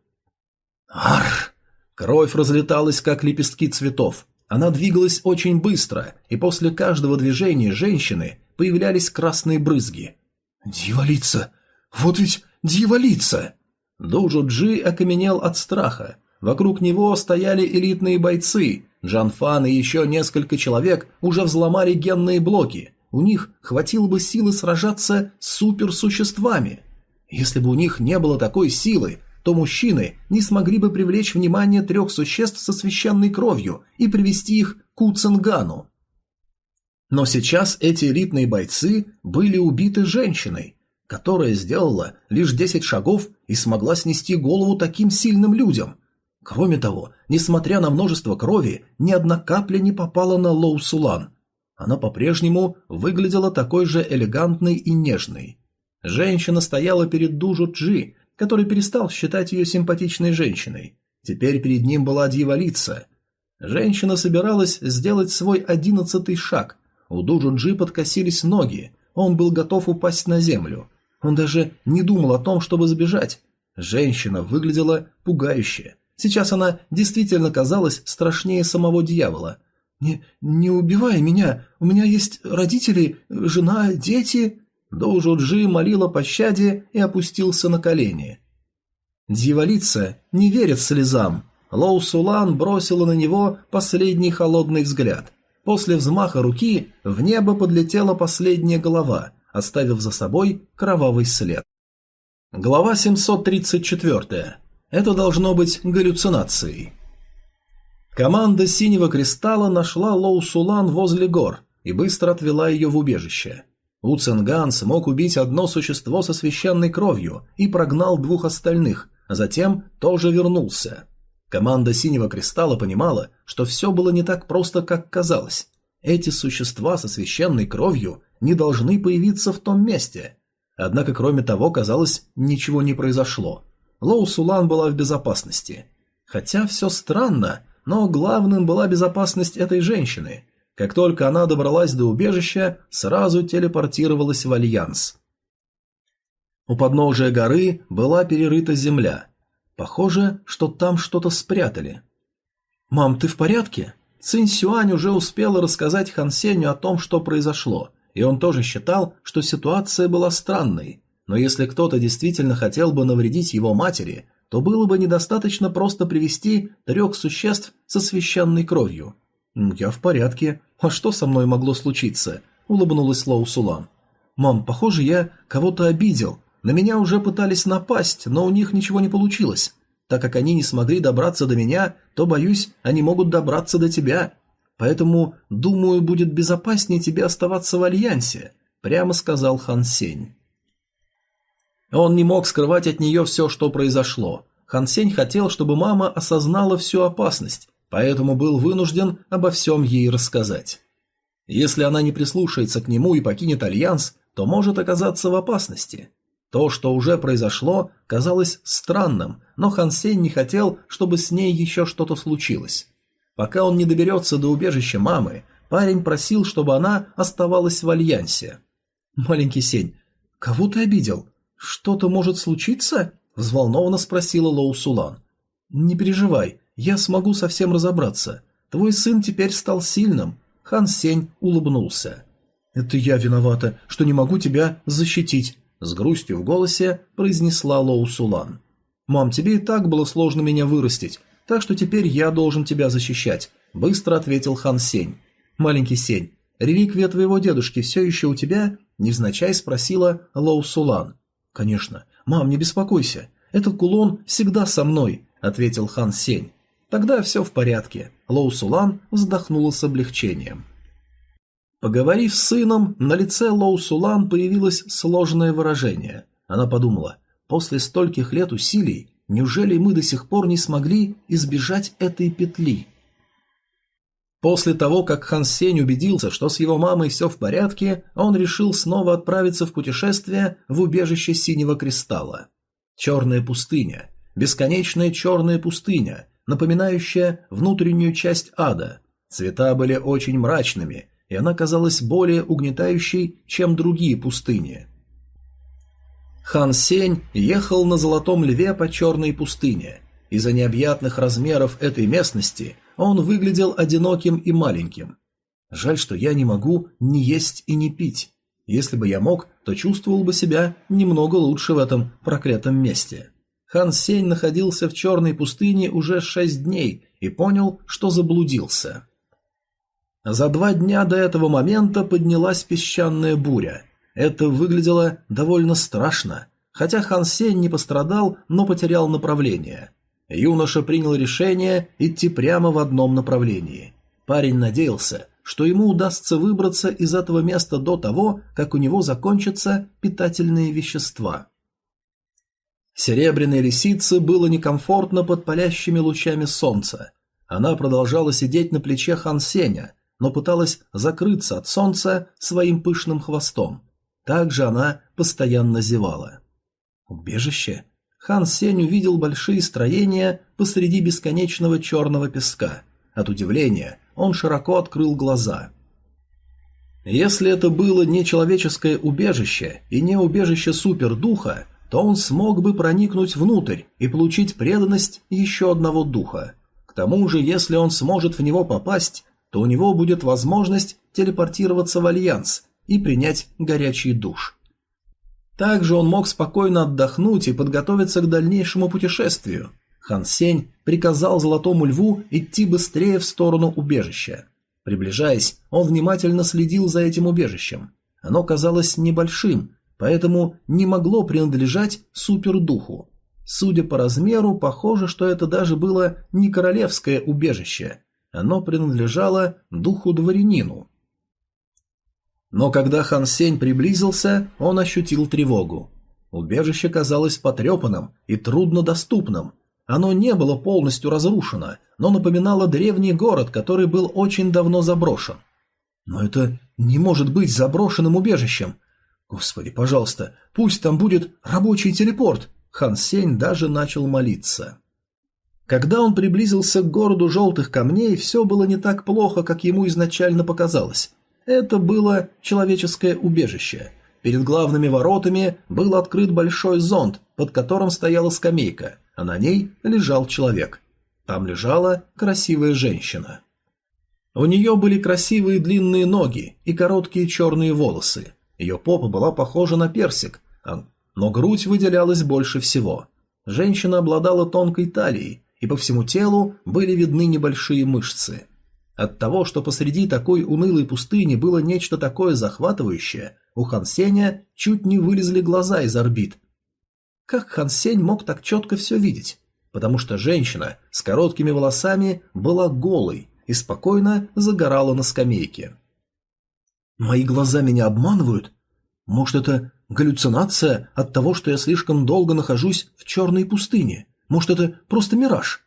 «Арр!» Кровь разлеталась, как лепестки цветов. Она двигалась очень быстро, и после каждого движения женщины появлялись красные брызги. «Дьяволица! Вот ведь дьяволица!» Доужо Джи окаменел от страха. Вокруг него стояли элитные бойцы. Джан Фан и еще несколько человек уже взломали генные блоки. У них хватило бы силы сражаться с суперсуществами. Если бы у них не было такой силы, то мужчины не смогли бы привлечь внимание трех существ со священной кровью и привести их к Уцингану. Но сейчас эти элитные бойцы были убиты женщиной, которая сделала лишь 10 шагов и смогла снести голову таким сильным людям. Кроме того, несмотря на множество крови, ни одна капля не попала на Лоу Сулан. Она по-прежнему выглядела такой же элегантной и нежной. Женщина стояла перед Дужу Джи, который перестал считать ее симпатичной женщиной. Теперь перед ним была дьяволица. Женщина собиралась сделать свой одиннадцатый шаг. У Дуджуджи подкосились ноги, он был готов упасть на землю. Он даже не думал о том, чтобы сбежать. Женщина выглядела пугающе. Сейчас она действительно казалась страшнее самого дьявола. «Не, не убивай меня, у меня есть родители, жена, дети...» Доужу Джи молил о пощаде и опустился на колени. Дьяволица не верит слезам. Лоу Сулан бросила на него последний холодный взгляд. После взмаха руки в небо подлетела последняя голова, оставив за собой кровавый след. Глава 734. Это должно быть галлюцинацией. Команда Синего Кристалла нашла Лоу Сулан возле гор и быстро отвела ее в убежище. У Ценган смог убить одно существо со священной кровью и прогнал двух остальных, а затем тоже вернулся. Команда Синего Кристалла понимала, что все было не так просто, как казалось. Эти существа со священной кровью не должны появиться в том месте. Однако, кроме того, казалось, ничего не произошло. Лоу Сулан была в безопасности. Хотя все странно, но главным была безопасность этой женщины. Как только она добралась до убежища, сразу телепортировалась в Альянс. У подножия горы была перерыта земля. Похоже, что там что-то спрятали. «Мам, ты в порядке?» Цинь Сюань уже успела рассказать Хан Сенью о том, что произошло, и он тоже считал, что ситуация была странной. Но если кто-то действительно хотел бы навредить его матери, то было бы недостаточно просто привести трех существ со священной кровью. «Я в порядке. А что со мной могло случиться?» – улыбнулась Лоу Сулан. «Мам, похоже, я кого-то обидел. На меня уже пытались напасть, но у них ничего не получилось. Так как они не смогли добраться до меня, то, боюсь, они могут добраться до тебя. Поэтому, думаю, будет безопаснее тебе оставаться в Альянсе», – прямо сказал Хан Сень. Он не мог скрывать от нее все, что произошло. Хан Сень хотел, чтобы мама осознала всю опасность, поэтому был вынужден обо всем ей рассказать. Если она не прислушается к нему и покинет Альянс, то может оказаться в опасности. То, что уже произошло, казалось странным, но Хан Сень не хотел, чтобы с ней еще что-то случилось. Пока он не доберется до убежища мамы, парень просил, чтобы она оставалась в Альянсе. «Маленький Сень, кого ты обидел? «Что-то может случиться?» – взволнованно спросила Лоу Сулан. «Не переживай, я смогу совсем разобраться. Твой сын теперь стал сильным». Хан Сень улыбнулся. «Это я виновата, что не могу тебя защитить», – с грустью в голосе произнесла Лоу Сулан. «Мам, тебе и так было сложно меня вырастить, так что теперь я должен тебя защищать», – быстро ответил Хан Сень. «Маленький Сень, реликвия твоего дедушки все еще у тебя?» – невзначай спросила Лоу Сулан. «Конечно. Мам, не беспокойся. Этот кулон всегда со мной», — ответил Хан Сень. «Тогда все в порядке». Лоу Сулан вздохнула с облегчением. Поговорив с сыном, на лице Лоу Сулан появилось сложное выражение. Она подумала, после стольких лет усилий, неужели мы до сих пор не смогли избежать этой петли? После того, как Хан Сень убедился, что с его мамой все в порядке, он решил снова отправиться в путешествие в убежище Синего Кристалла. Черная пустыня. Бесконечная черная пустыня, напоминающая внутреннюю часть ада. Цвета были очень мрачными, и она казалась более угнетающей, чем другие пустыни. Хан Сень ехал на Золотом Льве по черной пустыне. Из-за необъятных размеров этой местности – он выглядел одиноким и маленьким. Жаль, что я не могу ни есть и ни пить. Если бы я мог, то чувствовал бы себя немного лучше в этом проклятом месте. Хан Сень находился в черной пустыне уже шесть дней и понял, что заблудился. За два дня до этого момента поднялась песчаная буря. Это выглядело довольно страшно, хотя Хан Сень не пострадал, но потерял направление. Юноша принял решение идти прямо в одном направлении. Парень надеялся, что ему удастся выбраться из этого места до того, как у него закончатся питательные вещества. Серебряной лисице было некомфортно под палящими лучами солнца. Она продолжала сидеть на плече Хан Сеня, но пыталась закрыться от солнца своим пышным хвостом. Также она постоянно зевала. Убежище? Хан Сень увидел большие строения посреди бесконечного черного песка. От удивления он широко открыл глаза. Если это было не человеческое убежище и не убежище супердуха, то он смог бы проникнуть внутрь и получить преданность еще одного духа. К тому же, если он сможет в него попасть, то у него будет возможность телепортироваться в Альянс и принять горячий душ. Также он мог спокойно отдохнуть и подготовиться к дальнейшему путешествию. Хан Сень приказал Золотому Льву идти быстрее в сторону убежища. Приближаясь, он внимательно следил за этим убежищем. Оно казалось небольшим, поэтому не могло принадлежать супердуху. Судя по размеру, похоже, что это даже было не королевское убежище. Оно принадлежало духу-дворянину. Но когда Хан Сень приблизился, он ощутил тревогу. Убежище казалось потрепанным и труднодоступным. Оно не было полностью разрушено, но напоминало древний город, который был очень давно заброшен. Но это не может быть заброшенным убежищем. Господи, пожалуйста, пусть там будет рабочий телепорт. Хан Сень даже начал молиться. Когда он приблизился к городу желтых камней, все было не так плохо, как ему изначально показалось. Это было человеческое убежище. Перед главными воротами был открыт большой зонт, под которым стояла скамейка, а на ней лежал человек. Там лежала красивая женщина. У нее были красивые длинные ноги и короткие черные волосы. Ее попа была похожа на персик, а, но грудь выделялась больше всего. Женщина обладала тонкой талией, и по всему телу были видны небольшие мышцы. От того, что посреди такой унылой пустыни было нечто такое захватывающее, у Хансеня чуть не вылезли глаза из орбит. Как Хансень мог так четко все видеть? Потому что женщина с короткими волосами была голой, и спокойно загорала на скамейке. «Мои глаза меня обманывают? Может, это галлюцинация от того, что я слишком долго нахожусь в черной пустыне? Может, это просто мираж?»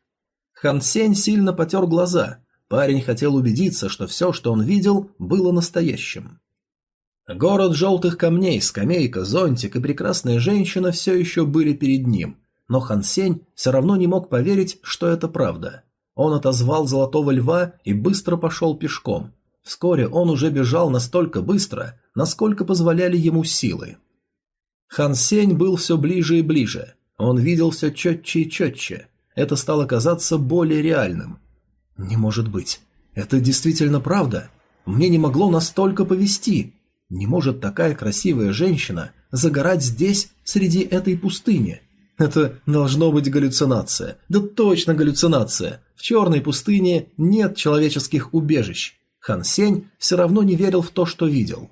Хан Сень сильно потер глаза. Парень хотел убедиться, что все, что он видел, было настоящим. Город желтых камней, скамейка, зонтик и прекрасная женщина все еще были перед ним, но Хан Сень все равно не мог поверить, что это правда. Он отозвал золотого льва и быстро пошел пешком. Вскоре он уже бежал настолько быстро, насколько позволяли ему силы. Хан Сень был все ближе и ближе. Он видел все четче и четче. Это стало казаться более реальным. Не может быть. Это действительно правда. Мне не могло настолько повести. Не может такая красивая женщина загорать здесь, среди этой пустыни. Это должно быть галлюцинация. Да точно галлюцинация. В черной пустыне нет человеческих убежищ. Хан Сень все равно не верил в то, что видел.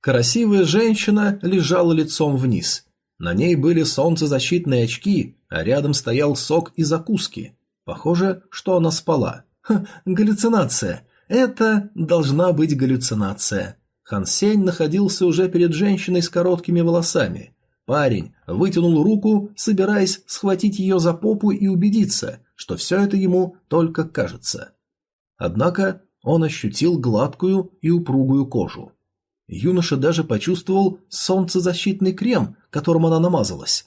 Красивая женщина лежала лицом вниз. На ней были солнцезащитные очки, а рядом стоял сок и закуски. Похоже, что она спала. Ха, галлюцинация. Это должна быть галлюцинация. Хан Сень находился уже перед женщиной с короткими волосами. Парень вытянул руку, собираясь схватить ее за попу и убедиться, что все это ему только кажется. Однако он ощутил гладкую и упругую кожу. Юноша даже почувствовал солнцезащитный крем, которым она намазалась.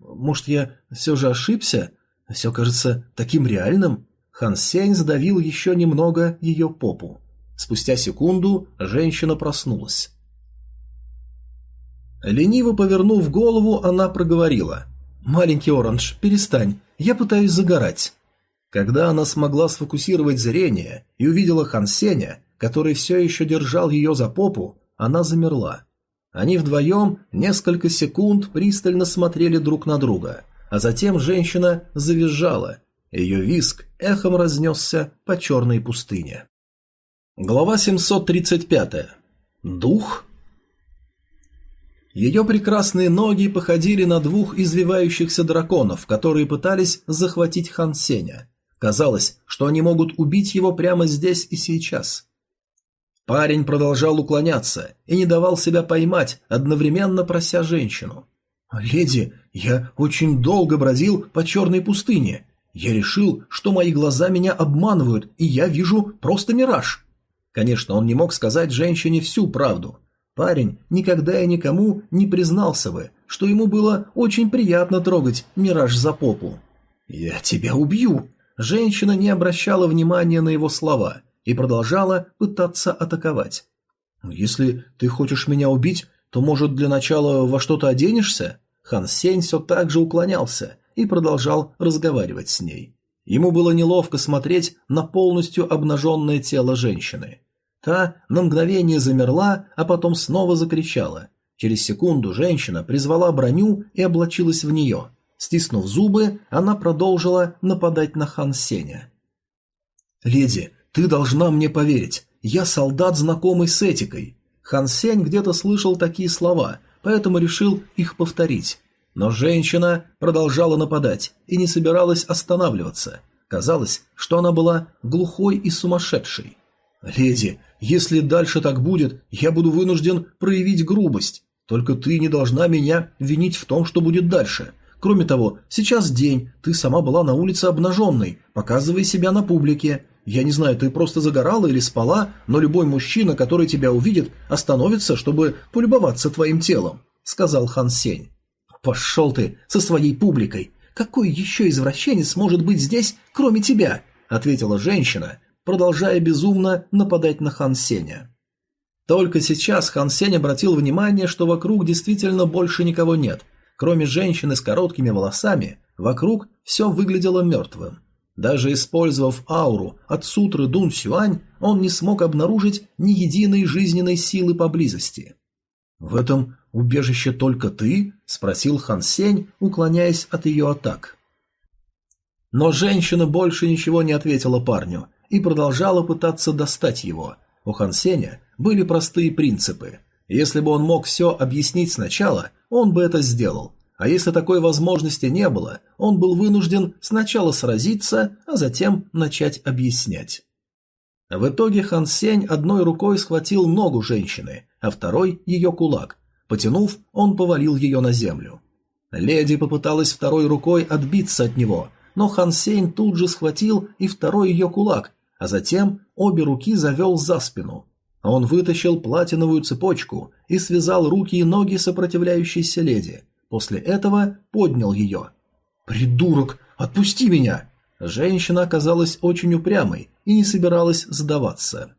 Может, я все же ошибся? Все кажется таким реальным. Хан Сень задавил еще немного ее попу. Спустя секунду женщина проснулась. Лениво повернув голову, она проговорила. «Маленький Оранж, перестань, я пытаюсь загорать». Когда она смогла сфокусировать зрение и увидела Хан Сеня, который все еще держал ее за попу, она замерла. Они вдвоем несколько секунд пристально смотрели друг на друга, а затем женщина завизжала. Ее виск эхом разнесся по черной пустыне. Глава 735. Дух ее прекрасные ноги походили на двух извивающихся драконов, которые пытались захватить Хан Сеня. Казалось, что они могут убить его прямо здесь и сейчас. Парень продолжал уклоняться и не давал себя поймать, одновременно прося женщину. «Леди, я очень долго бродил по черной пустыне. Я решил, что мои глаза меня обманывают, и я вижу просто мираж». Конечно, он не мог сказать женщине всю правду – Парень никогда и никому не признался бы, что ему было очень приятно трогать мираж за попу. «Я тебя убью!» Женщина не обращала внимания на его слова и продолжала пытаться атаковать. «Если ты хочешь меня убить, то, может, для начала во что-то оденешься?» Хан Сень все так же уклонялся и продолжал разговаривать с ней. Ему было неловко смотреть на полностью обнаженное тело женщины. Та на мгновение замерла, а потом снова закричала. Через секунду женщина призвала броню и облачилась в нее. Стиснув зубы, она продолжила нападать на Хан Сеня. «Леди, ты должна мне поверить. Я солдат, знакомый с этикой». Хан Сень где-то слышал такие слова, поэтому решил их повторить. Но женщина продолжала нападать и не собиралась останавливаться. Казалось, что она была глухой и сумасшедшей. «Леди, если дальше так будет, я буду вынужден проявить грубость. Только ты не должна меня винить в том, что будет дальше. Кроме того, сейчас день, ты сама была на улице обнаженной, показывая себя на публике. Я не знаю, ты просто загорала или спала, но любой мужчина, который тебя увидит, остановится, чтобы полюбоваться твоим телом», — сказал Хан Сень. «Пошел ты со своей публикой. Какой еще извращенец может быть здесь, кроме тебя?» — ответила женщина, продолжая безумно нападать на Хан Сеня. Только сейчас Хан Сень обратил внимание, что вокруг действительно больше никого нет. Кроме женщины с короткими волосами, вокруг все выглядело мертвым. Даже использовав ауру от сутры Дун Сюань, он не смог обнаружить ни единой жизненной силы поблизости. «В этом убежище только ты?» – спросил Хан Сень, уклоняясь от ее атак. Но женщина больше ничего не ответила парню и продолжала пытаться достать его. У Хан Сеня были простые принципы. Если бы он мог все объяснить сначала, он бы это сделал. А если такой возможности не было, он был вынужден сначала сразиться, а затем начать объяснять. В итоге Хан Сень одной рукой схватил ногу женщины, а второй – ее кулак. Потянув, он повалил ее на землю. Леди попыталась второй рукой отбиться от него, но Хан Сень тут же схватил и второй ее кулак, а затем обе руки завел за спину. Он вытащил платиновую цепочку и связал руки и ноги сопротивляющейся леди. После этого поднял ее. «Придурок, отпусти меня!» Женщина оказалась очень упрямой и не собиралась сдаваться.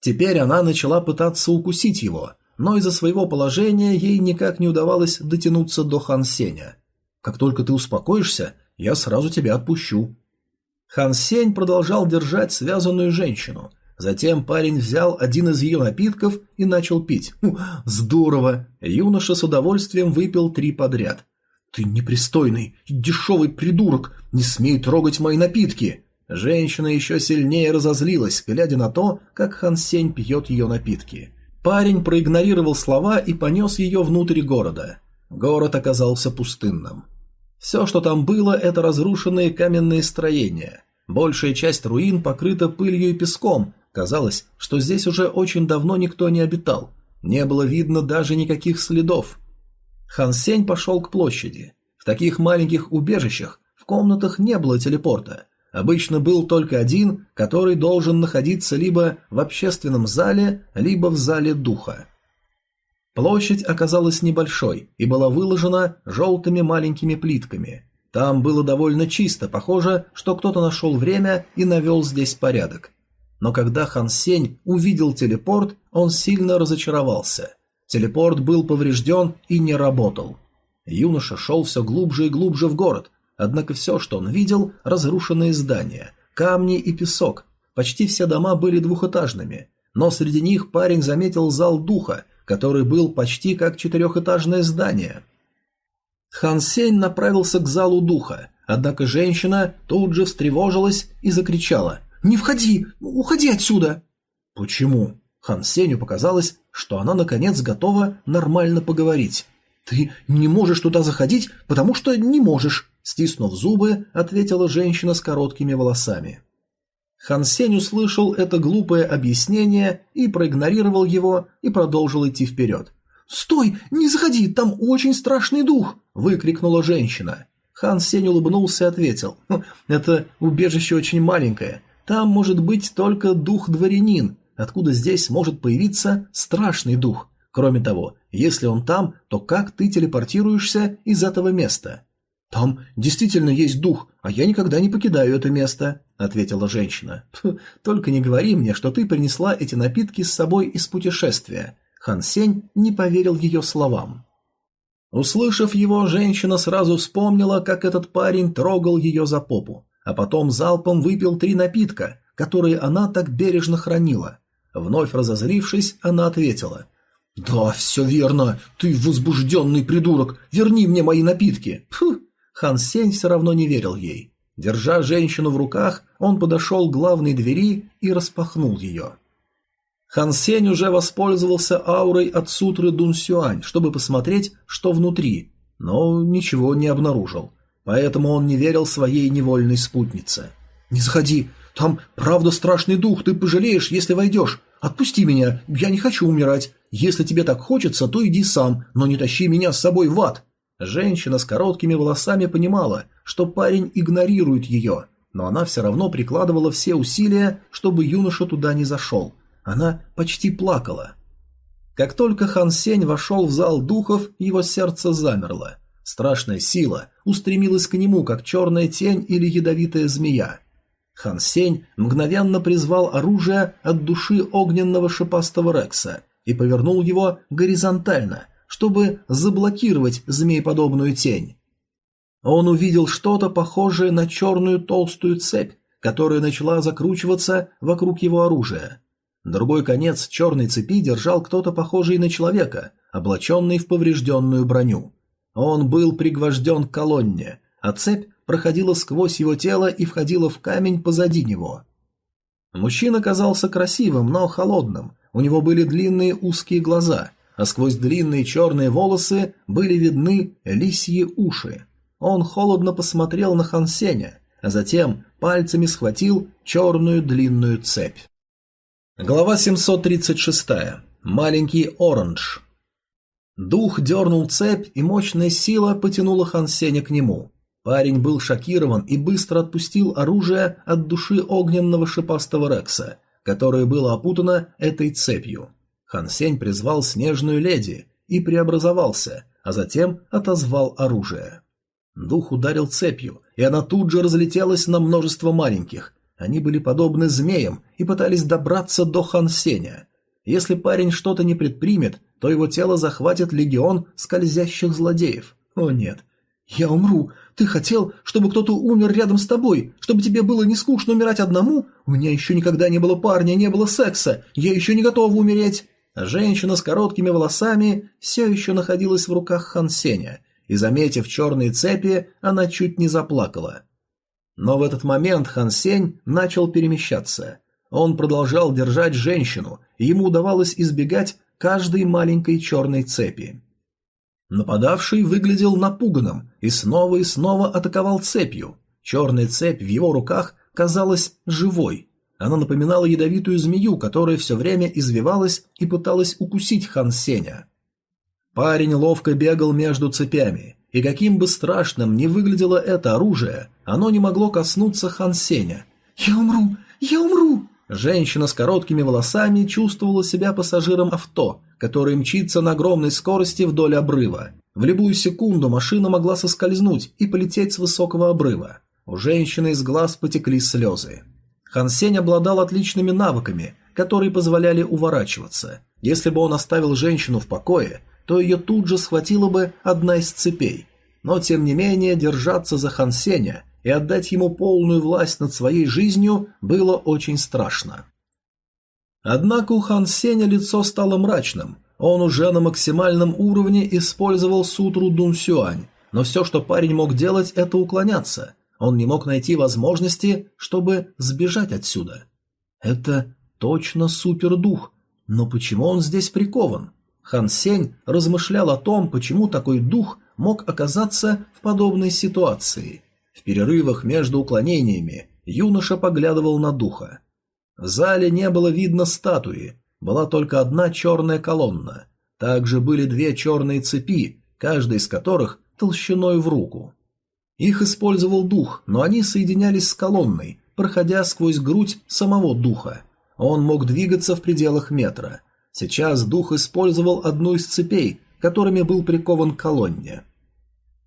Теперь она начала пытаться укусить его, но из-за своего положения ей никак не удавалось дотянуться до Хан Сеня. «Как только ты успокоишься, я сразу тебя отпущу», Хан Сень продолжал держать связанную женщину. Затем парень взял один из ее напитков и начал пить. Хм, здорово! Юноша с удовольствием выпил три подряд. «Ты непристойный дешевый придурок! Не смей трогать мои напитки!» Женщина еще сильнее разозлилась, глядя на то, как Хан Сень пьет ее напитки. Парень проигнорировал слова и понес ее внутрь города. Город оказался пустынным. Все, что там было, это разрушенные каменные строения. Большая часть руин покрыта пылью и песком. Казалось, что здесь уже очень давно никто не обитал. Не было видно даже никаких следов. Хан Сень пошел к площади. В таких маленьких убежищах в комнатах не было телепорта. Обычно был только один, который должен находиться либо в общественном зале, либо в зале духа. Площадь оказалась небольшой и была выложена желтыми маленькими плитками. Там было довольно чисто, похоже, что кто-то нашел время и навел здесь порядок. Но когда Хан Сень увидел телепорт, он сильно разочаровался. Телепорт был поврежден и не работал. Юноша шел все глубже и глубже в город, однако все, что он видел, разрушенные здания, камни и песок. Почти все дома были двухэтажными, но среди них парень заметил зал духа, который был почти как четырехэтажное здание. Хан Сень направился к залу духа, однако женщина тут же встревожилась и закричала «Не входи! Уходи отсюда!» «Почему?» Хан Сенью показалось, что она наконец готова нормально поговорить. «Ты не можешь туда заходить, потому что не можешь», стиснув зубы, ответила женщина с короткими волосами. Хан Сень услышал это глупое объяснение и проигнорировал его и продолжил идти вперед. «Стой! Не заходи! Там очень страшный дух!» – выкрикнула женщина. Хан Сень улыбнулся и ответил. «Хм, «Это убежище очень маленькое. Там может быть только дух-дворянин. Откуда здесь может появиться страшный дух? Кроме того, если он там, то как ты телепортируешься из этого места?» «Там действительно есть дух, а я никогда не покидаю это место», — ответила женщина. «Только не говори мне, что ты принесла эти напитки с собой из путешествия». Хан Сень не поверил ее словам. Услышав его, женщина сразу вспомнила, как этот парень трогал ее за попу, а потом залпом выпил три напитка, которые она так бережно хранила. Вновь разозлившись, она ответила. «Да, все верно. Ты возбужденный придурок. Верни мне мои напитки!» Фу! Хан Сень все равно не верил ей. Держа женщину в руках, он подошел к главной двери и распахнул ее. Хан Сень уже воспользовался аурой от сутры Дун Сюань, чтобы посмотреть, что внутри, но ничего не обнаружил. Поэтому он не верил своей невольной спутнице. «Не заходи, там правда страшный дух, ты пожалеешь, если войдешь. Отпусти меня, я не хочу умирать. Если тебе так хочется, то иди сам, но не тащи меня с собой в ад». Женщина с короткими волосами понимала, что парень игнорирует ее, но она все равно прикладывала все усилия, чтобы юноша туда не зашел. Она почти плакала. Как только Хан Сень вошел в зал духов, его сердце замерло. Страшная сила устремилась к нему, как черная тень или ядовитая змея. Хан Сень мгновенно призвал оружие от души огненного шипастого Рекса и повернул его горизонтально, чтобы заблокировать змееподобную тень. Он увидел что-то похожее на черную толстую цепь, которая начала закручиваться вокруг его оружия. Другой конец черной цепи держал кто-то похожий на человека, облаченный в поврежденную броню. Он был пригвожден к колонне, а цепь проходила сквозь его тело и входила в камень позади него. Мужчина казался красивым, но холодным. У него были длинные узкие глаза, а сквозь длинные черные волосы были видны лисьи уши. Он холодно посмотрел на Хансеня, а затем пальцами схватил черную длинную цепь. Глава 736. Маленький Оранж. Дух дернул цепь, и мощная сила потянула Хансеня к нему. Парень был шокирован и быстро отпустил оружие от души огненного шипастого Рекса, которое было опутано этой цепью. Хансень призвал снежную леди и преобразовался, а затем отозвал оружие. Дух ударил цепью, и она тут же разлетелась на множество маленьких, они были подобны змеям и пытались добраться до Хан Сеня. Если парень что-то не предпримет, то его тело захватит легион скользящих злодеев. О нет. Я умру. Ты хотел, чтобы кто-то умер рядом с тобой, чтобы тебе было не скучно умирать одному? У меня еще никогда не было парня, не было секса. Я еще не готова умереть. Женщина с короткими волосами все еще находилась в руках Хан Сеня, и, заметив черные цепи, она чуть не заплакала. Но в этот момент Хан Сень начал перемещаться. Он продолжал держать женщину, и ему удавалось избегать каждой маленькой черной цепи. Нападавший выглядел напуганным и снова и снова атаковал цепью. Черная цепь в его руках казалась живой. Она напоминала ядовитую змею, которая все время извивалась и пыталась укусить Хан Сеня. Парень ловко бегал между цепями, и каким бы страшным ни выглядело это оружие, оно не могло коснуться Хан Сеня. «Я умру! Я умру!» Женщина с короткими волосами чувствовала себя пассажиром авто, который мчится на огромной скорости вдоль обрыва. В любую секунду машина могла соскользнуть и полететь с высокого обрыва. У женщины из глаз потекли слезы. Хан Сень обладал отличными навыками, которые позволяли уворачиваться. Если бы он оставил женщину в покое, то ее тут же схватила бы одна из цепей. Но, тем не менее, держаться за Хан Сеня и отдать ему полную власть над своей жизнью было очень страшно. Однако у Хан Сеня лицо стало мрачным. Он уже на максимальном уровне использовал сутру Дун Сюань, но все, что парень мог делать, это уклоняться. Он не мог найти возможности, чтобы сбежать отсюда. Это точно супердух, но почему он здесь прикован? Хан Сень размышлял о том, почему такой дух мог оказаться в подобной ситуации. В перерывах между уклонениями юноша поглядывал на духа. В зале не было видно статуи, была только одна черная колонна. Также были две черные цепи, каждая из которых толщиной в руку. Их использовал дух, но они соединялись с колонной, проходя сквозь грудь самого духа. Он мог двигаться в пределах метра – Сейчас дух использовал одну из цепей, которыми был прикован к колонне.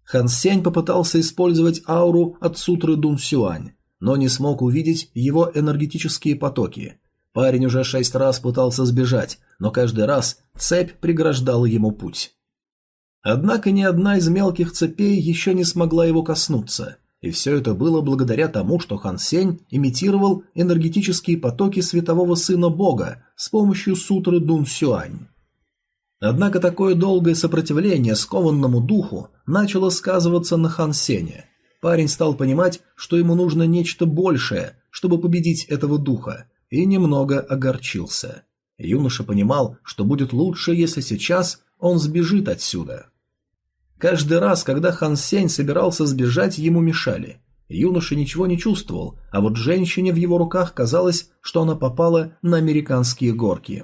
Хан Сень попытался использовать ауру от сутры Дун Сюань, но не смог увидеть его энергетические потоки. Парень уже шесть раз пытался сбежать, но каждый раз цепь преграждала ему путь. Однако ни одна из мелких цепей еще не смогла его коснуться. И все это было благодаря тому, что Хан Сень имитировал энергетические потоки светового сына бога с помощью сутры Дун Сюань. Однако такое долгое сопротивление скованному духу начало сказываться на Хан Сене. Парень стал понимать, что ему нужно нечто большее, чтобы победить этого духа, и немного огорчился. Юноша понимал, что будет лучше, если сейчас он сбежит отсюда. Каждый раз, когда Хан Сень собирался сбежать, ему мешали. Юноша ничего не чувствовал, а вот женщине в его руках казалось, что она попала на американские горки.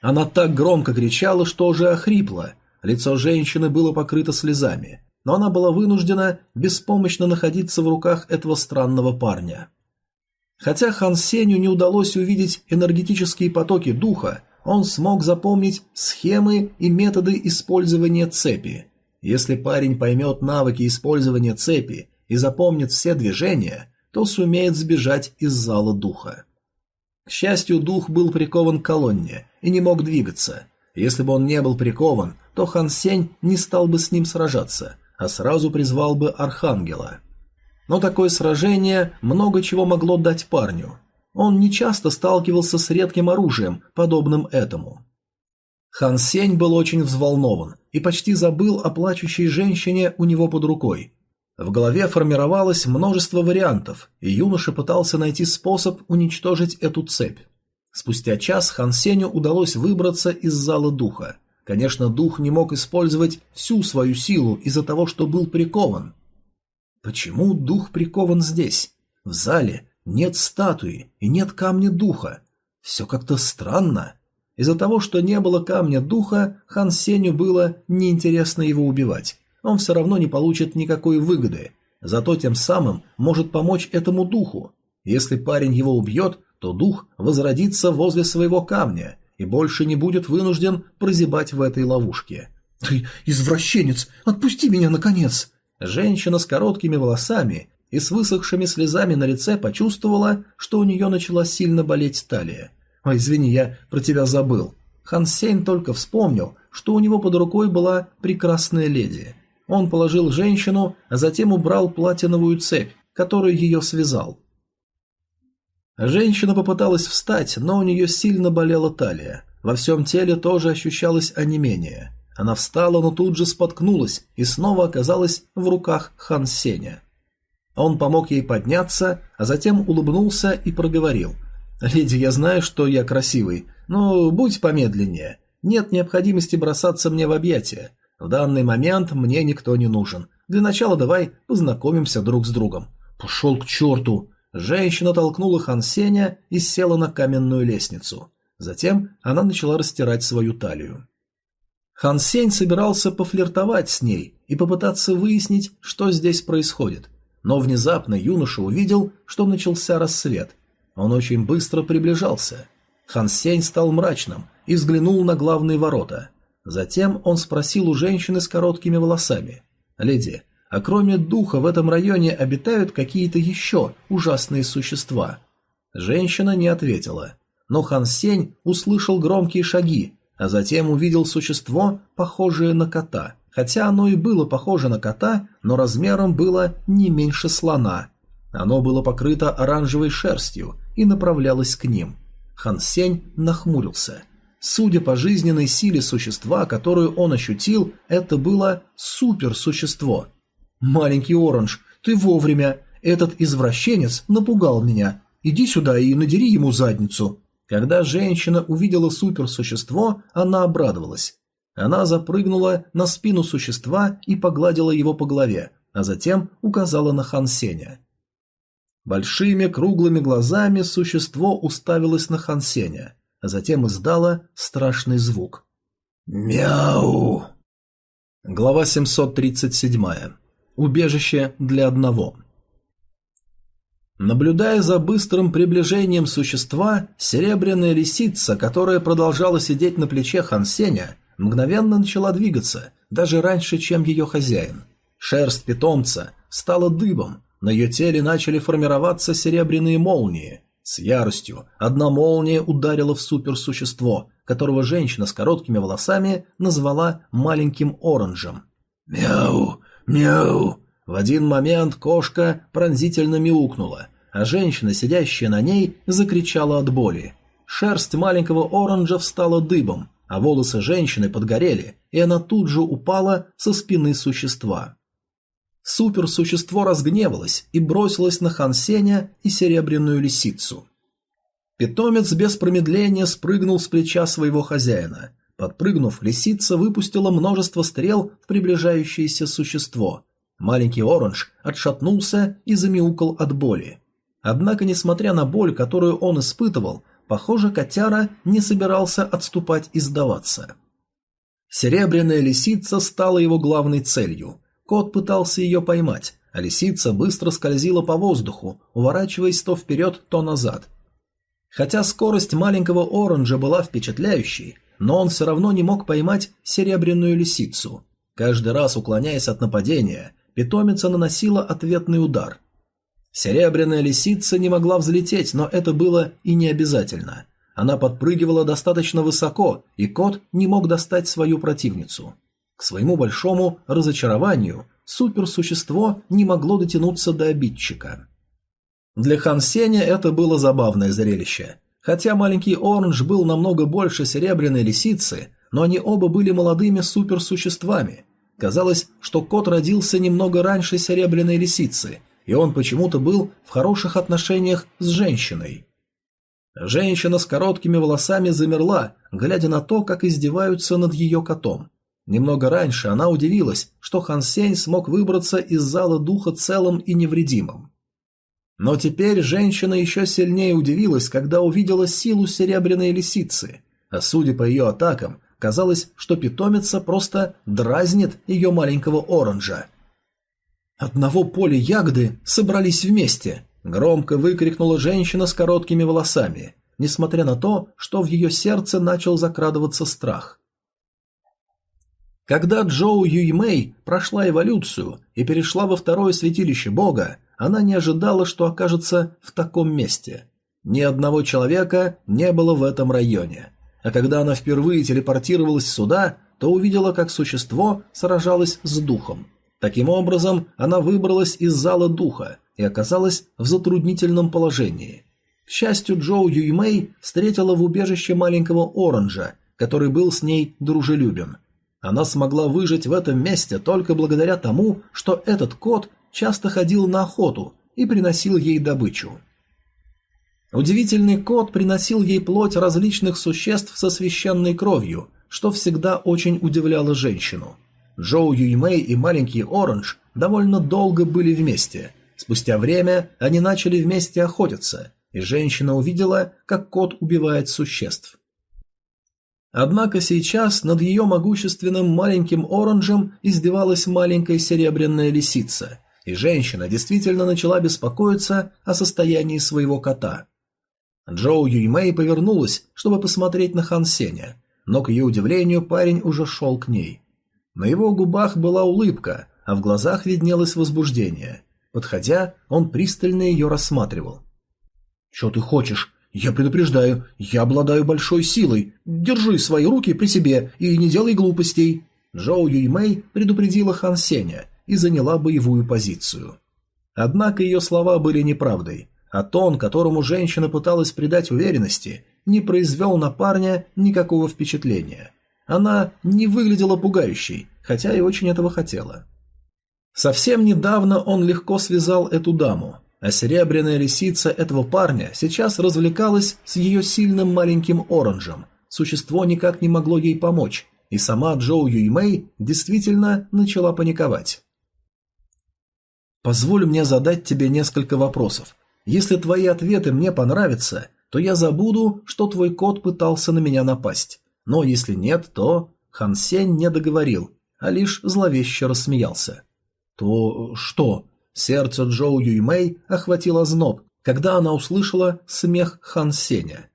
Она так громко кричала, что уже охрипла. Лицо женщины было покрыто слезами, но она была вынуждена беспомощно находиться в руках этого странного парня. Хотя Хан Сеню не удалось увидеть энергетические потоки духа, он смог запомнить схемы и методы использования цепи. Если парень поймет навыки использования цепи и запомнит все движения, то сумеет сбежать из зала духа. К счастью, дух был прикован к колонне и не мог двигаться. Если бы он не был прикован, то Хан Сень не стал бы с ним сражаться, а сразу призвал бы Архангела. Но такое сражение много чего могло дать парню. Он не часто сталкивался с редким оружием, подобным этому. Хан Сень был очень взволнован и почти забыл о плачущей женщине у него под рукой. В голове формировалось множество вариантов, и юноша пытался найти способ уничтожить эту цепь. Спустя час Хан Сеню удалось выбраться из зала духа. Конечно, дух не мог использовать всю свою силу из-за того, что был прикован. Почему дух прикован здесь? В зале нет статуи и нет камня духа. Все как-то странно. Из-за того, что не было камня духа, Хан Сеню было неинтересно его убивать. Он все равно не получит никакой выгоды, зато тем самым может помочь этому духу. Если парень его убьет, то дух возродится возле своего камня и больше не будет вынужден прозябать в этой ловушке. «Ты извращенец! Отпусти меня, наконец!» Женщина с короткими волосами и с высохшими слезами на лице почувствовала, что у нее начала сильно болеть талия. «Ой, извини, я про тебя забыл». Хан Сень только вспомнил, что у него под рукой была прекрасная леди. Он положил женщину, а затем убрал платиновую цепь, которую ее связал. Женщина попыталась встать, но у нее сильно болела талия. Во всем теле тоже ощущалось онемение. Она встала, но тут же споткнулась и снова оказалась в руках Хан Сеня. Он помог ей подняться, а затем улыбнулся и проговорил. «Леди, я знаю, что я красивый, но будь помедленнее. Нет необходимости бросаться мне в объятия. В данный момент мне никто не нужен. Для начала давай познакомимся друг с другом». «Пошел к черту!» Женщина толкнула Хан Сеня и села на каменную лестницу. Затем она начала растирать свою талию. Хан Сень собирался пофлиртовать с ней и попытаться выяснить, что здесь происходит. Но внезапно юноша увидел, что начался рассвет. Он очень быстро приближался. Хан Сень стал мрачным и взглянул на главные ворота. Затем он спросил у женщины с короткими волосами. «Леди, а кроме духа в этом районе обитают какие-то еще ужасные существа. Женщина не ответила, но Хан Сень услышал громкие шаги, а затем увидел существо, похожее на кота. Хотя оно и было похоже на кота, но размером было не меньше слона. Оно было покрыто оранжевой шерстью и направлялось к ним. Хан Сень нахмурился. Судя по жизненной силе существа, которую он ощутил, это было суперсущество – «Маленький Оранж, ты вовремя. Этот извращенец напугал меня. Иди сюда и надери ему задницу». Когда женщина увидела суперсущество, она обрадовалась. Она запрыгнула на спину существа и погладила его по голове, а затем указала на Хан Сеня. Большими круглыми глазами существо уставилось на Хан Сеня, а затем издало страшный звук. «Мяу!» Глава 737. Убежище для одного. Наблюдая за быстрым приближением существа, серебряная лисица, которая продолжала сидеть на плече Хансеня, мгновенно начала двигаться, даже раньше, чем ее хозяин. Шерсть питомца стала дыбом, на ее теле начали формироваться серебряные молнии. С яростью одна молния ударила в суперсущество, которого женщина с короткими волосами назвала маленьким оранжем. «Мяу! «Мяу!» В один момент кошка пронзительно мяукнула, а женщина, сидящая на ней, закричала от боли. Шерсть маленького оранжа встала дыбом, а волосы женщины подгорели, и она тут же упала со спины существа. Суперсущество разгневалось и бросилось на Хан Сеня и серебряную лисицу. Питомец без промедления спрыгнул с плеча своего хозяина. Подпрыгнув, лисица выпустила множество стрел в приближающееся существо. Маленький Оранж отшатнулся и замяукал от боли. Однако, несмотря на боль, которую он испытывал, похоже, котяра не собирался отступать и сдаваться. Серебряная лисица стала его главной целью. Кот пытался ее поймать, а лисица быстро скользила по воздуху, уворачиваясь то вперед, то назад. Хотя скорость маленького оранжа была впечатляющей, но он все равно не мог поймать серебряную лисицу. Каждый раз уклоняясь от нападения, питомица наносила ответный удар. Серебряная лисица не могла взлететь, но это было и не обязательно. Она подпрыгивала достаточно высоко, и кот не мог достать свою противницу. К своему большому разочарованию суперсущество не могло дотянуться до обидчика. Для Хан Сеня это было забавное зрелище. Хотя маленький Оранж был намного больше серебряной лисицы, но они оба были молодыми суперсуществами. Казалось, что кот родился немного раньше серебряной лисицы, и он почему-то был в хороших отношениях с женщиной. Женщина с короткими волосами замерла, глядя на то, как издеваются над ее котом. Немного раньше она удивилась, что Хан Сень смог выбраться из зала духа целым и невредимым. Но теперь женщина еще сильнее удивилась, когда увидела силу серебряной лисицы, а судя по ее атакам, казалось, что питомица просто дразнит ее маленького оранжа. «Одного поля ягоды собрались вместе», – громко выкрикнула женщина с короткими волосами, несмотря на то, что в ее сердце начал закрадываться страх. Когда Джоу Юймэй прошла эволюцию и перешла во второе святилище бога, она не ожидала, что окажется в таком месте. Ни одного человека не было в этом районе. А когда она впервые телепортировалась сюда, то увидела, как существо сражалось с духом. Таким образом, она выбралась из зала духа и оказалась в затруднительном положении. К счастью, Джоу Юймэй встретила в убежище маленького Оранжа, который был с ней дружелюбен – она смогла выжить в этом месте только благодаря тому, что этот кот часто ходил на охоту и приносил ей добычу. Удивительный кот приносил ей плоть различных существ со священной кровью, что всегда очень удивляло женщину. Джоу Юймэй и маленький Оранж довольно долго были вместе. Спустя время они начали вместе охотиться, и женщина увидела, как кот убивает существ. Однако сейчас над ее могущественным маленьким оранжем издевалась маленькая серебряная лисица, и женщина действительно начала беспокоиться о состоянии своего кота. Джоу Юймэй повернулась, чтобы посмотреть на Хан Сеня, но к ее удивлению парень уже шел к ней. На его губах была улыбка, а в глазах виднелось возбуждение. Подходя, он пристально ее рассматривал. «Что ты хочешь?» «Я предупреждаю, я обладаю большой силой. Держи свои руки при себе и не делай глупостей». Джоу Юймэй предупредила Хан Сеня и заняла боевую позицию. Однако ее слова были неправдой, а тон, которому женщина пыталась придать уверенности, не произвел на парня никакого впечатления. Она не выглядела пугающей, хотя и очень этого хотела. Совсем недавно он легко связал эту даму, а серебряная лисица этого парня сейчас развлекалась с ее сильным маленьким оранжем. Существо никак не могло ей помочь, и сама Джоу Юймэй действительно начала паниковать. «Позволь мне задать тебе несколько вопросов. Если твои ответы мне понравятся, то я забуду, что твой кот пытался на меня напасть. Но если нет, то...» Хан Сень не договорил, а лишь зловеще рассмеялся. «То что?» Сердце Джоу Юймэй охватило зноб, когда она услышала смех Хан Сеня.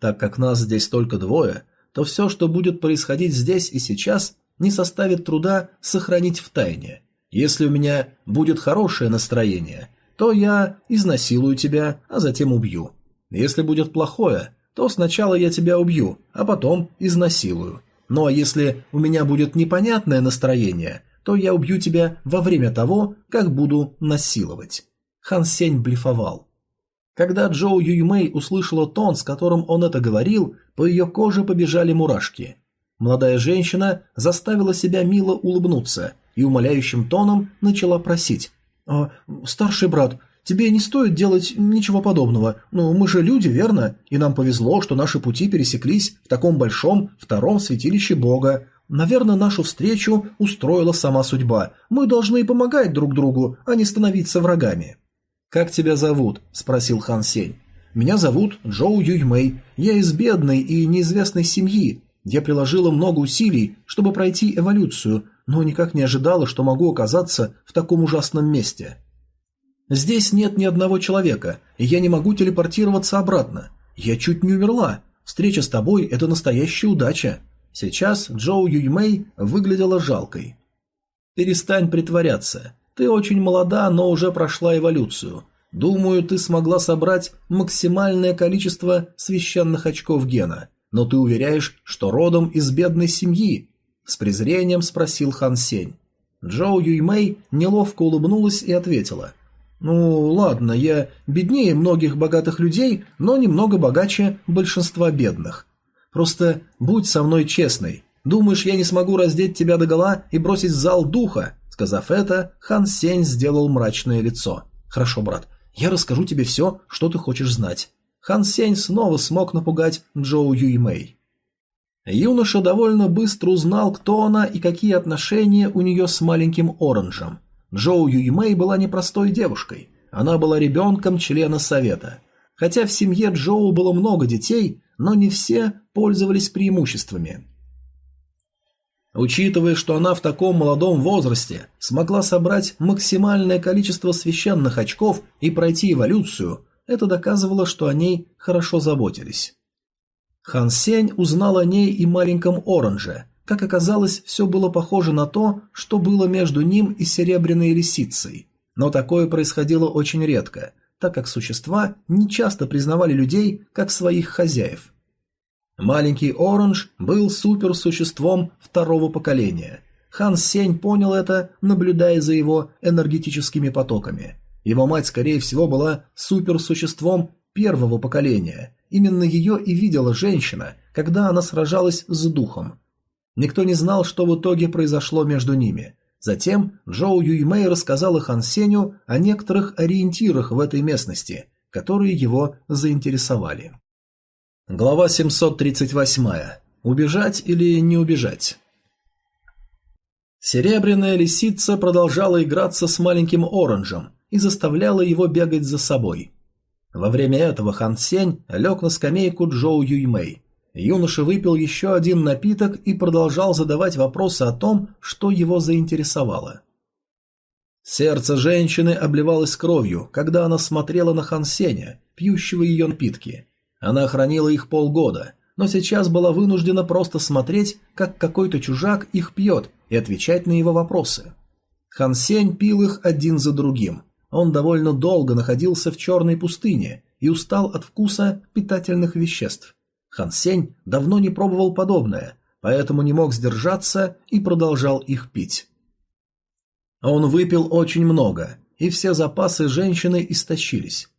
Так как нас здесь только двое, то все, что будет происходить здесь и сейчас, не составит труда сохранить в тайне. Если у меня будет хорошее настроение, то я изнасилую тебя, а затем убью. Если будет плохое, то сначала я тебя убью, а потом изнасилую. А если у меня будет непонятное настроение, то я убью тебя во время того, как буду насиловать. Хан Сень блефовал. Когда Джоу Юймэй услышала тон, с которым он это говорил, по ее коже побежали мурашки. Молодая женщина заставила себя мило улыбнуться и умоляющим тоном начала просить. «А, «Старший брат, тебе не стоит делать ничего подобного. Ну, мы же люди, верно? И нам повезло, что наши пути пересеклись в таком большом втором святилище Бога. Наверное, нашу встречу устроила сама судьба. Мы должны помогать друг другу, а не становиться врагами». «Как тебя зовут?» – спросил Хан Сень. «Меня зовут Джоу Юймэй. Я из бедной и неизвестной семьи. Я приложила много усилий, чтобы пройти эволюцию, но никак не ожидала, что могу оказаться в таком ужасном месте. Здесь нет ни одного человека, и я не могу телепортироваться обратно. Я чуть не умерла. Встреча с тобой – это настоящая удача. Сейчас Джоу Юймэй выглядела жалкой. «Перестань притворяться. Ты очень молода, но уже прошла эволюцию. Думаю, ты смогла собрать максимальное количество священных очков гена. Но ты уверяешь, что родом из бедной семьи?» С презрением спросил Хан Сень. Джоу Юймэй неловко улыбнулась и ответила. «Ну, ладно, я беднее многих богатых людей, но немного богаче большинства бедных. Просто будь со мной честной. Думаешь, я не смогу раздеть тебя догола и бросить в зал духа?» Сказав это, Хан Сень сделал мрачное лицо. «Хорошо, брат, я расскажу тебе все, что ты хочешь знать». Хан Сень снова смог напугать Джоу Юймэй. Юноша довольно быстро узнал, кто она и какие отношения у нее с маленьким Оранжем. Джоу Юймэй была непростой девушкой. Она была ребенком члена совета. Хотя в семье Джоу было много детей, но не все пользовались преимуществами. Учитывая, что она в таком молодом возрасте смогла собрать максимальное количество священных очков и пройти эволюцию, это доказывало, что о ней хорошо заботились. Хан Сень узнал о ней и маленьком Оранже. Как оказалось, все было похоже на то, что было между ним и серебряной лисицей. Но такое происходило очень редко, так как существа не часто признавали людей как своих хозяев. Маленький Оранж был суперсуществом второго поколения. Хан Сень понял это, наблюдая за его энергетическими потоками. Его мать, скорее всего, была суперсуществом первого поколения. Именно ее и видела женщина, когда она сражалась с духом. Никто не знал, что в итоге произошло между ними. Затем Джоу Юймэй рассказала Хан Сеню о некоторых ориентирах в этой местности, которые его заинтересовали. Глава 738. Убежать или не убежать? Серебряная лисица продолжала играться с маленьким оранжем и заставляла его бегать за собой. Во время этого Хан Сень лег на скамейку Джоу Юймэй. Юноша выпил еще один напиток и продолжал задавать вопросы о том, что его заинтересовало. Сердце женщины обливалось кровью, когда она смотрела на Хан Сеня, пьющего ее напитки – она хранила их полгода, но сейчас была вынуждена просто смотреть, как какой-то чужак их пьет, и отвечать на его вопросы. Хан Сень пил их один за другим. Он довольно долго находился в черной пустыне и устал от вкуса питательных веществ. Хан Сень давно не пробовал подобное, поэтому не мог сдержаться и продолжал их пить. Он выпил очень много, и все запасы женщины истощились.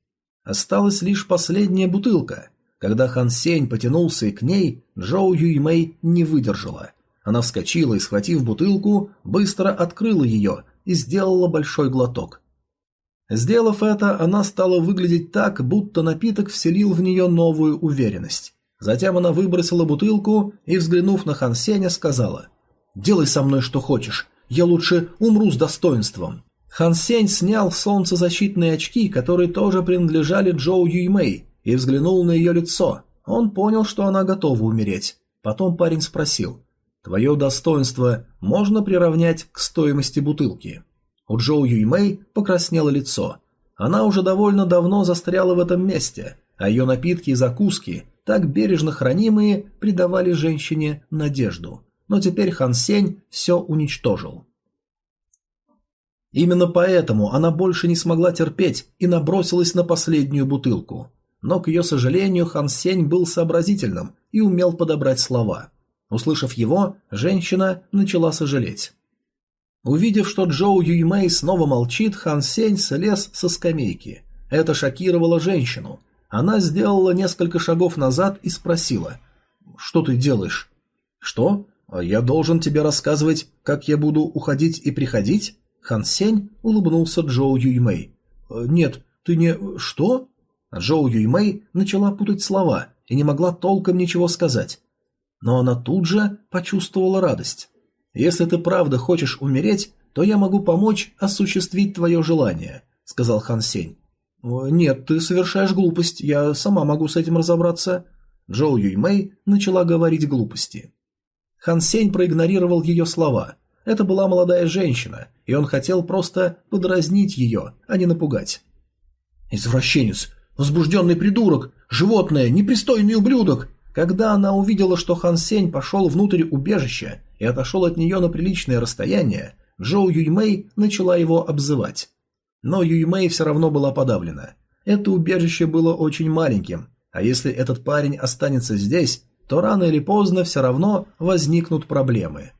Осталась лишь последняя бутылка. Когда Хан Сень потянулся и к ней, Джоу Юймэй не выдержала. Она вскочила и, схватив бутылку, быстро открыла ее и сделала большой глоток. Сделав это, она стала выглядеть так, будто напиток вселил в нее новую уверенность. Затем она выбросила бутылку и, взглянув на Хан Сеня, сказала «Делай со мной что хочешь, я лучше умру с достоинством». Хан Сень снял солнцезащитные очки, которые тоже принадлежали Джоу Юймэй, и взглянул на ее лицо. Он понял, что она готова умереть. Потом парень спросил, «Твое достоинство можно приравнять к стоимости бутылки?» У Джоу Юймэй покраснело лицо. Она уже довольно давно застряла в этом месте, а ее напитки и закуски, так бережно хранимые, придавали женщине надежду. Но теперь Хан Сень все уничтожил. Именно поэтому она больше не смогла терпеть и набросилась на последнюю бутылку. Но, к ее сожалению, Хан Сень был сообразительным и умел подобрать слова. Услышав его, женщина начала сожалеть. Увидев, что Джоу Юймэй снова молчит, Хан Сень слез со скамейки. Это шокировало женщину. Она сделала несколько шагов назад и спросила. «Что ты делаешь?» «Что? «А «Я должен тебе рассказывать, как я буду уходить и приходить?» Хан Сень улыбнулся Джоу Юймэй. «Э, «Нет, ты не... Что?» Джоу Юймэй начала путать слова и не могла толком ничего сказать. Но она тут же почувствовала радость. «Если ты правда хочешь умереть, то я могу помочь осуществить твое желание», — сказал Хан Сень. «Нет, ты совершаешь глупость, я сама могу с этим разобраться». Джоу Юймэй начала говорить глупости. Хан Сень проигнорировал ее слова. Это была молодая женщина, и он хотел просто подразнить ее, а не напугать. «Извращенец! Возбужденный придурок! Животное! Непристойный ублюдок!» Когда она увидела, что Хан Сень пошел внутрь убежища и отошел от нее на приличное расстояние, Джоу Юймэй начала его обзывать. Но Юймэй все равно была подавлена. Это убежище было очень маленьким, а если этот парень останется здесь, то рано или поздно все равно возникнут проблемы.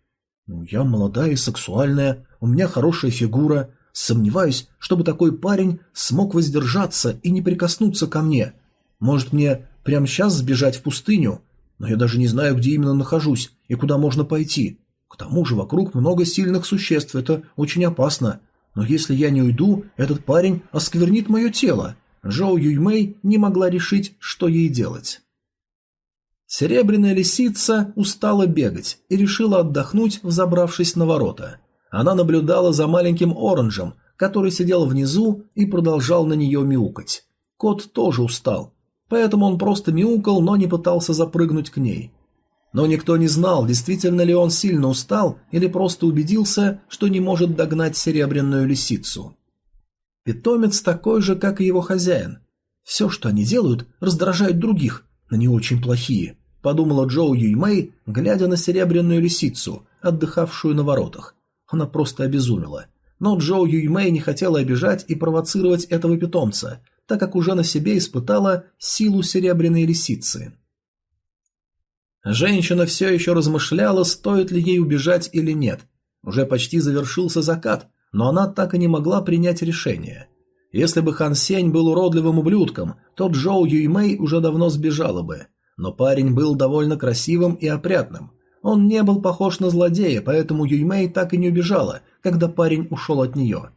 «Ну, «Я молодая и сексуальная, у меня хорошая фигура. Сомневаюсь, чтобы такой парень смог воздержаться и не прикоснуться ко мне. Может, мне прямо сейчас сбежать в пустыню? Но я даже не знаю, где именно нахожусь и куда можно пойти. К тому же вокруг много сильных существ, это очень опасно. Но если я не уйду, этот парень осквернит мое тело». Джоу Юймэй не могла решить, что ей делать. Серебряная лисица устала бегать и решила отдохнуть, взобравшись на ворота. Она наблюдала за маленьким оранжем, который сидел внизу и продолжал на нее мяукать. Кот тоже устал, поэтому он просто мяукал, но не пытался запрыгнуть к ней. Но никто не знал, действительно ли он сильно устал или просто убедился, что не может догнать серебряную лисицу. Питомец такой же, как и его хозяин. Все, что они делают, раздражает других, но не очень плохие, подумала Джоу Юймэй, глядя на серебряную лисицу, отдыхавшую на воротах. Она просто обезумела. Но Джоу Юймэй не хотела обижать и провоцировать этого питомца, так как уже на себе испытала силу серебряной лисицы. Женщина все еще размышляла, стоит ли ей убежать или нет. Уже почти завершился закат, но она так и не могла принять решение. Если бы Хан Сень был уродливым ублюдком, то Джоу Юймэй уже давно сбежала бы. Но парень был довольно красивым и опрятным. Он не был похож на злодея, поэтому Юймэй так и не убежала, когда парень ушел от нее.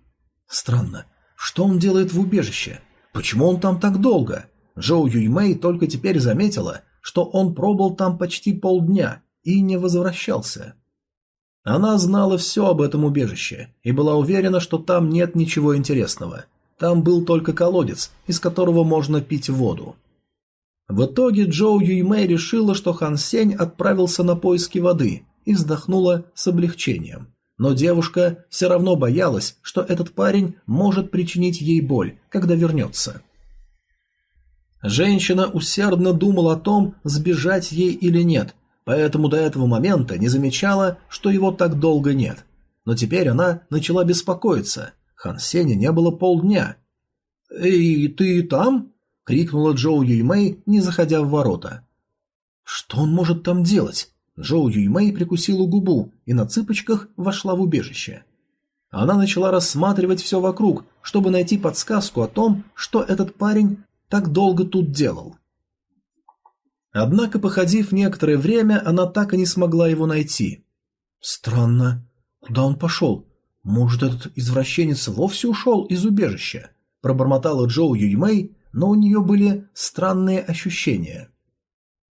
Странно, что он делает в убежище? Почему он там так долго? Джоу Юймэй только теперь заметила, что он пробыл там почти полдня и не возвращался. Она знала все об этом убежище и была уверена, что там нет ничего интересного. Там был только колодец, из которого можно пить воду. В итоге Джоу Юймэй решила, что Хан Сень отправился на поиски воды и вздохнула с облегчением. Но девушка все равно боялась, что этот парень может причинить ей боль, когда вернется. Женщина усердно думала о том, сбежать ей или нет, поэтому до этого момента не замечала, что его так долго нет. Но теперь она начала беспокоиться. Хан Сеня не было полдня. «Эй, ты там?» — крикнула Джоу Юймэй, не заходя в ворота. «Что он может там делать?» Джоу Юймэй прикусила губу и на цыпочках вошла в убежище. Она начала рассматривать все вокруг, чтобы найти подсказку о том, что этот парень так долго тут делал. Однако, походив некоторое время, она так и не смогла его найти. Странно. Куда он пошел? Может, этот извращенец вовсе ушел из убежища? Пробормотала Джоу Юймэй, но у нее были странные ощущения.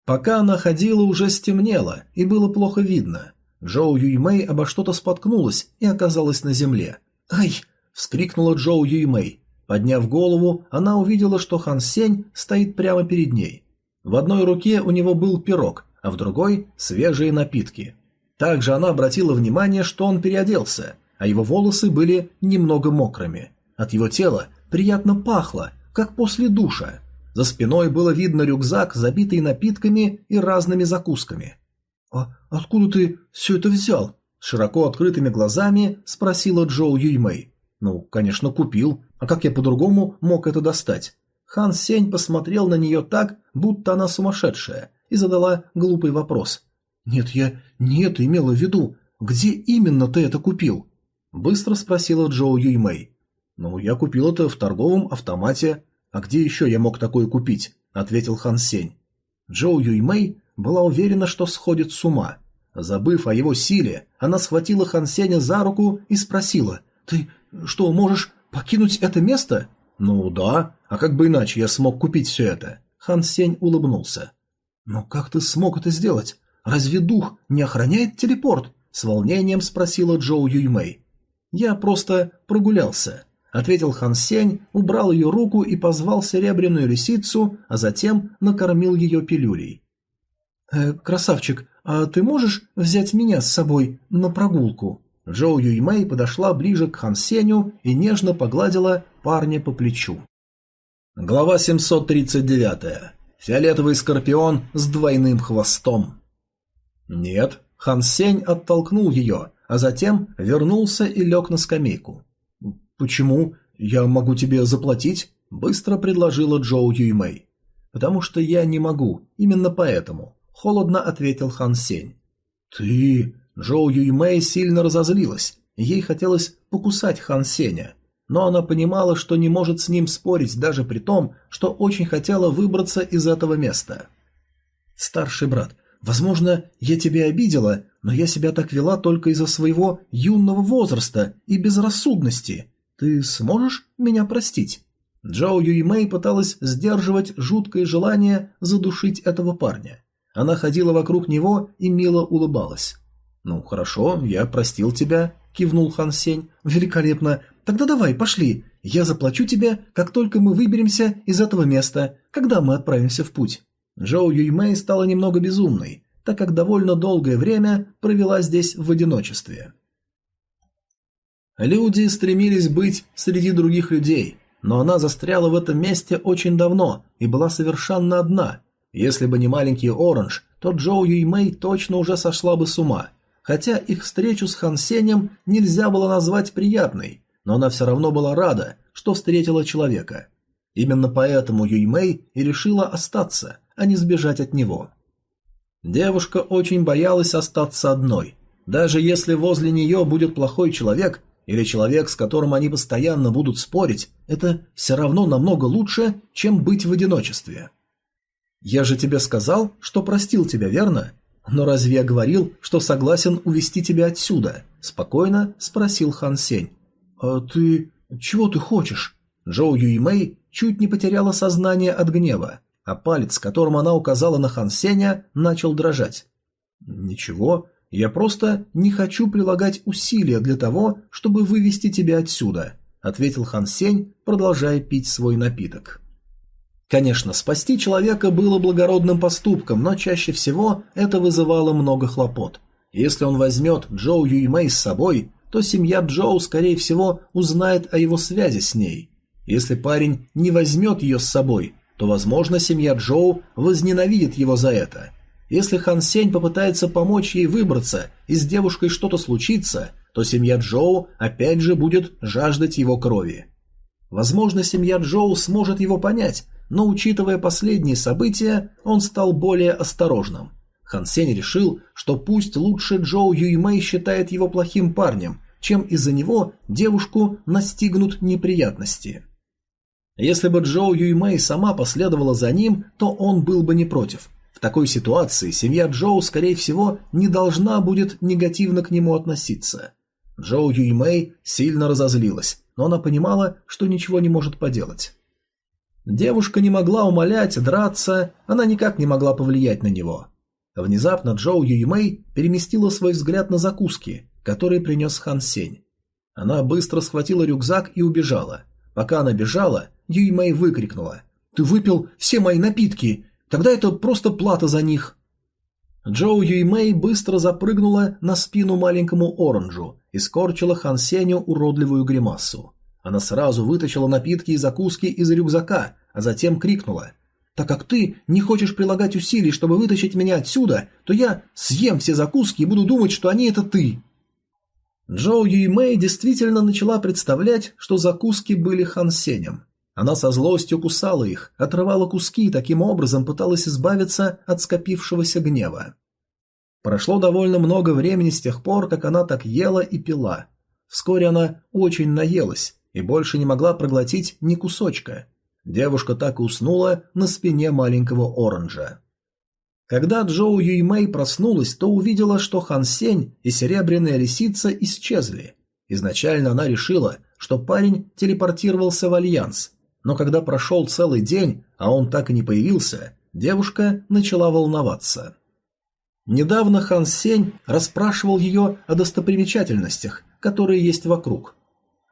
Пока она ходила, уже стемнело, и было плохо видно. Джоу Юймэй обо что-то споткнулась и оказалась на земле. «Ай!» – вскрикнула Джоу Юймэй. Подняв голову, она увидела, что Хан Сень стоит прямо перед ней. В одной руке у него был пирог, а в другой – свежие напитки. Также она обратила внимание, что он переоделся, а его волосы были немного мокрыми. От его тела приятно пахло, как после душа. За спиной было видно рюкзак, забитый напитками и разными закусками. «А откуда ты все это взял?» Широко открытыми глазами спросила Джоу Юймэй. «Ну, конечно, купил. А как я по-другому мог это достать?» Хан Сень посмотрел на нее так, будто она сумасшедшая, и задала глупый вопрос. «Нет, я не это имела в виду. Где именно ты это купил?» Быстро спросила Джоу Юймэй. «Ну, я купил это в торговом автомате. А где еще я мог такое купить?» – ответил Хан Сень. Джоу Юймэй была уверена, что сходит с ума. Забыв о его силе, она схватила Хан Сеня за руку и спросила, «Ты что, можешь покинуть это место?» «Ну да, а как бы иначе я смог купить все это?» Хан Сень улыбнулся. «Но как ты смог это сделать? Разве дух не охраняет телепорт?» С волнением спросила Джоу Юймэй. «Я просто прогулялся», — ответил Хан Сень, убрал ее руку и позвал серебряную лисицу, а затем накормил ее пилюлей. «Э, «Красавчик, а ты можешь взять меня с собой на прогулку?» Джоу Юймэй подошла ближе к Хан Сеню и нежно погладила парня по плечу. Глава 739. Фиолетовый скорпион с двойным хвостом. Нет, Хан Сень оттолкнул ее, а затем вернулся и лег на скамейку. «Почему? Я могу тебе заплатить?» – быстро предложила Джоу Юймэй. «Потому что я не могу, именно поэтому», – холодно ответил Хан Сень. «Ты...» Джоу Юймэй сильно разозлилась. Ей хотелось покусать Хан Сеня. Но она понимала, что не может с ним спорить даже при том, что очень хотела выбраться из этого места. «Старший брат, возможно, я тебя обидела, но я себя так вела только из-за своего юного возраста и безрассудности. Ты сможешь меня простить?» Джоу Юймэй пыталась сдерживать жуткое желание задушить этого парня. Она ходила вокруг него и мило улыбалась. «Ну, хорошо, я простил тебя», — кивнул Хан Сень. «Великолепно. Тогда давай, пошли. Я заплачу тебе, как только мы выберемся из этого места, когда мы отправимся в путь». Джоу Юймэй стала немного безумной, так как довольно долгое время провела здесь в одиночестве. Люди стремились быть среди других людей, но она застряла в этом месте очень давно и была совершенно одна. Если бы не маленький Оранж, то Джоу Юймэй точно уже сошла бы с ума – Хотя их встречу с Хан Сенем нельзя было назвать приятной, но она все равно была рада, что встретила человека. Именно поэтому Юймэй и решила остаться, а не сбежать от него. Девушка очень боялась остаться одной. Даже если возле нее будет плохой человек или человек, с которым они постоянно будут спорить, это все равно намного лучше, чем быть в одиночестве. «Я же тебе сказал, что простил тебя, верно? «Но разве я говорил, что согласен увести тебя отсюда?» – спокойно спросил Хан Сень. «А ты... чего ты хочешь?» Джоу Юймэй чуть не потеряла сознание от гнева, а палец, которым она указала на Хан Сеня, начал дрожать. «Ничего, я просто не хочу прилагать усилия для того, чтобы вывести тебя отсюда», – ответил Хан Сень, продолжая пить свой напиток. Конечно, спасти человека было благородным поступком, но чаще всего это вызывало много хлопот. Если он возьмет Джоу Юймэй с собой, то семья Джоу, скорее всего, узнает о его связи с ней. Если парень не возьмет ее с собой, то, возможно, семья Джоу возненавидит его за это. Если Хан Сень попытается помочь ей выбраться и с девушкой что-то случится, то семья Джоу опять же будет жаждать его крови. Возможно, семья Джоу сможет его понять, но учитывая последние события, он стал более осторожным. Хан Сень решил, что пусть лучше Джоу Юймэй считает его плохим парнем, чем из-за него девушку настигнут неприятности. Если бы Джоу Юймэй сама последовала за ним, то он был бы не против. Такой ситуации семья Джоу, скорее всего, не должна будет негативно к нему относиться. Джоу Юймэй сильно разозлилась, но она понимала, что ничего не может поделать. Девушка не могла умолять, драться, она никак не могла повлиять на него. Внезапно Джоу Юймэй переместила свой взгляд на закуски, которые принес Хан Сень. Она быстро схватила рюкзак и убежала. Пока она бежала, Юймэй выкрикнула. «Ты выпил все мои напитки! Тогда это просто плата за них!» Джоу Юймэй быстро запрыгнула на спину маленькому оранжу и скорчила Хан Сеню уродливую гримасу. Она сразу вытащила напитки и закуски из рюкзака, а затем крикнула. «Так как ты не хочешь прилагать усилий, чтобы вытащить меня отсюда, то я съем все закуски и буду думать, что они это ты!» Джоу Юймэй действительно начала представлять, что закуски были Хан Сенем. Она со злостью кусала их, отрывала куски и таким образом пыталась избавиться от скопившегося гнева. Прошло довольно много времени с тех пор, как она так ела и пила. Вскоре она очень наелась и больше не могла проглотить ни кусочка. Девушка так и уснула на спине маленького оранжа. Когда Джоу Юймэй проснулась, то увидела, что Хан Сень и Серебряная Лисица исчезли. Изначально она решила, что парень телепортировался в Альянс, но когда прошел целый день, а он так и не появился, девушка начала волноваться. Недавно Хан Сень расспрашивал ее о достопримечательностях, которые есть вокруг.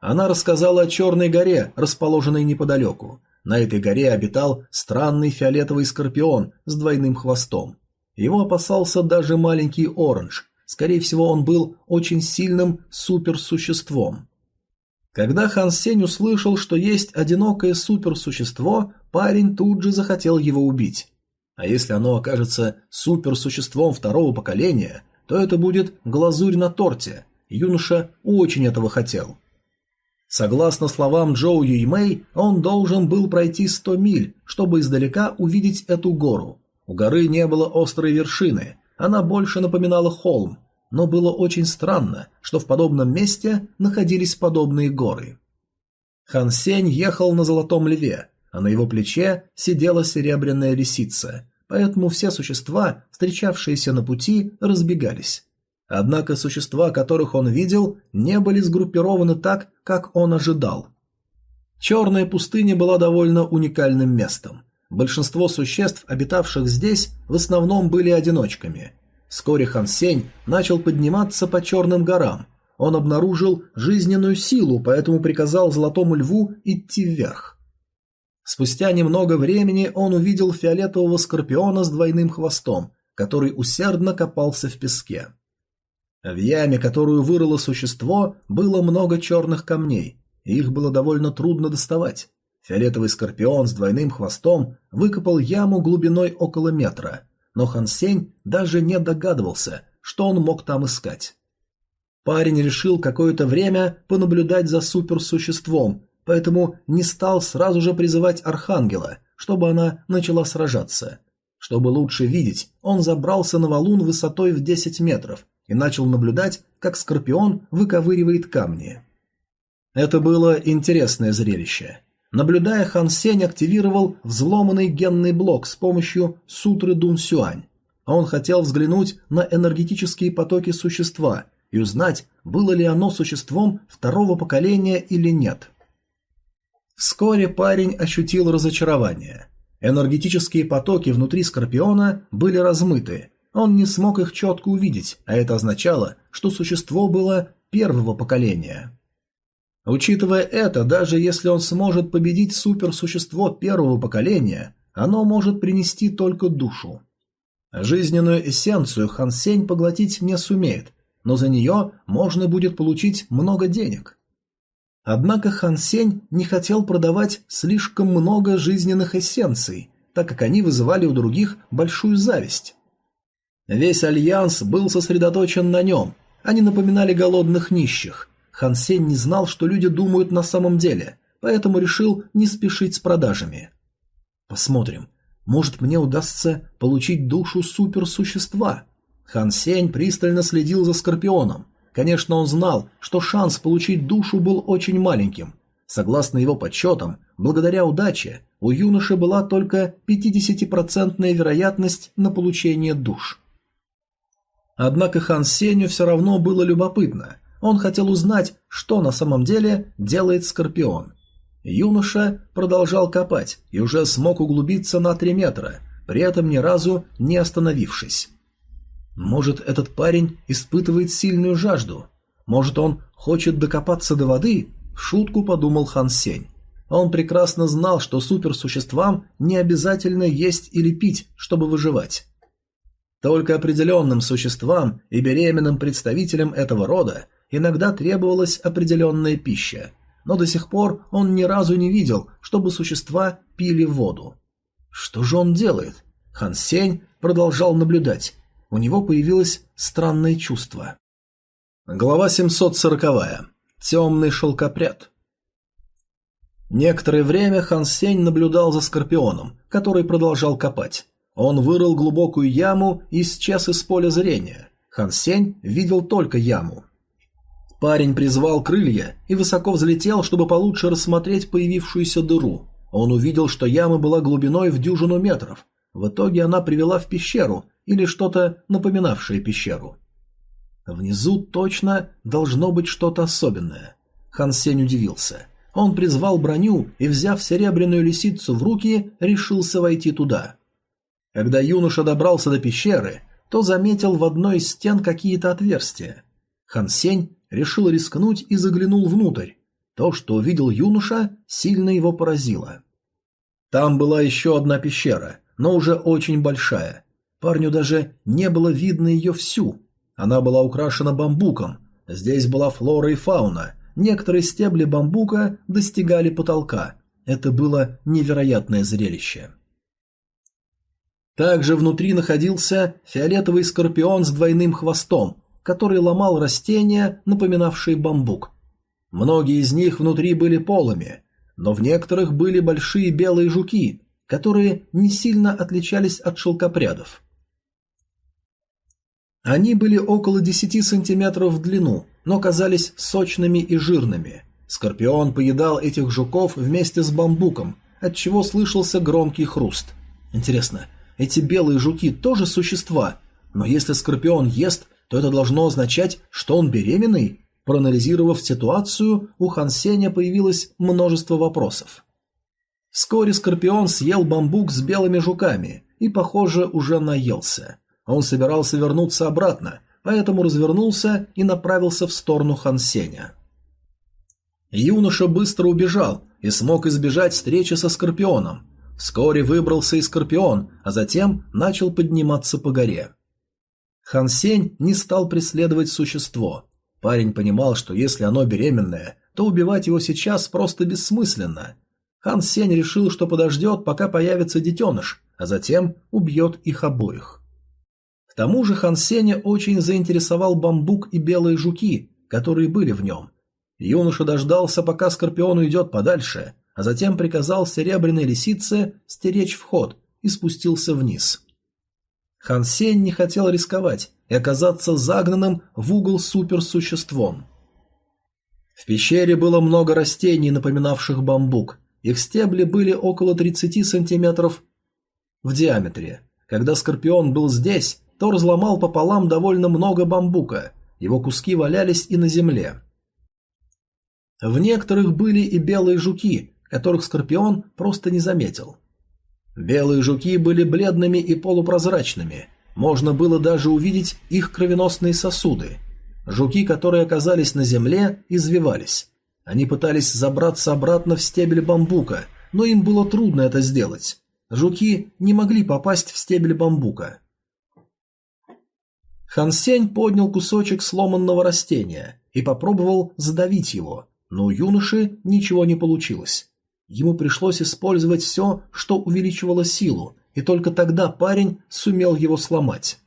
Она рассказала о Черной горе, расположенной неподалеку. На этой горе обитал странный фиолетовый скорпион с двойным хвостом. Его опасался даже маленький Оранж. Скорее всего, он был очень сильным суперсуществом. Когда Хан Сень услышал, что есть одинокое суперсущество, парень тут же захотел его убить. А если оно окажется суперсуществом второго поколения, то это будет глазурь на торте. Юноша очень этого хотел. Согласно словам Джоу Юймэй, он должен был пройти 100 миль, чтобы издалека увидеть эту гору. У горы не было острой вершины, она больше напоминала холм, но было очень странно, что в подобном месте находились подобные горы. Хан Сень ехал на золотом льве, а на его плече сидела серебряная лисица, поэтому все существа, встречавшиеся на пути, разбегались. Однако существа, которых он видел, не были сгруппированы так, как он ожидал. Черная пустыня была довольно уникальным местом. Большинство существ, обитавших здесь, в основном были одиночками. Вскоре Хан Сень начал подниматься по черным горам. Он обнаружил жизненную силу, поэтому приказал Золотому Льву идти вверх. Спустя немного времени он увидел фиолетового скорпиона с двойным хвостом, который усердно копался в песке. В яме, которую вырыло существо, было много черных камней, и их было довольно трудно доставать. Фиолетовый скорпион с двойным хвостом выкопал яму глубиной около метра, но Хан Сень даже не догадывался, что он мог там искать. Парень решил какое-то время понаблюдать за суперсуществом, поэтому не стал сразу же призывать Архангела, чтобы она начала сражаться. Чтобы лучше видеть, он забрался на валун высотой в 10 метров и начал наблюдать, как скорпион выковыривает камни. Это было интересное зрелище. Наблюдая, Хан Сень активировал взломанный генный блок с помощью сутры Дун Сюань. Он хотел взглянуть на энергетические потоки существа и узнать, было ли оно существом второго поколения или нет. Вскоре парень ощутил разочарование. Энергетические потоки внутри Скорпиона были размыты, он не смог их четко увидеть, а это означало, что существо было первого поколения. Учитывая это, даже если он сможет победить суперсущество первого поколения, оно может принести только душу. Жизненную эссенцию Хан Сень поглотить не сумеет, но за нее можно будет получить много денег. Однако Хан Сень не хотел продавать слишком много жизненных эссенций, так как они вызывали у других большую зависть. Весь альянс был сосредоточен на нем. Они напоминали голодных нищих. Хан Сень не знал, что люди думают на самом деле, поэтому решил не спешить с продажами. Посмотрим. Может, мне удастся получить душу суперсущества. Хан Сень пристально следил за Скорпионом. Конечно, он знал, что шанс получить душу был очень маленьким. Согласно его подсчетам, благодаря удаче, у юноши была только 50% вероятность на получение душ. Однако Хан Сенью все равно было любопытно. Он хотел узнать, что на самом деле делает Скорпион. Юноша продолжал копать и уже смог углубиться на три метра, при этом ни разу не остановившись. Может, этот парень испытывает сильную жажду? Может, он хочет докопаться до воды? В шутку подумал Хан Сень. Он прекрасно знал, что суперсуществам не обязательно есть или пить, чтобы выживать. Только определенным существам и беременным представителям этого рода иногда требовалась определенная пища, но до сих пор он ни разу не видел, чтобы существа пили воду. Что же он делает? Хан Сень продолжал наблюдать. У него появилось странное чувство. Глава 740. Темный шелкопряд. Некоторое время Хан Сень наблюдал за Скорпионом, который продолжал копать. Он вырыл глубокую яму и исчез из поля зрения. Хан Сень видел только яму. Парень призвал крылья и высоко взлетел, чтобы получше рассмотреть появившуюся дыру. Он увидел, что яма была глубиной в дюжину метров. В итоге она привела в пещеру или что-то напоминавшее пещеру. Внизу точно должно быть что-то особенное. Хан Сень удивился. Он призвал броню и, взяв серебряную лисицу в руки, решился войти туда. Когда юноша добрался до пещеры, то заметил в одной из стен какие-то отверстия. Хан Сень решил рискнуть и заглянул внутрь. То, что увидел юноша, сильно его поразило. Там была еще одна пещера, но уже очень большая. Парню даже не было видно ее всю. Она была украшена бамбуком. Здесь была флора и фауна. Некоторые стебли бамбука достигали потолка. Это было невероятное зрелище. Также внутри находился фиолетовый скорпион с двойным хвостом, который ломал растения, напоминавшие бамбук. Многие из них внутри были полыми, но в некоторых были большие белые жуки, которые не сильно отличались от шелкопрядов. Они были около 10 сантиметров в длину, но казались сочными и жирными. Скорпион поедал этих жуков вместе с бамбуком, от чего слышался громкий хруст. Интересно, эти белые жуки тоже существа, но если скорпион ест, то это должно означать, что он беременный? Проанализировав ситуацию, у Хан Сеня появилось множество вопросов. Вскоре Скорпион съел бамбук с белыми жуками и, похоже, уже наелся. Он собирался вернуться обратно, поэтому развернулся и направился в сторону Хан Сеня. Юноша быстро убежал и смог избежать встречи со Скорпионом. Вскоре выбрался и Скорпион, а затем начал подниматься по горе. Хан Сень не стал преследовать существо. Парень понимал, что если оно беременное, то убивать его сейчас просто бессмысленно. Хан Сень решил, что подождет, пока появится детеныш, а затем убьет их обоих. К тому же Хан Сеня очень заинтересовал бамбук и белые жуки, которые были в нем. Юноша дождался, пока Скорпион уйдет подальше, а затем приказал серебряной лисице стеречь вход и спустился вниз. Хан Сень не хотел рисковать и оказаться загнанным в угол суперсуществом. В пещере было много растений, напоминавших бамбук. Их стебли были около 30 сантиметров в диаметре. Когда Скорпион был здесь, то разломал пополам довольно много бамбука. Его куски валялись и на земле. В некоторых были и белые жуки, которых Скорпион просто не заметил. Белые жуки были бледными и полупрозрачными. Можно было даже увидеть их кровеносные сосуды. Жуки, которые оказались на земле, извивались. Они пытались забраться обратно в стебель бамбука, но им было трудно это сделать. Жуки не могли попасть в стебель бамбука. Хансень поднял кусочек сломанного растения и попробовал задавить его, но у юноши ничего не получилось. Ему пришлось использовать все, что увеличивало силу, и только тогда парень сумел его сломать.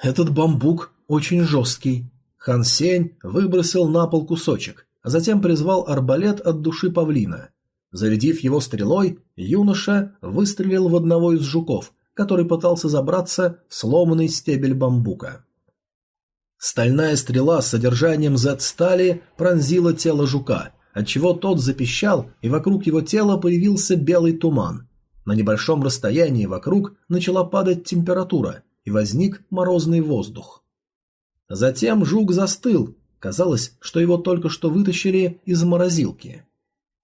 Этот бамбук очень жесткий. Хан Сень выбросил на пол кусочек, а затем призвал арбалет от души павлина. Зарядив его стрелой, юноша выстрелил в одного из жуков, который пытался забраться в сломанный стебель бамбука. Стальная стрела с содержанием Z-стали пронзила тело жука, отчего тот запищал, и вокруг его тела появился белый туман. На небольшом расстоянии вокруг начала падать температура, и возник морозный воздух. Затем жук застыл, казалось, что его только что вытащили из морозилки.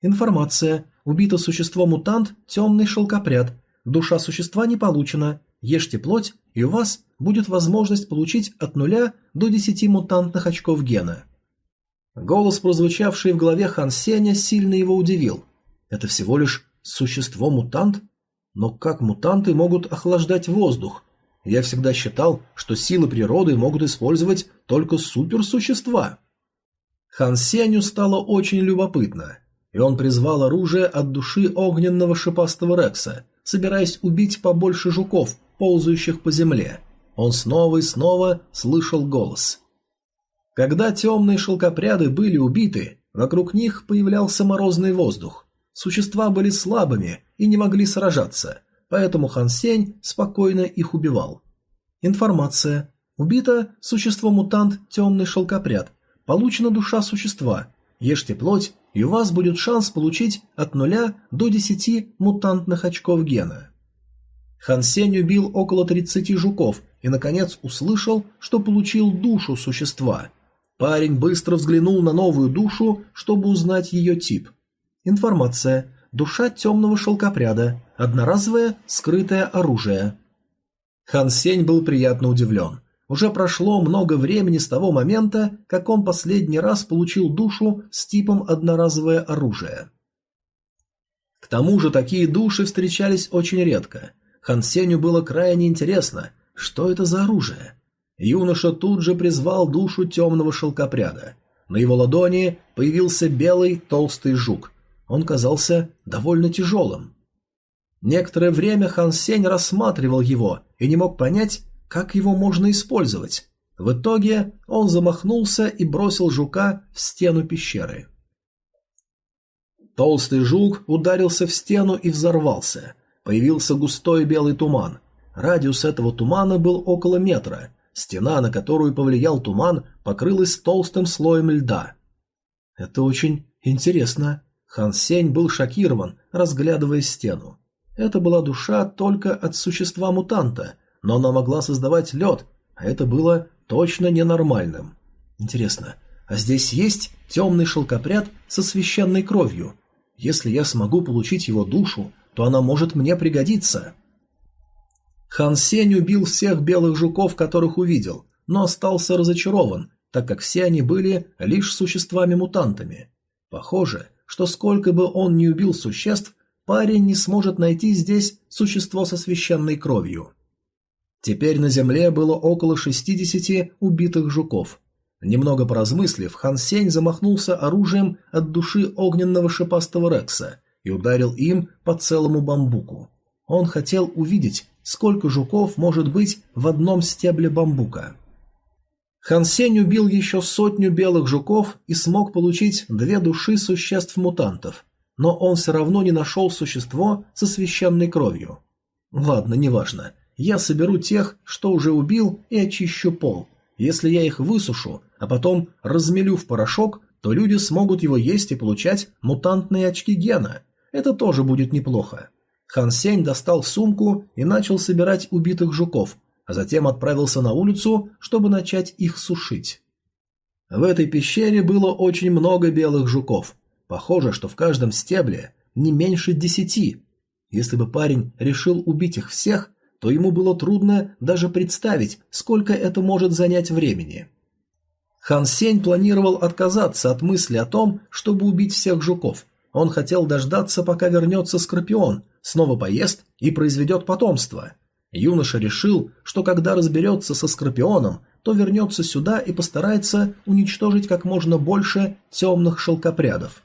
Информация. Убито существо-мутант, темный шелкопряд. Душа существа не получена. Ешьте плоть, и у вас будет возможность получить от нуля до 10 мутантных очков гена. Голос, прозвучавший в голове Хан Сеня, сильно его удивил. Это всего лишь существо-мутант? Но как мутанты могут охлаждать воздух? Я всегда считал, что силы природы могут использовать только суперсущества. Хан Сеню стало очень любопытно, и он призвал оружие от души огненного шипастого Рекса, собираясь убить побольше жуков, ползающих по земле. Он снова и снова слышал голос. Когда темные шелкопряды были убиты, вокруг них появлялся морозный воздух. Существа были слабыми и не могли сражаться, поэтому Хан Сень спокойно их убивал. Информация. Убито существо-мутант темный шелкопряд. Получена душа существа. Ешьте плоть, и у вас будет шанс получить от нуля до 10 мутантных очков гена. Хан Сень убил около 30 жуков и, наконец, услышал, что получил душу существа. Парень быстро взглянул на новую душу, чтобы узнать ее тип. Информация. Душа темного шелкопряда. Одноразовое скрытое оружие. Хан Сень был приятно удивлен. Уже прошло много времени с того момента, как он последний раз получил душу с типом одноразовое оружие. К тому же такие души встречались очень редко. Хан Сенью было крайне интересно, что это за оружие. Юноша тут же призвал душу темного шелкопряда. На его ладони появился белый толстый жук. Он казался довольно тяжелым. Некоторое время Хан Сень рассматривал его и не мог понять, как его можно использовать? В итоге он замахнулся и бросил жука в стену пещеры. Толстый жук ударился в стену и взорвался. Появился густой белый туман. Радиус этого тумана был около метра. Стена, на которую повлиял туман, покрылась толстым слоем льда. Это очень интересно. Хан Сень был шокирован, разглядывая стену. Это была душа только от существа-мутанта, но она могла создавать лед, а это было точно ненормальным. Интересно, а здесь есть темный шелкопряд со священной кровью? Если я смогу получить его душу, то она может мне пригодиться. Хан Сень убил всех белых жуков, которых увидел, но остался разочарован, так как все они были лишь существами-мутантами. Похоже, что сколько бы он ни убил существ, парень не сможет найти здесь существо со священной кровью. Теперь на земле было около 60 убитых жуков. Немного поразмыслив, Хан Сень замахнулся оружием от души огненного шипастого Рекса и ударил им по целому бамбуку. Он хотел увидеть, сколько жуков может быть в одном стебле бамбука. Хан Сень убил еще сотню белых жуков и смог получить две души существ-мутантов, но он все равно не нашел существо со священной кровью. Ладно, неважно. Я соберу тех, что уже убил, и очищу пол. Если я их высушу, а потом размелю в порошок, то люди смогут его есть и получать мутантные очки гена. Это тоже будет неплохо. Хан Сень достал сумку и начал собирать убитых жуков, а затем отправился на улицу, чтобы начать их сушить. В этой пещере было очень много белых жуков. Похоже, что в каждом стебле не меньше десяти. Если бы парень решил убить их всех, то ему было трудно даже представить, сколько это может занять времени. Хан Сень планировал отказаться от мысли о том, чтобы убить всех жуков. Он хотел дождаться, пока вернется Скорпион, снова поест и произведет потомство. Юноша решил, что когда разберется со Скорпионом, то вернется сюда и постарается уничтожить как можно больше темных шелкопрядов.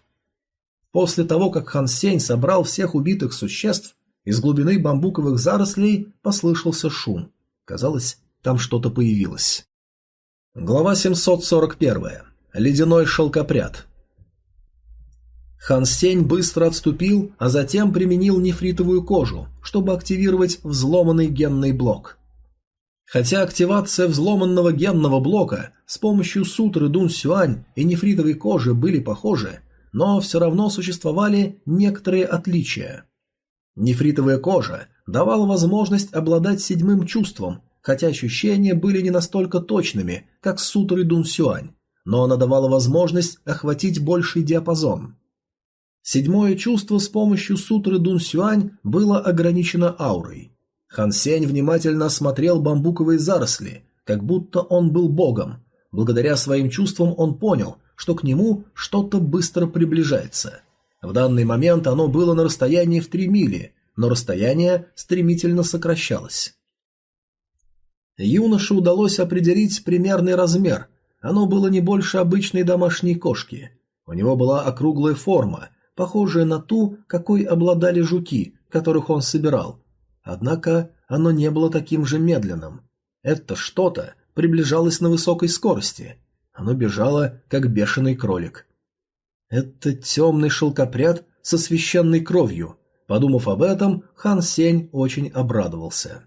После того, как Хан Сень собрал всех убитых существ, из глубины бамбуковых зарослей послышался шум. Казалось, там что-то появилось. Глава 741. Ледяной шелкопряд. Хан Сень быстро отступил, а затем применил нефритовую кожу, чтобы активировать взломанный генный блок. Хотя активация взломанного генного блока с помощью сутры Дун Сюань и нефритовой кожи были похожи, но все равно существовали некоторые отличия. Нефритовая кожа давала возможность обладать седьмым чувством, хотя ощущения были не настолько точными, как сутры Дун Сюань, но она давала возможность охватить больший диапазон. Седьмое чувство с помощью сутры Дун Сюань было ограничено аурой. Хан Сень внимательно осмотрел бамбуковые заросли, как будто он был богом. Благодаря своим чувствам он понял, что к нему что-то быстро приближается – в данный момент оно было на расстоянии в три мили, но расстояние стремительно сокращалось. Юноше удалось определить примерный размер. Оно было не больше обычной домашней кошки. У него была округлая форма, похожая на ту, какой обладали жуки, которых он собирал. Однако оно не было таким же медленным. Это что-то приближалось на высокой скорости. Оно бежало, как бешеный кролик. Это темный шелкопряд со священной кровью. Подумав об этом, хан Сень очень обрадовался.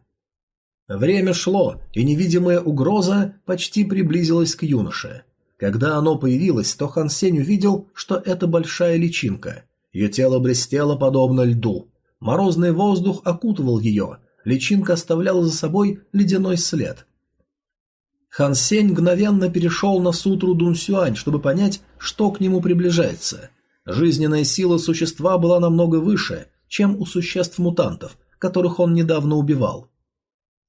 Время шло, и невидимая угроза почти приблизилась к юноше. Когда оно появилось, то хан Сень увидел, что это большая личинка. Ее тело блестело подобно льду. Морозный воздух окутывал ее, личинка оставляла за собой ледяной след. Хан Сень мгновенно перешел на сутру Дун Сюань, чтобы понять, что к нему приближается. Жизненная сила существа была намного выше, чем у существ-мутантов, которых он недавно убивал.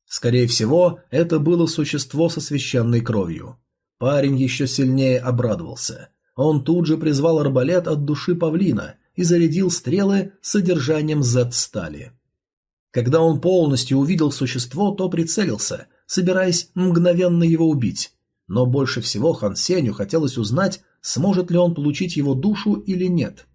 Скорее всего, это было существо со священной кровью. Парень еще сильнее обрадовался. Он тут же призвал арбалет от души павлина и зарядил стрелы содержанием Z-стали. Когда он полностью увидел существо, то прицелился, собираясь мгновенно его убить. Но больше всего Хан Сенью хотелось узнать, сможет ли он получить его душу или нет.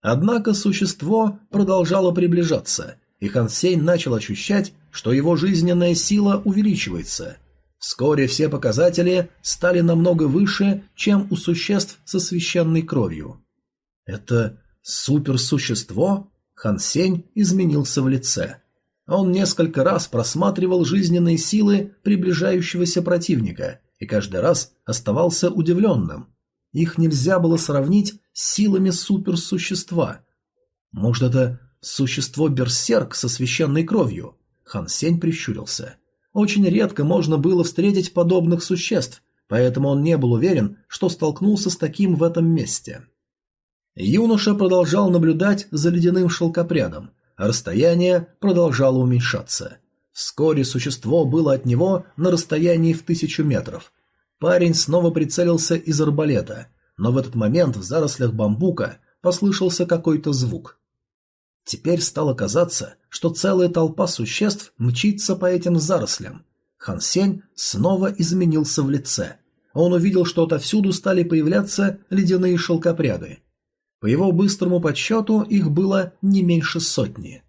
Однако существо продолжало приближаться, и Хан Сень начал ощущать, что его жизненная сила увеличивается. Вскоре все показатели стали намного выше, чем у существ со священной кровью. Это суперсущество? Хан Сень изменился в лице. Он несколько раз просматривал жизненные силы приближающегося противника и каждый раз оставался удивленным. Их нельзя было сравнить с силами суперсущества. Может, это существо-берсерк со священной кровью? Хан Сень прищурился. Очень редко можно было встретить подобных существ, поэтому он не был уверен, что столкнулся с таким в этом месте. Юноша продолжал наблюдать за ледяным шелкопрядом, расстояние продолжало уменьшаться. Вскоре существо было от него на расстоянии в тысячу метров. Парень снова прицелился из арбалета, но в этот момент в зарослях бамбука послышался какой-то звук. Теперь стало казаться, что целая толпа существ мчится по этим зарослям. Хан Сень снова изменился в лице. Он увидел, что отовсюду стали появляться ледяные шелкопряды. По его быстрому подсчету их было не меньше сотни.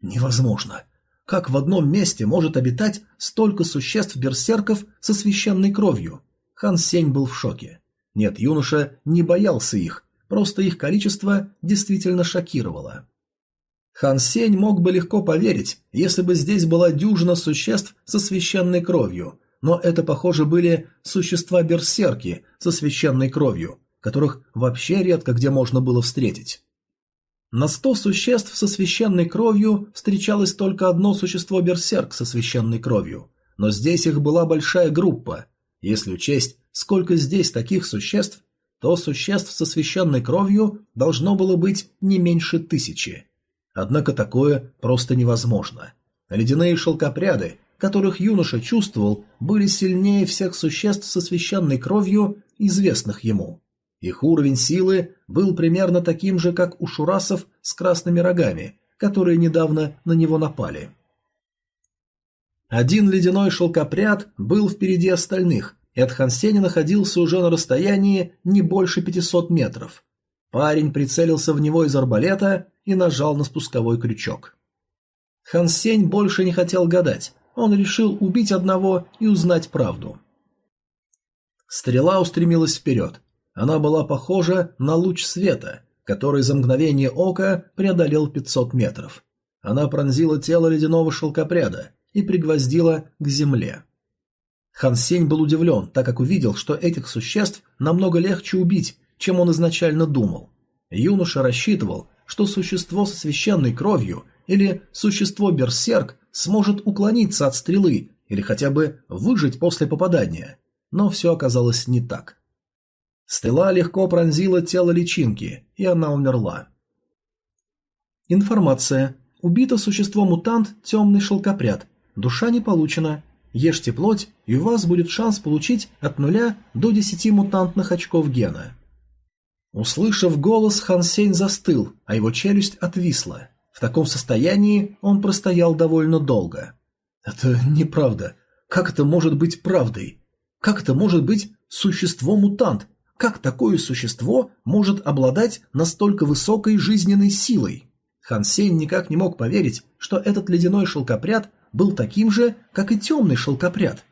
Невозможно. Как в одном месте может обитать столько существ-берсерков со священной кровью? Хан Сень был в шоке. Нет, юноша не боялся их, просто их количество действительно шокировало. Хан Сень мог бы легко поверить, если бы здесь была дюжина существ со священной кровью, но это, похоже, были существа-берсерки со священной кровью, которых вообще редко где можно было встретить. На сто существ со священной кровью встречалось только одно существо-берсерк со священной кровью, но здесь их была большая группа. Если учесть, сколько здесь таких существ, то существ со священной кровью должно было быть не меньше тысячи. Однако такое просто невозможно. Ледяные шелкопряды, которых юноша чувствовал, были сильнее всех существ со священной кровью, известных ему. Их уровень силы был примерно таким же, как у шурасов с красными рогами, которые недавно на него напали. Один ледяной шелкопряд был впереди остальных, и от Хансеня находился уже на расстоянии не больше 500 метров. Парень прицелился в него из арбалета и нажал на спусковой крючок. Хансень больше не хотел гадать, он решил убить одного и узнать правду. Стрела устремилась вперед, она была похожа на луч света, который за мгновение ока преодолел 500 метров. Она пронзила тело ледяного шелкопряда и пригвоздила к земле. Хан Сень был удивлен, так как увидел, что этих существ намного легче убить, чем он изначально думал. Юноша рассчитывал, что существо со священной кровью или существо-берсерк сможет уклониться от стрелы или хотя бы выжить после попадания, но все оказалось не так. Стрела легко пронзила тело личинки, и она умерла. Информация. Убито существо-мутант темный шелкопряд. Душа не получена. Ешьте плоть, и у вас будет шанс получить от нуля до десяти мутантных очков гена. Услышав голос, Хан Сень застыл, а его челюсть отвисла. В таком состоянии он простоял довольно долго. Это неправда. Как это может быть правдой? Как это может быть существо-мутант, как такое существо может обладать настолько высокой жизненной силой? Хан Сень никак не мог поверить, что этот ледяной шелкопряд был таким же, как и темный шелкопряд.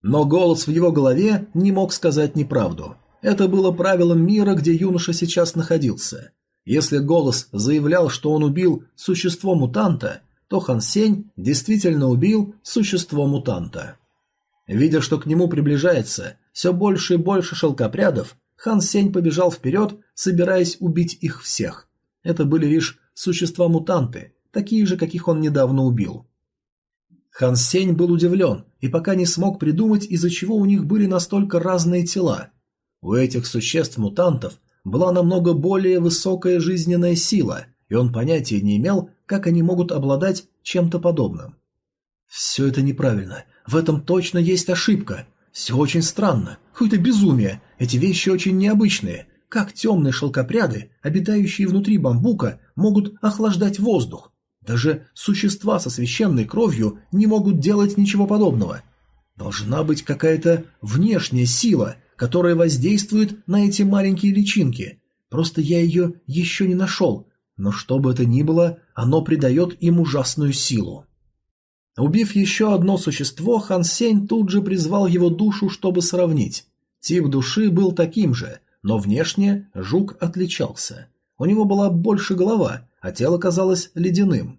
Но голос в его голове не мог сказать неправду. Это было правилом мира, где юноша сейчас находился. Если голос заявлял, что он убил существо-мутанта, то Хан Сень действительно убил существо-мутанта. Видя, что к нему приближается все больше и больше шелкопрядов, Хан Сень побежал вперед, собираясь убить их всех. Это были лишь существа-мутанты, такие же, каких он недавно убил. Хан Сень был удивлен и пока не смог придумать, из-за чего у них были настолько разные тела. У этих существ-мутантов была намного более высокая жизненная сила, и он понятия не имел, как они могут обладать чем-то подобным. Все это неправильно. В этом точно есть ошибка. Все очень странно. Какое-то безумие. Эти вещи очень необычные. Как темные шелкопряды, обитающие внутри бамбука, могут охлаждать воздух? Даже существа со священной кровью не могут делать ничего подобного. Должна быть какая-то внешняя сила, которая воздействует на эти маленькие личинки. Просто я ее еще не нашел, но что бы это ни было, оно придает им ужасную силу. Убив еще одно существо, Хан Сень тут же призвал его душу, чтобы сравнить. Тип души был таким же, но внешне жук отличался. У него была больше голова, а тело казалось ледяным.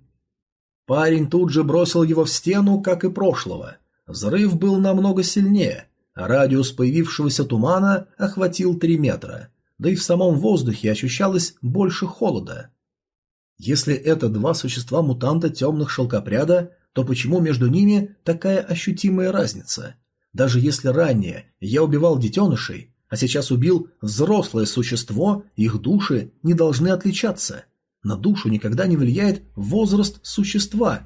Парень тут же бросил его в стену, как и прошлого. Взрыв был намного сильнее, радиус появившегося тумана охватил три метра, да и в самом воздухе ощущалось больше холода. Если это два существа-мутанта темных шелкопряда, то почему между ними такая ощутимая разница? Даже если ранее я убивал детенышей, а сейчас убил взрослое существо, их души не должны отличаться. На душу никогда не влияет возраст существа.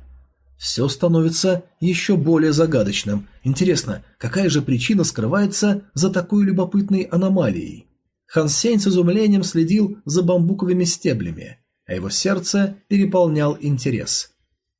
Все становится еще более загадочным. Интересно, какая же причина скрывается за такой любопытной аномалией? Хан Сень с изумлением следил за бамбуковыми стеблями, а его сердце переполнял интерес.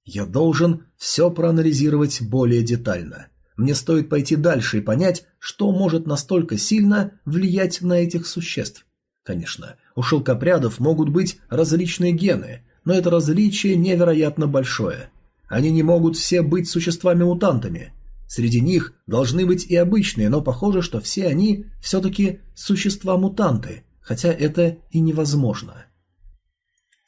Я должен все проанализировать более детально. Мне стоит пойти дальше и понять, что может настолько сильно влиять на этих существ. Конечно, у шелкопрядов могут быть различные гены, но это различие невероятно большое. Они не могут все быть существами-мутантами. Среди них должны быть и обычные, но похоже, что все они все-таки существа-мутанты, хотя это и невозможно.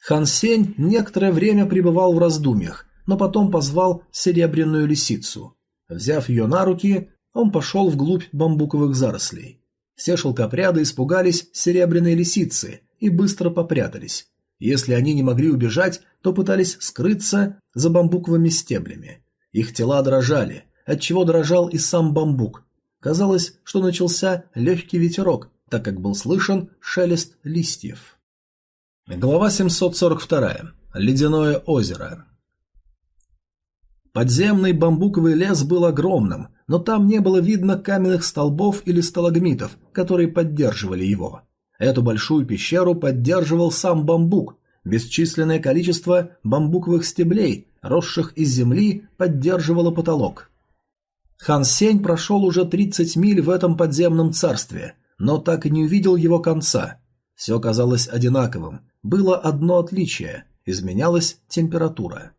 Хан Сень некоторое время пребывал в раздумьях, но потом позвал серебряную лисицу. Взяв ее на руки, он пошел вглубь бамбуковых зарослей. Все шелкопряды испугались серебряной лисицы и быстро попрятались. Если они не могли убежать, то пытались скрыться за бамбуковыми стеблями. Их тела дрожали, отчего дрожал и сам бамбук. Казалось, что начался легкий ветерок, так как был слышен шелест листьев. Глава 742. Ледяное озеро. Подземный бамбуковый лес был огромным, но там не было видно каменных столбов или сталагмитов, которые поддерживали его. Эту большую пещеру поддерживал сам бамбук. Бесчисленное количество бамбуковых стеблей, росших из земли, поддерживало потолок. Хан Сень прошел уже 30 миль в этом подземном царстве, но так и не увидел его конца. Все казалось одинаковым. Было одно отличие – изменялась температура.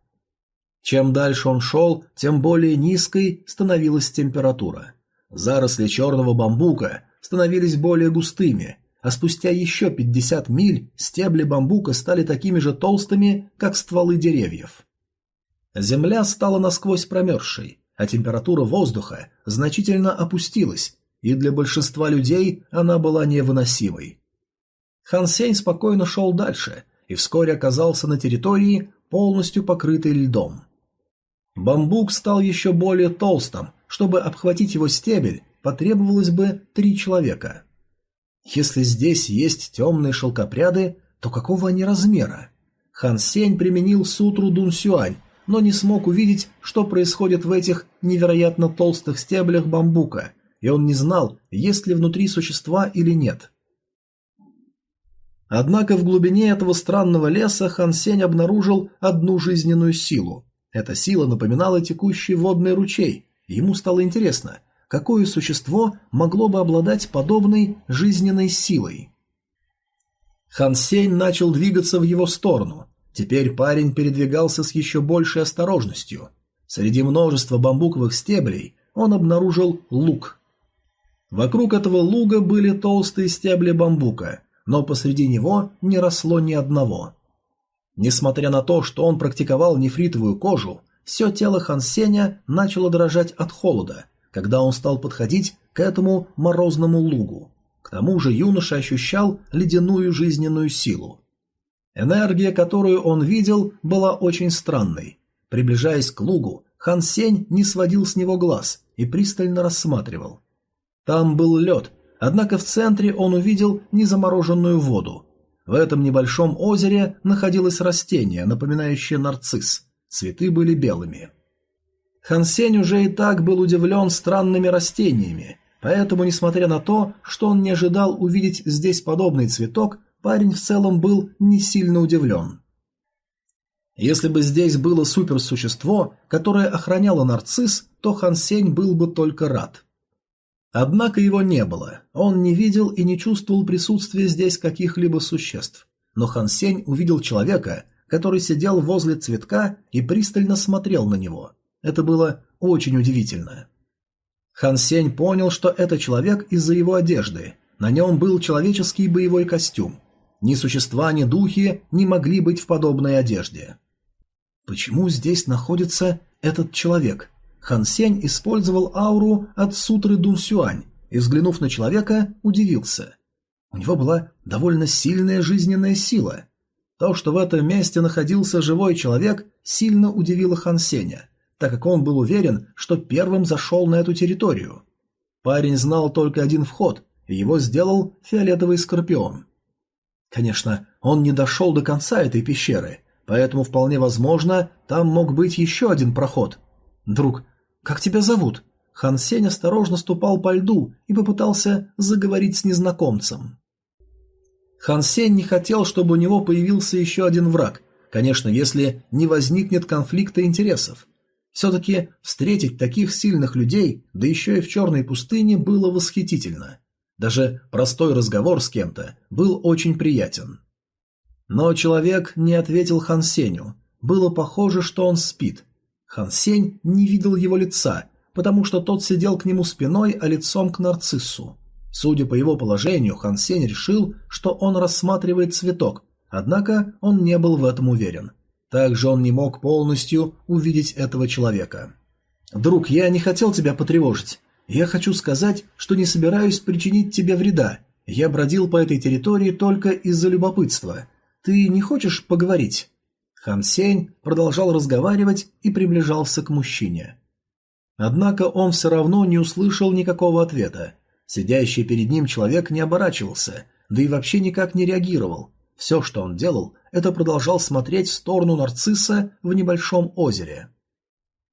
Чем дальше он шел, тем более низкой становилась температура. Заросли черного бамбука становились более густыми, а спустя еще 50 миль стебли бамбука стали такими же толстыми, как стволы деревьев. Земля стала насквозь промерзшей, а температура воздуха значительно опустилась, и для большинства людей она была невыносимой. Хан Сень спокойно шел дальше и вскоре оказался на территории, полностью покрытой льдом. Бамбук стал еще более толстым, чтобы обхватить его стебель, потребовалось бы три человека. Если здесь есть темные шелкопряды, то какого они размера? Хан Сень применил сутру Дун Сюань, но не смог увидеть, что происходит в этих невероятно толстых стеблях бамбука, и он не знал, есть ли внутри существа или нет. Однако в глубине этого странного леса Хан Сень обнаружил одну жизненную силу. Эта сила напоминала текущий водный ручей, и ему стало интересно, какое существо могло бы обладать подобной жизненной силой. Хан Сень начал двигаться в его сторону. Теперь парень передвигался с еще большей осторожностью. Среди множества бамбуковых стеблей он обнаружил лук. Вокруг этого луга были толстые стебли бамбука, но посреди него не росло ни одного. Несмотря на то, что он практиковал нефритовую кожу, все тело Хан Сеня начало дрожать от холода, когда он стал подходить к этому морозному лугу. К тому же юноша ощущал ледяную жизненную силу. Энергия, которую он видел, была очень странной. Приближаясь к лугу, Хан Сень не сводил с него глаз и пристально рассматривал. Там был лед, однако в центре он увидел незамороженную воду. В этом небольшом озере находилось растение, напоминающее нарцисс. Цветы были белыми. Хан Сень уже и так был удивлен странными растениями, поэтому, несмотря на то, что он не ожидал увидеть здесь подобный цветок, парень в целом был не сильно удивлен. Если бы здесь было суперсущество, которое охраняло нарцисс, то Хан Сень был бы только рад. Однако его не было, он не видел и не чувствовал присутствия здесь каких-либо существ. Но Хан Сень увидел человека, который сидел возле цветка и пристально смотрел на него. Это было очень удивительно. Хан Сень понял, что это человек из-за его одежды. На нем был человеческий боевой костюм. Ни существа, ни духи не могли быть в подобной одежде. Почему здесь находится этот человек? Хан Сень использовал ауру от сутры Дун Сюань и, взглянув на человека, удивился. У него была довольно сильная жизненная сила. То, что в этом месте находился живой человек, сильно удивило Хан Сеня, так как он был уверен, что первым зашел на эту территорию. Парень знал только один вход, и его сделал фиолетовый скорпион. Конечно, он не дошел до конца этой пещеры, поэтому вполне возможно, там мог быть еще один проход. Друг, как тебя зовут? Хан Сень осторожно ступал по льду и попытался заговорить с незнакомцем. Хан Сень не хотел, чтобы у него появился еще один враг, конечно, если не возникнет конфликта интересов. Все-таки встретить таких сильных людей, да еще и в черной пустыне, было восхитительно. Даже простой разговор с кем-то был очень приятен. Но человек не ответил Хан Сенью. Было похоже, что он спит. Хан Сень не видел его лица, потому что тот сидел к нему спиной, а лицом к нарциссу. Судя по его положению, Хан Сень решил, что он рассматривает цветок, однако он не был в этом уверен. Также он не мог полностью увидеть этого человека. «Друг, я не хотел тебя потревожить. Я хочу сказать, что не собираюсь причинить тебе вреда. Я бродил по этой территории только из-за любопытства. Ты не хочешь поговорить?» Хан Сень продолжал разговаривать и приближался к мужчине. Однако он все равно не услышал никакого ответа. Сидящий перед ним человек не оборачивался, да и вообще никак не реагировал. Все, что он делал, это продолжал смотреть в сторону нарцисса в небольшом озере.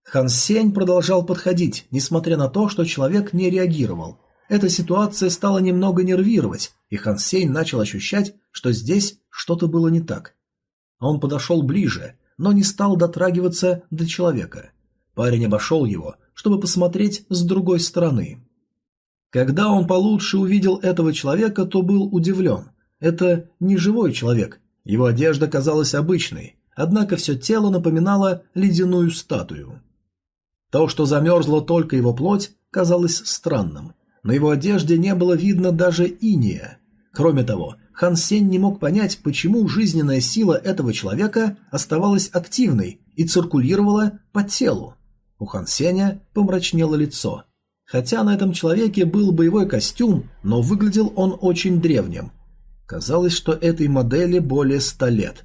Хан Сень продолжал подходить, несмотря на то, что человек не реагировал. Эта ситуация стала немного нервировать, и Хан Сень начал ощущать, что здесь что-то было не так. Он подошел ближе, но не стал дотрагиваться до человека. Парень обошел его, чтобы посмотреть с другой стороны. Когда он получше увидел этого человека, то был удивлен. Это не живой человек, его одежда казалась обычной, однако все тело напоминало ледяную статую. То, что замерзло только его плоть, казалось странным. На его одежде не было видно даже иния. Кроме того, Хан Сень не мог понять, почему жизненная сила этого человека оставалась активной и циркулировала по телу. У Хан Сеня помрачнело лицо. Хотя на этом человеке был боевой костюм, но выглядел он очень древним. Казалось, что этой модели более ста лет.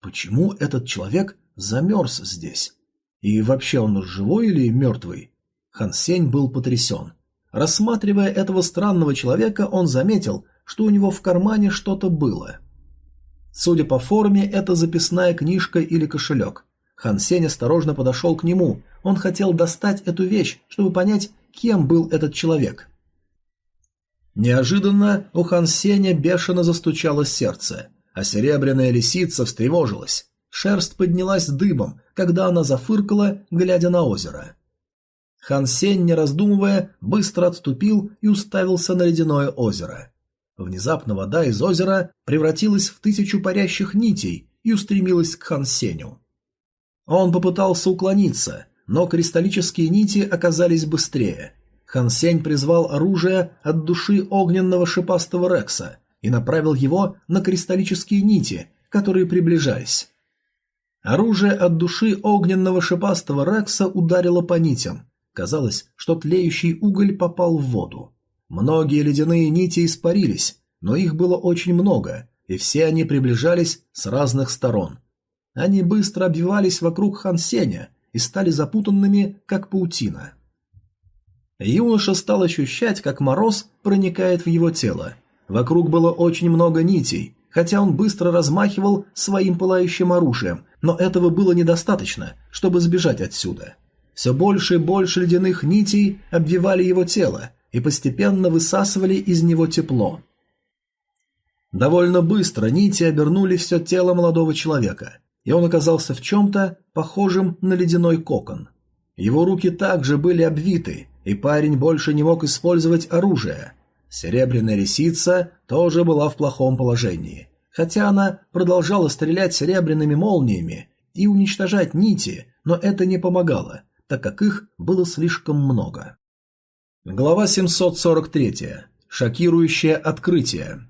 Почему этот человек замерз здесь? И вообще он живой или мертвый? Хан Сень был потрясен. Рассматривая этого странного человека, он заметил, что у него в кармане что-то было. Судя по форме, это записная книжка или кошелек. Хан Сень осторожно подошел к нему. Он хотел достать эту вещь, чтобы понять, кем был этот человек. Неожиданно у Хан Сеня бешено застучало сердце, а серебряная лисица встревожилась. Шерсть поднялась дыбом, когда она зафыркала, глядя на озеро. Хан Сень, не раздумывая, быстро отступил и уставился на ледяное озеро. Внезапно вода из озера превратилась в тысячу парящих нитей и устремилась к Хан Сеню. Он попытался уклониться, но кристаллические нити оказались быстрее. Хан Сень призвал оружие от души огненного шипастого Рекса и направил его на кристаллические нити, которые приближались. Оружие от души огненного шипастого Рекса ударило по нитям. Казалось, что тлеющий уголь попал в воду. Многие ледяные нити испарились, но их было очень много, и все они приближались с разных сторон. Они быстро обвивались вокруг Хан Сеня и стали запутанными, как паутина. Юноша стал ощущать, как мороз проникает в его тело. Вокруг было очень много нитей, хотя он быстро размахивал своим пылающим оружием, но этого было недостаточно, чтобы сбежать отсюда. Все больше и больше ледяных нитей обвивали его тело и постепенно высасывали из него тепло. Довольно быстро нити обернули все тело молодого человека, и он оказался в чем-то похожем на ледяной кокон. Его руки также были обвиты, и парень больше не мог использовать оружие. Серебряная лисица тоже была в плохом положении, хотя она продолжала стрелять серебряными молниями и уничтожать нити, но это не помогало, так как их было слишком много. Глава 743. Шокирующее открытие.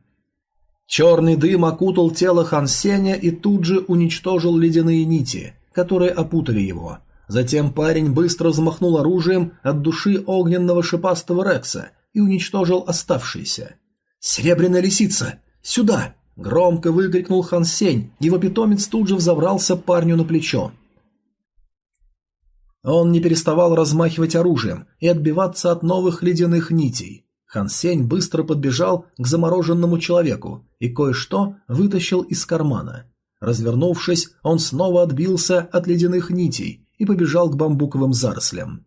Черный дым окутал тело Хансеня и тут же уничтожил ледяные нити, которые опутали его. Затем парень быстро взмахнул оружием от души огненного шипастого Рекса и уничтожил оставшиеся. «Серебряная лисица! Сюда!» – громко выкрикнул Хан Сень. Его питомец тут же взобрался парню на плечо. Он не переставал размахивать оружием и отбиваться от новых ледяных нитей. Хан Сень быстро подбежал к замороженному человеку и кое-что вытащил из кармана. Развернувшись, он снова отбился от ледяных нитей и побежал к бамбуковым зарослям.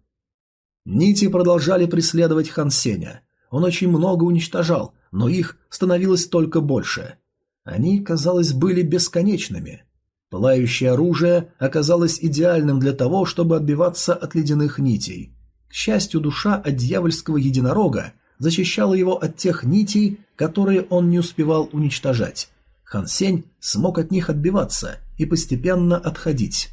Нити продолжали преследовать Хан Сеня. Он очень много уничтожал, но их становилось только больше. Они, казалось, были бесконечными. Пылающее оружие оказалось идеальным для того, чтобы отбиваться от ледяных нитей. К счастью, душа от дьявольского единорога защищала его от тех нитей, которые он не успевал уничтожать. Хан Сень смог от них отбиваться и постепенно отходить.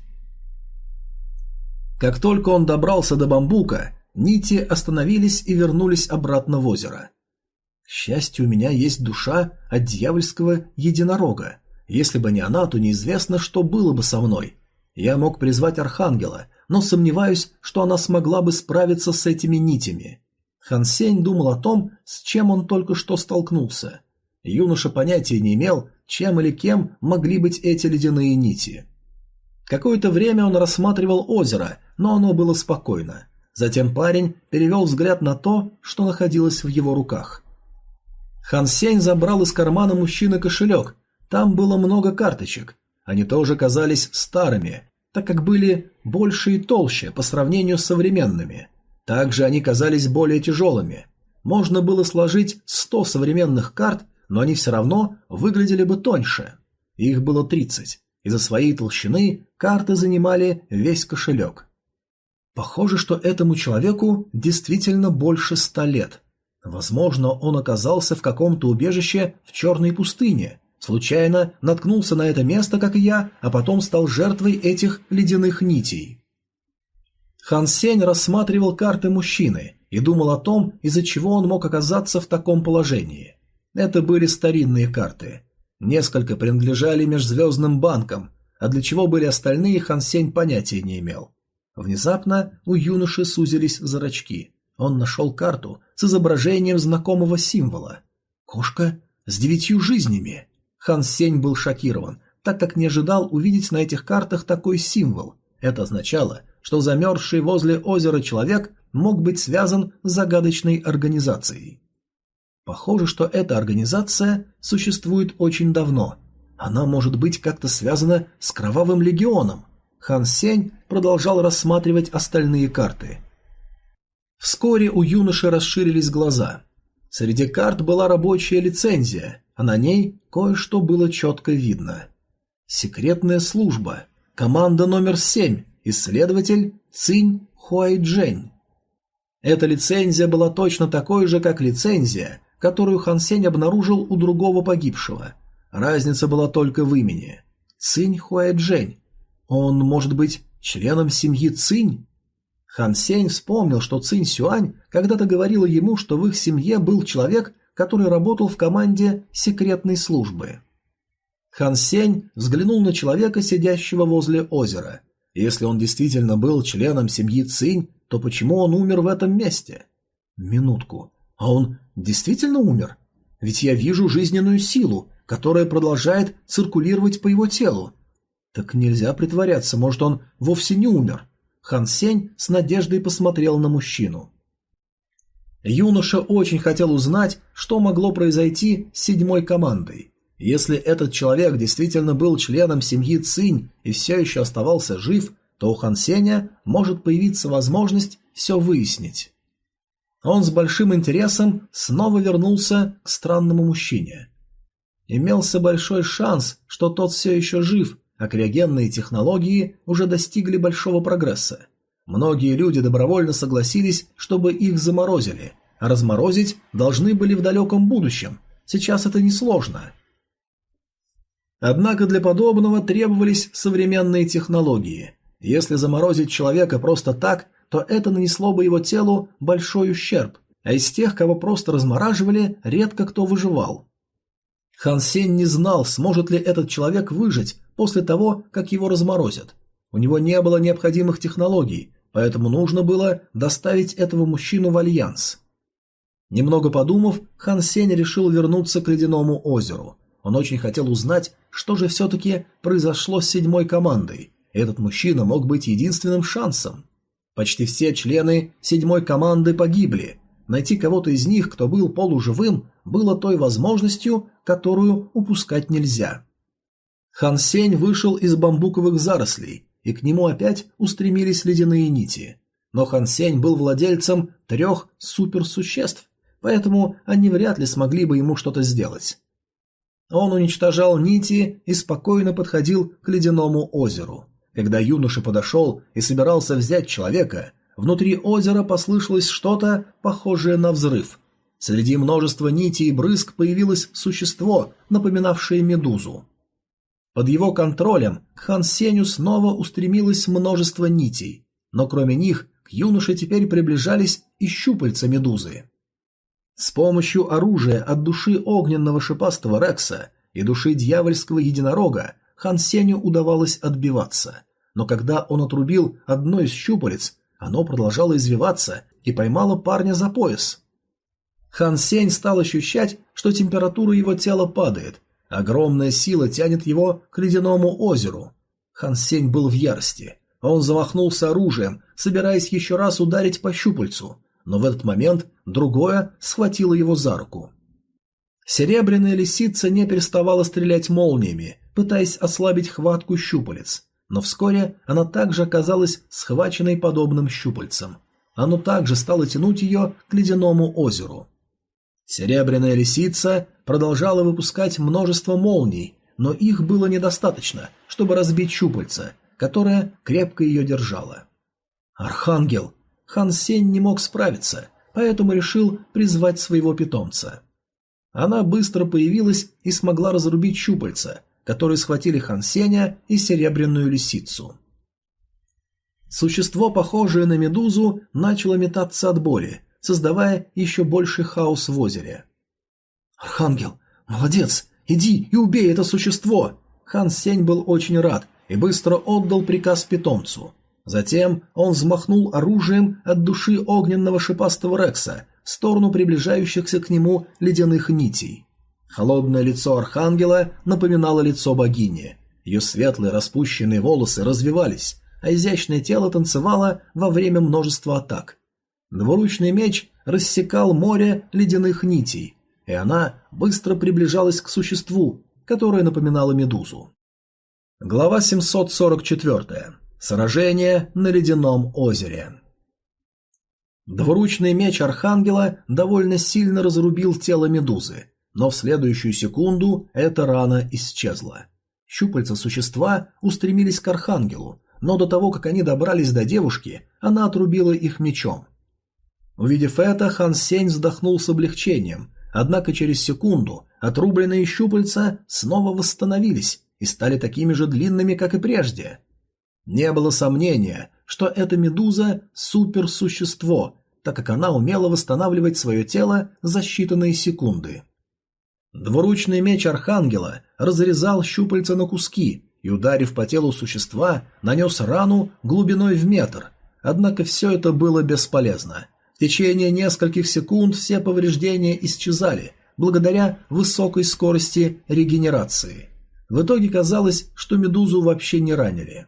Как только он добрался до бамбука, нити остановились и вернулись обратно в озеро. К счастью, у меня есть душа от дьявольского единорога. Если бы не она, то неизвестно, что было бы со мной. Я мог призвать Архангела, но сомневаюсь, что она смогла бы справиться с этими нитями. Хан Сень думал о том, с чем он только что столкнулся. Юноша понятия не имел, чем или кем могли быть эти ледяные нити. Какое-то время он рассматривал озеро, но оно было спокойно. Затем парень перевел взгляд на то, что находилось в его руках. Хан Сень забрал из кармана мужчины кошелек там было много карточек. Они тоже казались старыми, так как были больше и толще по сравнению с современными. Также они казались более тяжелыми. Можно было сложить 100 современных карт, но они все равно выглядели бы тоньше. Их было 30. Из-за своей толщины карты занимали весь кошелек. Похоже, что этому человеку действительно больше ста лет. Возможно, он оказался в каком-то убежище в черной пустыне Случайно наткнулся на это место, как и я, а потом стал жертвой этих ледяных нитей. Хан Сень рассматривал карты мужчины и думал о том, из-за чего он мог оказаться в таком положении. Это были старинные карты. Несколько принадлежали межзвездным банкам, а для чего были остальные, Хан Сень понятия не имел. Внезапно у юноши сузились зрачки. Он нашел карту с изображением знакомого символа. Кошка с девятью жизнями. Хан Сень был шокирован, так как не ожидал увидеть на этих картах такой символ. Это означало, что замерзший возле озера человек мог быть связан с загадочной организацией. Похоже, что эта организация существует очень давно. Она может быть как-то связана с Кровавым Легионом. Хан Сень продолжал рассматривать остальные карты. Вскоре у юноши расширились глаза. Среди карт была рабочая лицензия, а на ней кое-что было четко видно. Секретная служба. Команда номер семь. Исследователь Цинь Хуайджень. Эта лицензия была точно такой же, как лицензия, которую Хан Сень обнаружил у другого погибшего. Разница была только в имени. Цинь Хуайджень. Он может быть членом семьи Цинь? Хан Сень вспомнил, что Цинь Сюань когда-то говорила ему, что в их семье был человек, который работал в команде секретной службы. Хан Сень взглянул на человека, сидящего возле озера. Если он действительно был членом семьи Цинь, то почему он умер в этом месте? Минутку. А он действительно умер? Ведь я вижу жизненную силу. которая продолжает циркулировать по его телу. Так нельзя притворяться, может он вовсе не умер. Хан Сень с надеждой посмотрел на мужчину. Юноша очень хотел узнать, что могло произойти с седьмой командой. Если этот человек действительно был членом семьи Цинь и все еще оставался жив, то у Хан Сеня может появиться возможность все выяснить. Он с большим интересом снова вернулся к странному мужчине. Имелся большой шанс, что тот все еще жив, а криогенные технологии уже достигли большого прогресса. Многие люди добровольно согласились, чтобы их заморозили, а разморозить должны были в далеком будущем. Сейчас это несложно. Однако для подобного требовались современные технологии. Если заморозить человека просто так, то это нанесло бы его телу большой ущерб, а из тех, кого просто размораживали, редко кто выживал. Хан Сень не знал, сможет ли этот человек выжить после того, как его разморозят. У него не было необходимых технологий, поэтому нужно было доставить этого мужчину в альянс. Немного подумав, Хан Сень решил вернуться к ледяному озеру. Он очень хотел узнать, что же все-таки произошло с седьмой командой. Этот мужчина мог быть единственным шансом. Почти все члены седьмой команды погибли. Найти кого-то из них, кто был полуживым, было той возможностью, которую упускать нельзя. Хан Сень вышел из бамбуковых зарослей, и к нему опять устремились ледяные нити. Но Хан Сень был владельцем трех суперсуществ, поэтому они вряд ли смогли бы ему что-то сделать. Он уничтожал нити и спокойно подходил к ледяному озеру. Когда юноша подошел и собирался взять человека, внутри озера послышалось что-то похожее на взрыв. Среди множества нитей и брызг появилось существо, напоминавшее медузу. Под его контролем к Хан Сеню снова устремилось множество нитей, но кроме них к юноше теперь приближались и щупальца медузы. С помощью оружия от души огненного шипастого Рекса и души дьявольского единорога Хан Сеню удавалось отбиваться но когда он отрубил одно из щупалец, оно продолжало извиваться и поймало парня за пояс. Хан Сень стал ощущать, что температура его тела падает, огромная сила тянет его к ледяному озеру. Хан Сень был в ярости. Он замахнулся оружием, собираясь еще раз ударить по щупальцу, но в этот момент другое схватило его за руку. Серебряная лисица не переставала стрелять молниями, пытаясь ослабить хватку щупалец но вскоре она также оказалась схваченной подобным щупальцем. Оно также стало тянуть ее к ледяному озеру. Серебряная лисица продолжала выпускать множество молний, но их было недостаточно, чтобы разбить щупальца, которое крепко ее держало. Архангел! Хан Сень не мог справиться, поэтому решил призвать своего питомца. Она быстро появилась и смогла разрубить щупальца, которые схватили Хан Сеня и Серебряную Лисицу. Существо, похожее на медузу, начало метаться от боли, создавая еще больший хаос в озере. «Архангел, молодец! Иди и убей это существо!» Хан Сень был очень рад и быстро отдал приказ питомцу. Затем он взмахнул оружием от души огненного шипастого Рекса в сторону приближающихся к нему ледяных нитей. Холодное лицо архангела напоминало лицо богини. Ее светлые распущенные волосы развивались, а изящное тело танцевало во время множества атак. Двуручный меч рассекал море ледяных нитей, и она быстро приближалась к существу, которое напоминало медузу. Глава 744. Сражение на ледяном озере. Двуручный меч архангела довольно сильно разрубил тело медузы, но в следующую секунду эта рана исчезла. Щупальца существа устремились к архангелу, но до того, как они добрались до девушки, она отрубила их мечом. Увидев это, Хан Сень вздохнул с облегчением, однако через секунду отрубленные щупальца снова восстановились и стали такими же длинными, как и прежде. Не было сомнения, что эта медуза – суперсущество, так как она умела восстанавливать свое тело за считанные секунды. Двуручный меч Архангела разрезал щупальца на куски и, ударив по телу существа, нанес рану глубиной в метр. Однако все это было бесполезно. В течение нескольких секунд все повреждения исчезали, благодаря высокой скорости регенерации. В итоге казалось, что медузу вообще не ранили.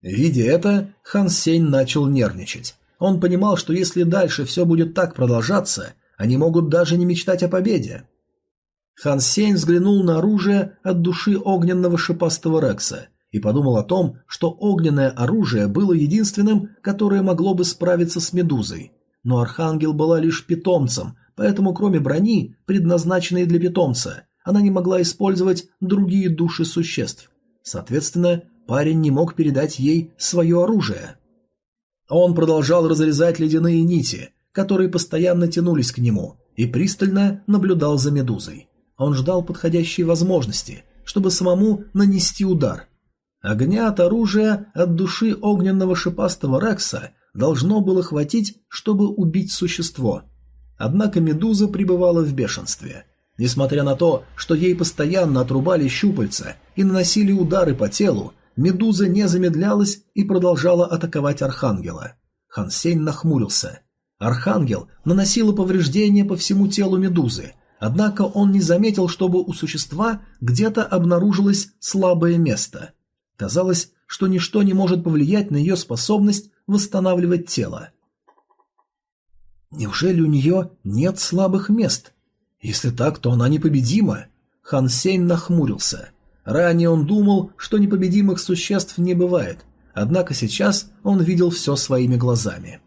Видя это, Хан Сень начал нервничать. Он понимал, что если дальше все будет так продолжаться, они могут даже не мечтать о победе. Хан Сень взглянул на оружие от души огненного шипастого Рекса и подумал о том, что огненное оружие было единственным, которое могло бы справиться с Медузой. Но Архангел была лишь питомцем, поэтому кроме брони, предназначенной для питомца, она не могла использовать другие души существ. Соответственно, парень не мог передать ей свое оружие. Он продолжал разрезать ледяные нити, которые постоянно тянулись к нему, и пристально наблюдал за Медузой. Он ждал подходящей возможности, чтобы самому нанести удар. Огня от оружия от души огненного шипастого Рекса должно было хватить, чтобы убить существо. Однако Медуза пребывала в бешенстве. Несмотря на то, что ей постоянно отрубали щупальца и наносили удары по телу, Медуза не замедлялась и продолжала атаковать Архангела. Хансень нахмурился. Архангел наносила повреждения по всему телу Медузы, однако он не заметил, чтобы у существа где-то обнаружилось слабое место. Казалось, что ничто не может повлиять на ее способность восстанавливать тело. Неужели у нее нет слабых мест? Если так, то она непобедима. Хан Сень нахмурился. Ранее он думал, что непобедимых существ не бывает, однако сейчас он видел все своими глазами.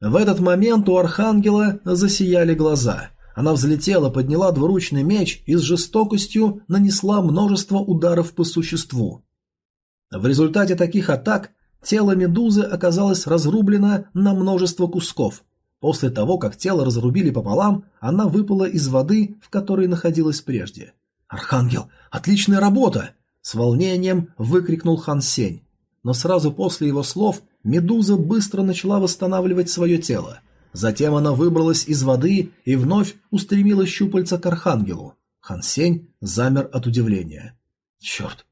В этот момент у Архангела засияли глаза. Она взлетела, подняла двуручный меч и с жестокостью нанесла множество ударов по существу. В результате таких атак тело медузы оказалось разрублено на множество кусков. После того, как тело разрубили пополам, она выпала из воды, в которой находилась прежде. «Архангел, отличная работа!» – с волнением выкрикнул Хан Сень. Но сразу после его слов Медуза быстро начала восстанавливать свое тело. Затем она выбралась из воды и вновь устремила щупальца к Архангелу. Хан Сень замер от удивления. «Черт,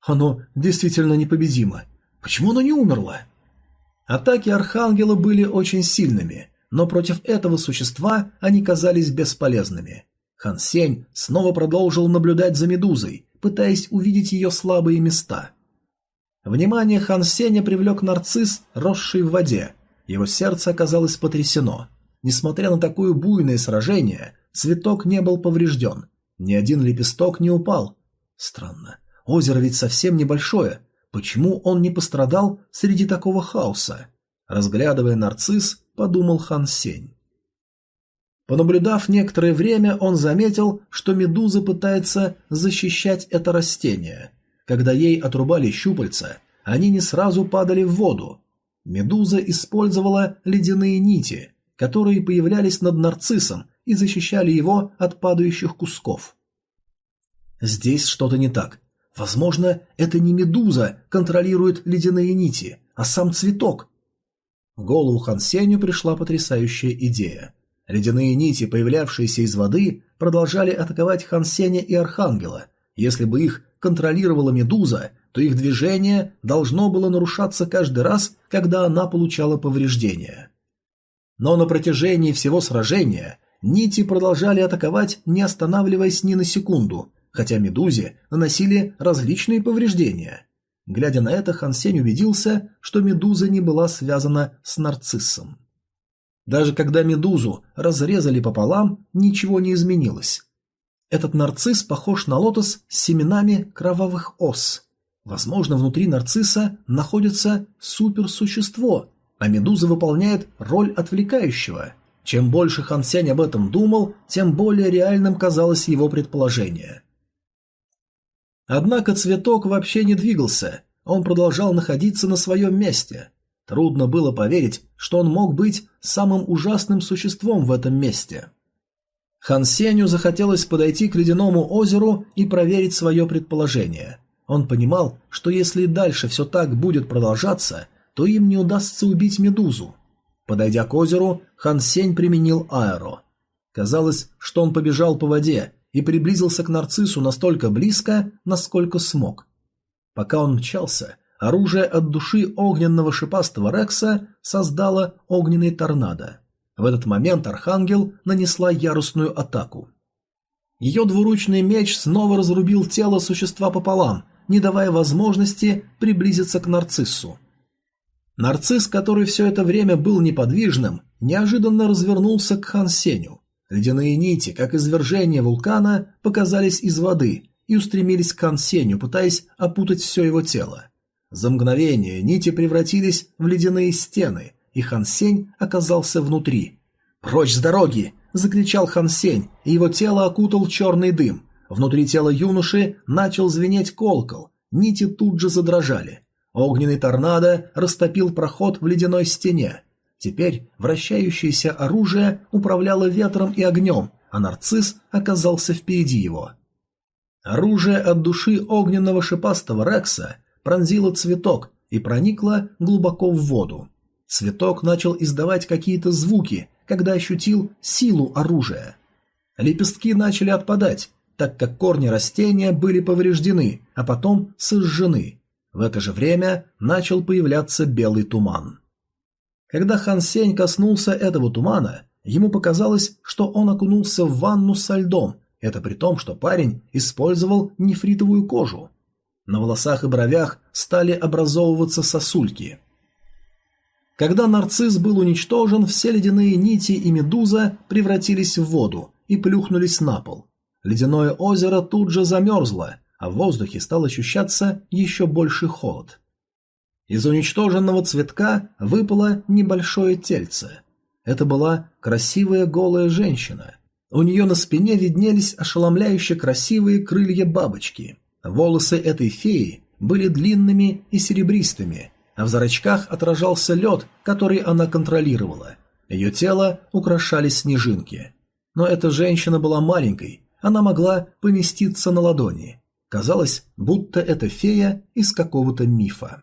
оно действительно непобедимо. Почему оно не умерло?» Атаки Архангела были очень сильными, но против этого существа они казались бесполезными. Хан Сень снова продолжил наблюдать за медузой, пытаясь увидеть ее слабые места. Внимание Хан Сеня привлек нарцисс, росший в воде. Его сердце оказалось потрясено. Несмотря на такое буйное сражение, цветок не был поврежден. Ни один лепесток не упал. Странно. Озеро ведь совсем небольшое. Почему он не пострадал среди такого хаоса? Разглядывая нарцисс, подумал Хан Сень. Понаблюдав некоторое время, он заметил, что медуза пытается защищать это растение. Когда ей отрубали щупальца, они не сразу падали в воду. Медуза использовала ледяные нити, которые появлялись над нарциссом и защищали его от падающих кусков. Здесь что-то не так. Возможно, это не медуза контролирует ледяные нити, а сам цветок. В голову Хан Сенью пришла потрясающая идея. Ледяные нити, появлявшиеся из воды, продолжали атаковать Хан Сеня и Архангела. Если бы их контролировала Медуза, то их движение должно было нарушаться каждый раз, когда она получала повреждения. Но на протяжении всего сражения нити продолжали атаковать, не останавливаясь ни на секунду, хотя Медузе наносили различные повреждения. Глядя на это, Хан Сень убедился, что Медуза не была связана с нарциссом. Даже когда медузу разрезали пополам, ничего не изменилось. Этот нарцисс похож на лотос с семенами кровавых ос. Возможно, внутри нарцисса находится суперсущество, а медуза выполняет роль отвлекающего. Чем больше Хан Сянь об этом думал, тем более реальным казалось его предположение. Однако цветок вообще не двигался, он продолжал находиться на своем месте. Трудно было поверить, что он мог быть самым ужасным существом в этом месте. Хан Сеню захотелось подойти к ледяному озеру и проверить свое предположение. Он понимал, что если дальше все так будет продолжаться, то им не удастся убить медузу. Подойдя к озеру, Хан Сень применил аэро. Казалось, что он побежал по воде и приблизился к нарциссу настолько близко, насколько смог. Пока он мчался, Оружие от души огненного шипастого Рекса создало огненный торнадо. В этот момент Архангел нанесла ярусную атаку. Ее двуручный меч снова разрубил тело существа пополам, не давая возможности приблизиться к нарциссу. Нарцисс, который все это время был неподвижным, неожиданно развернулся к Хан Сеню. Ледяные нити, как извержение вулкана, показались из воды и устремились к Хан Сеню, пытаясь опутать все его тело. За мгновение нити превратились в ледяные стены, и Хан Сень оказался внутри. «Прочь с дороги!» – закричал Хан Сень, и его тело окутал черный дым. Внутри тела юноши начал звенеть колокол, нити тут же задрожали. Огненный торнадо растопил проход в ледяной стене. Теперь вращающееся оружие управляло ветром и огнем, а нарцисс оказался впереди его. Оружие от души огненного шипастого Рекса пронзило цветок и проникло глубоко в воду. Цветок начал издавать какие-то звуки, когда ощутил силу оружия. Лепестки начали отпадать, так как корни растения были повреждены, а потом сожжены. В это же время начал появляться белый туман. Когда Хан Сень коснулся этого тумана, ему показалось, что он окунулся в ванну со льдом, это при том, что парень использовал нефритовую кожу. На волосах и бровях стали образовываться сосульки. Когда нарцисс был уничтожен, все ледяные нити и медуза превратились в воду и плюхнулись на пол. Ледяное озеро тут же замерзло, а в воздухе стал ощущаться еще больше холод. Из уничтоженного цветка выпало небольшое тельце. Это была красивая голая женщина. У нее на спине виднелись ошеломляюще красивые крылья бабочки. Волосы этой феи были длинными и серебристыми, в зрачках отражался лед, который она контролировала. Ее тело украшали снежинки. Но эта женщина была маленькой, она могла поместиться на ладони. Казалось, будто это фея из какого-то мифа.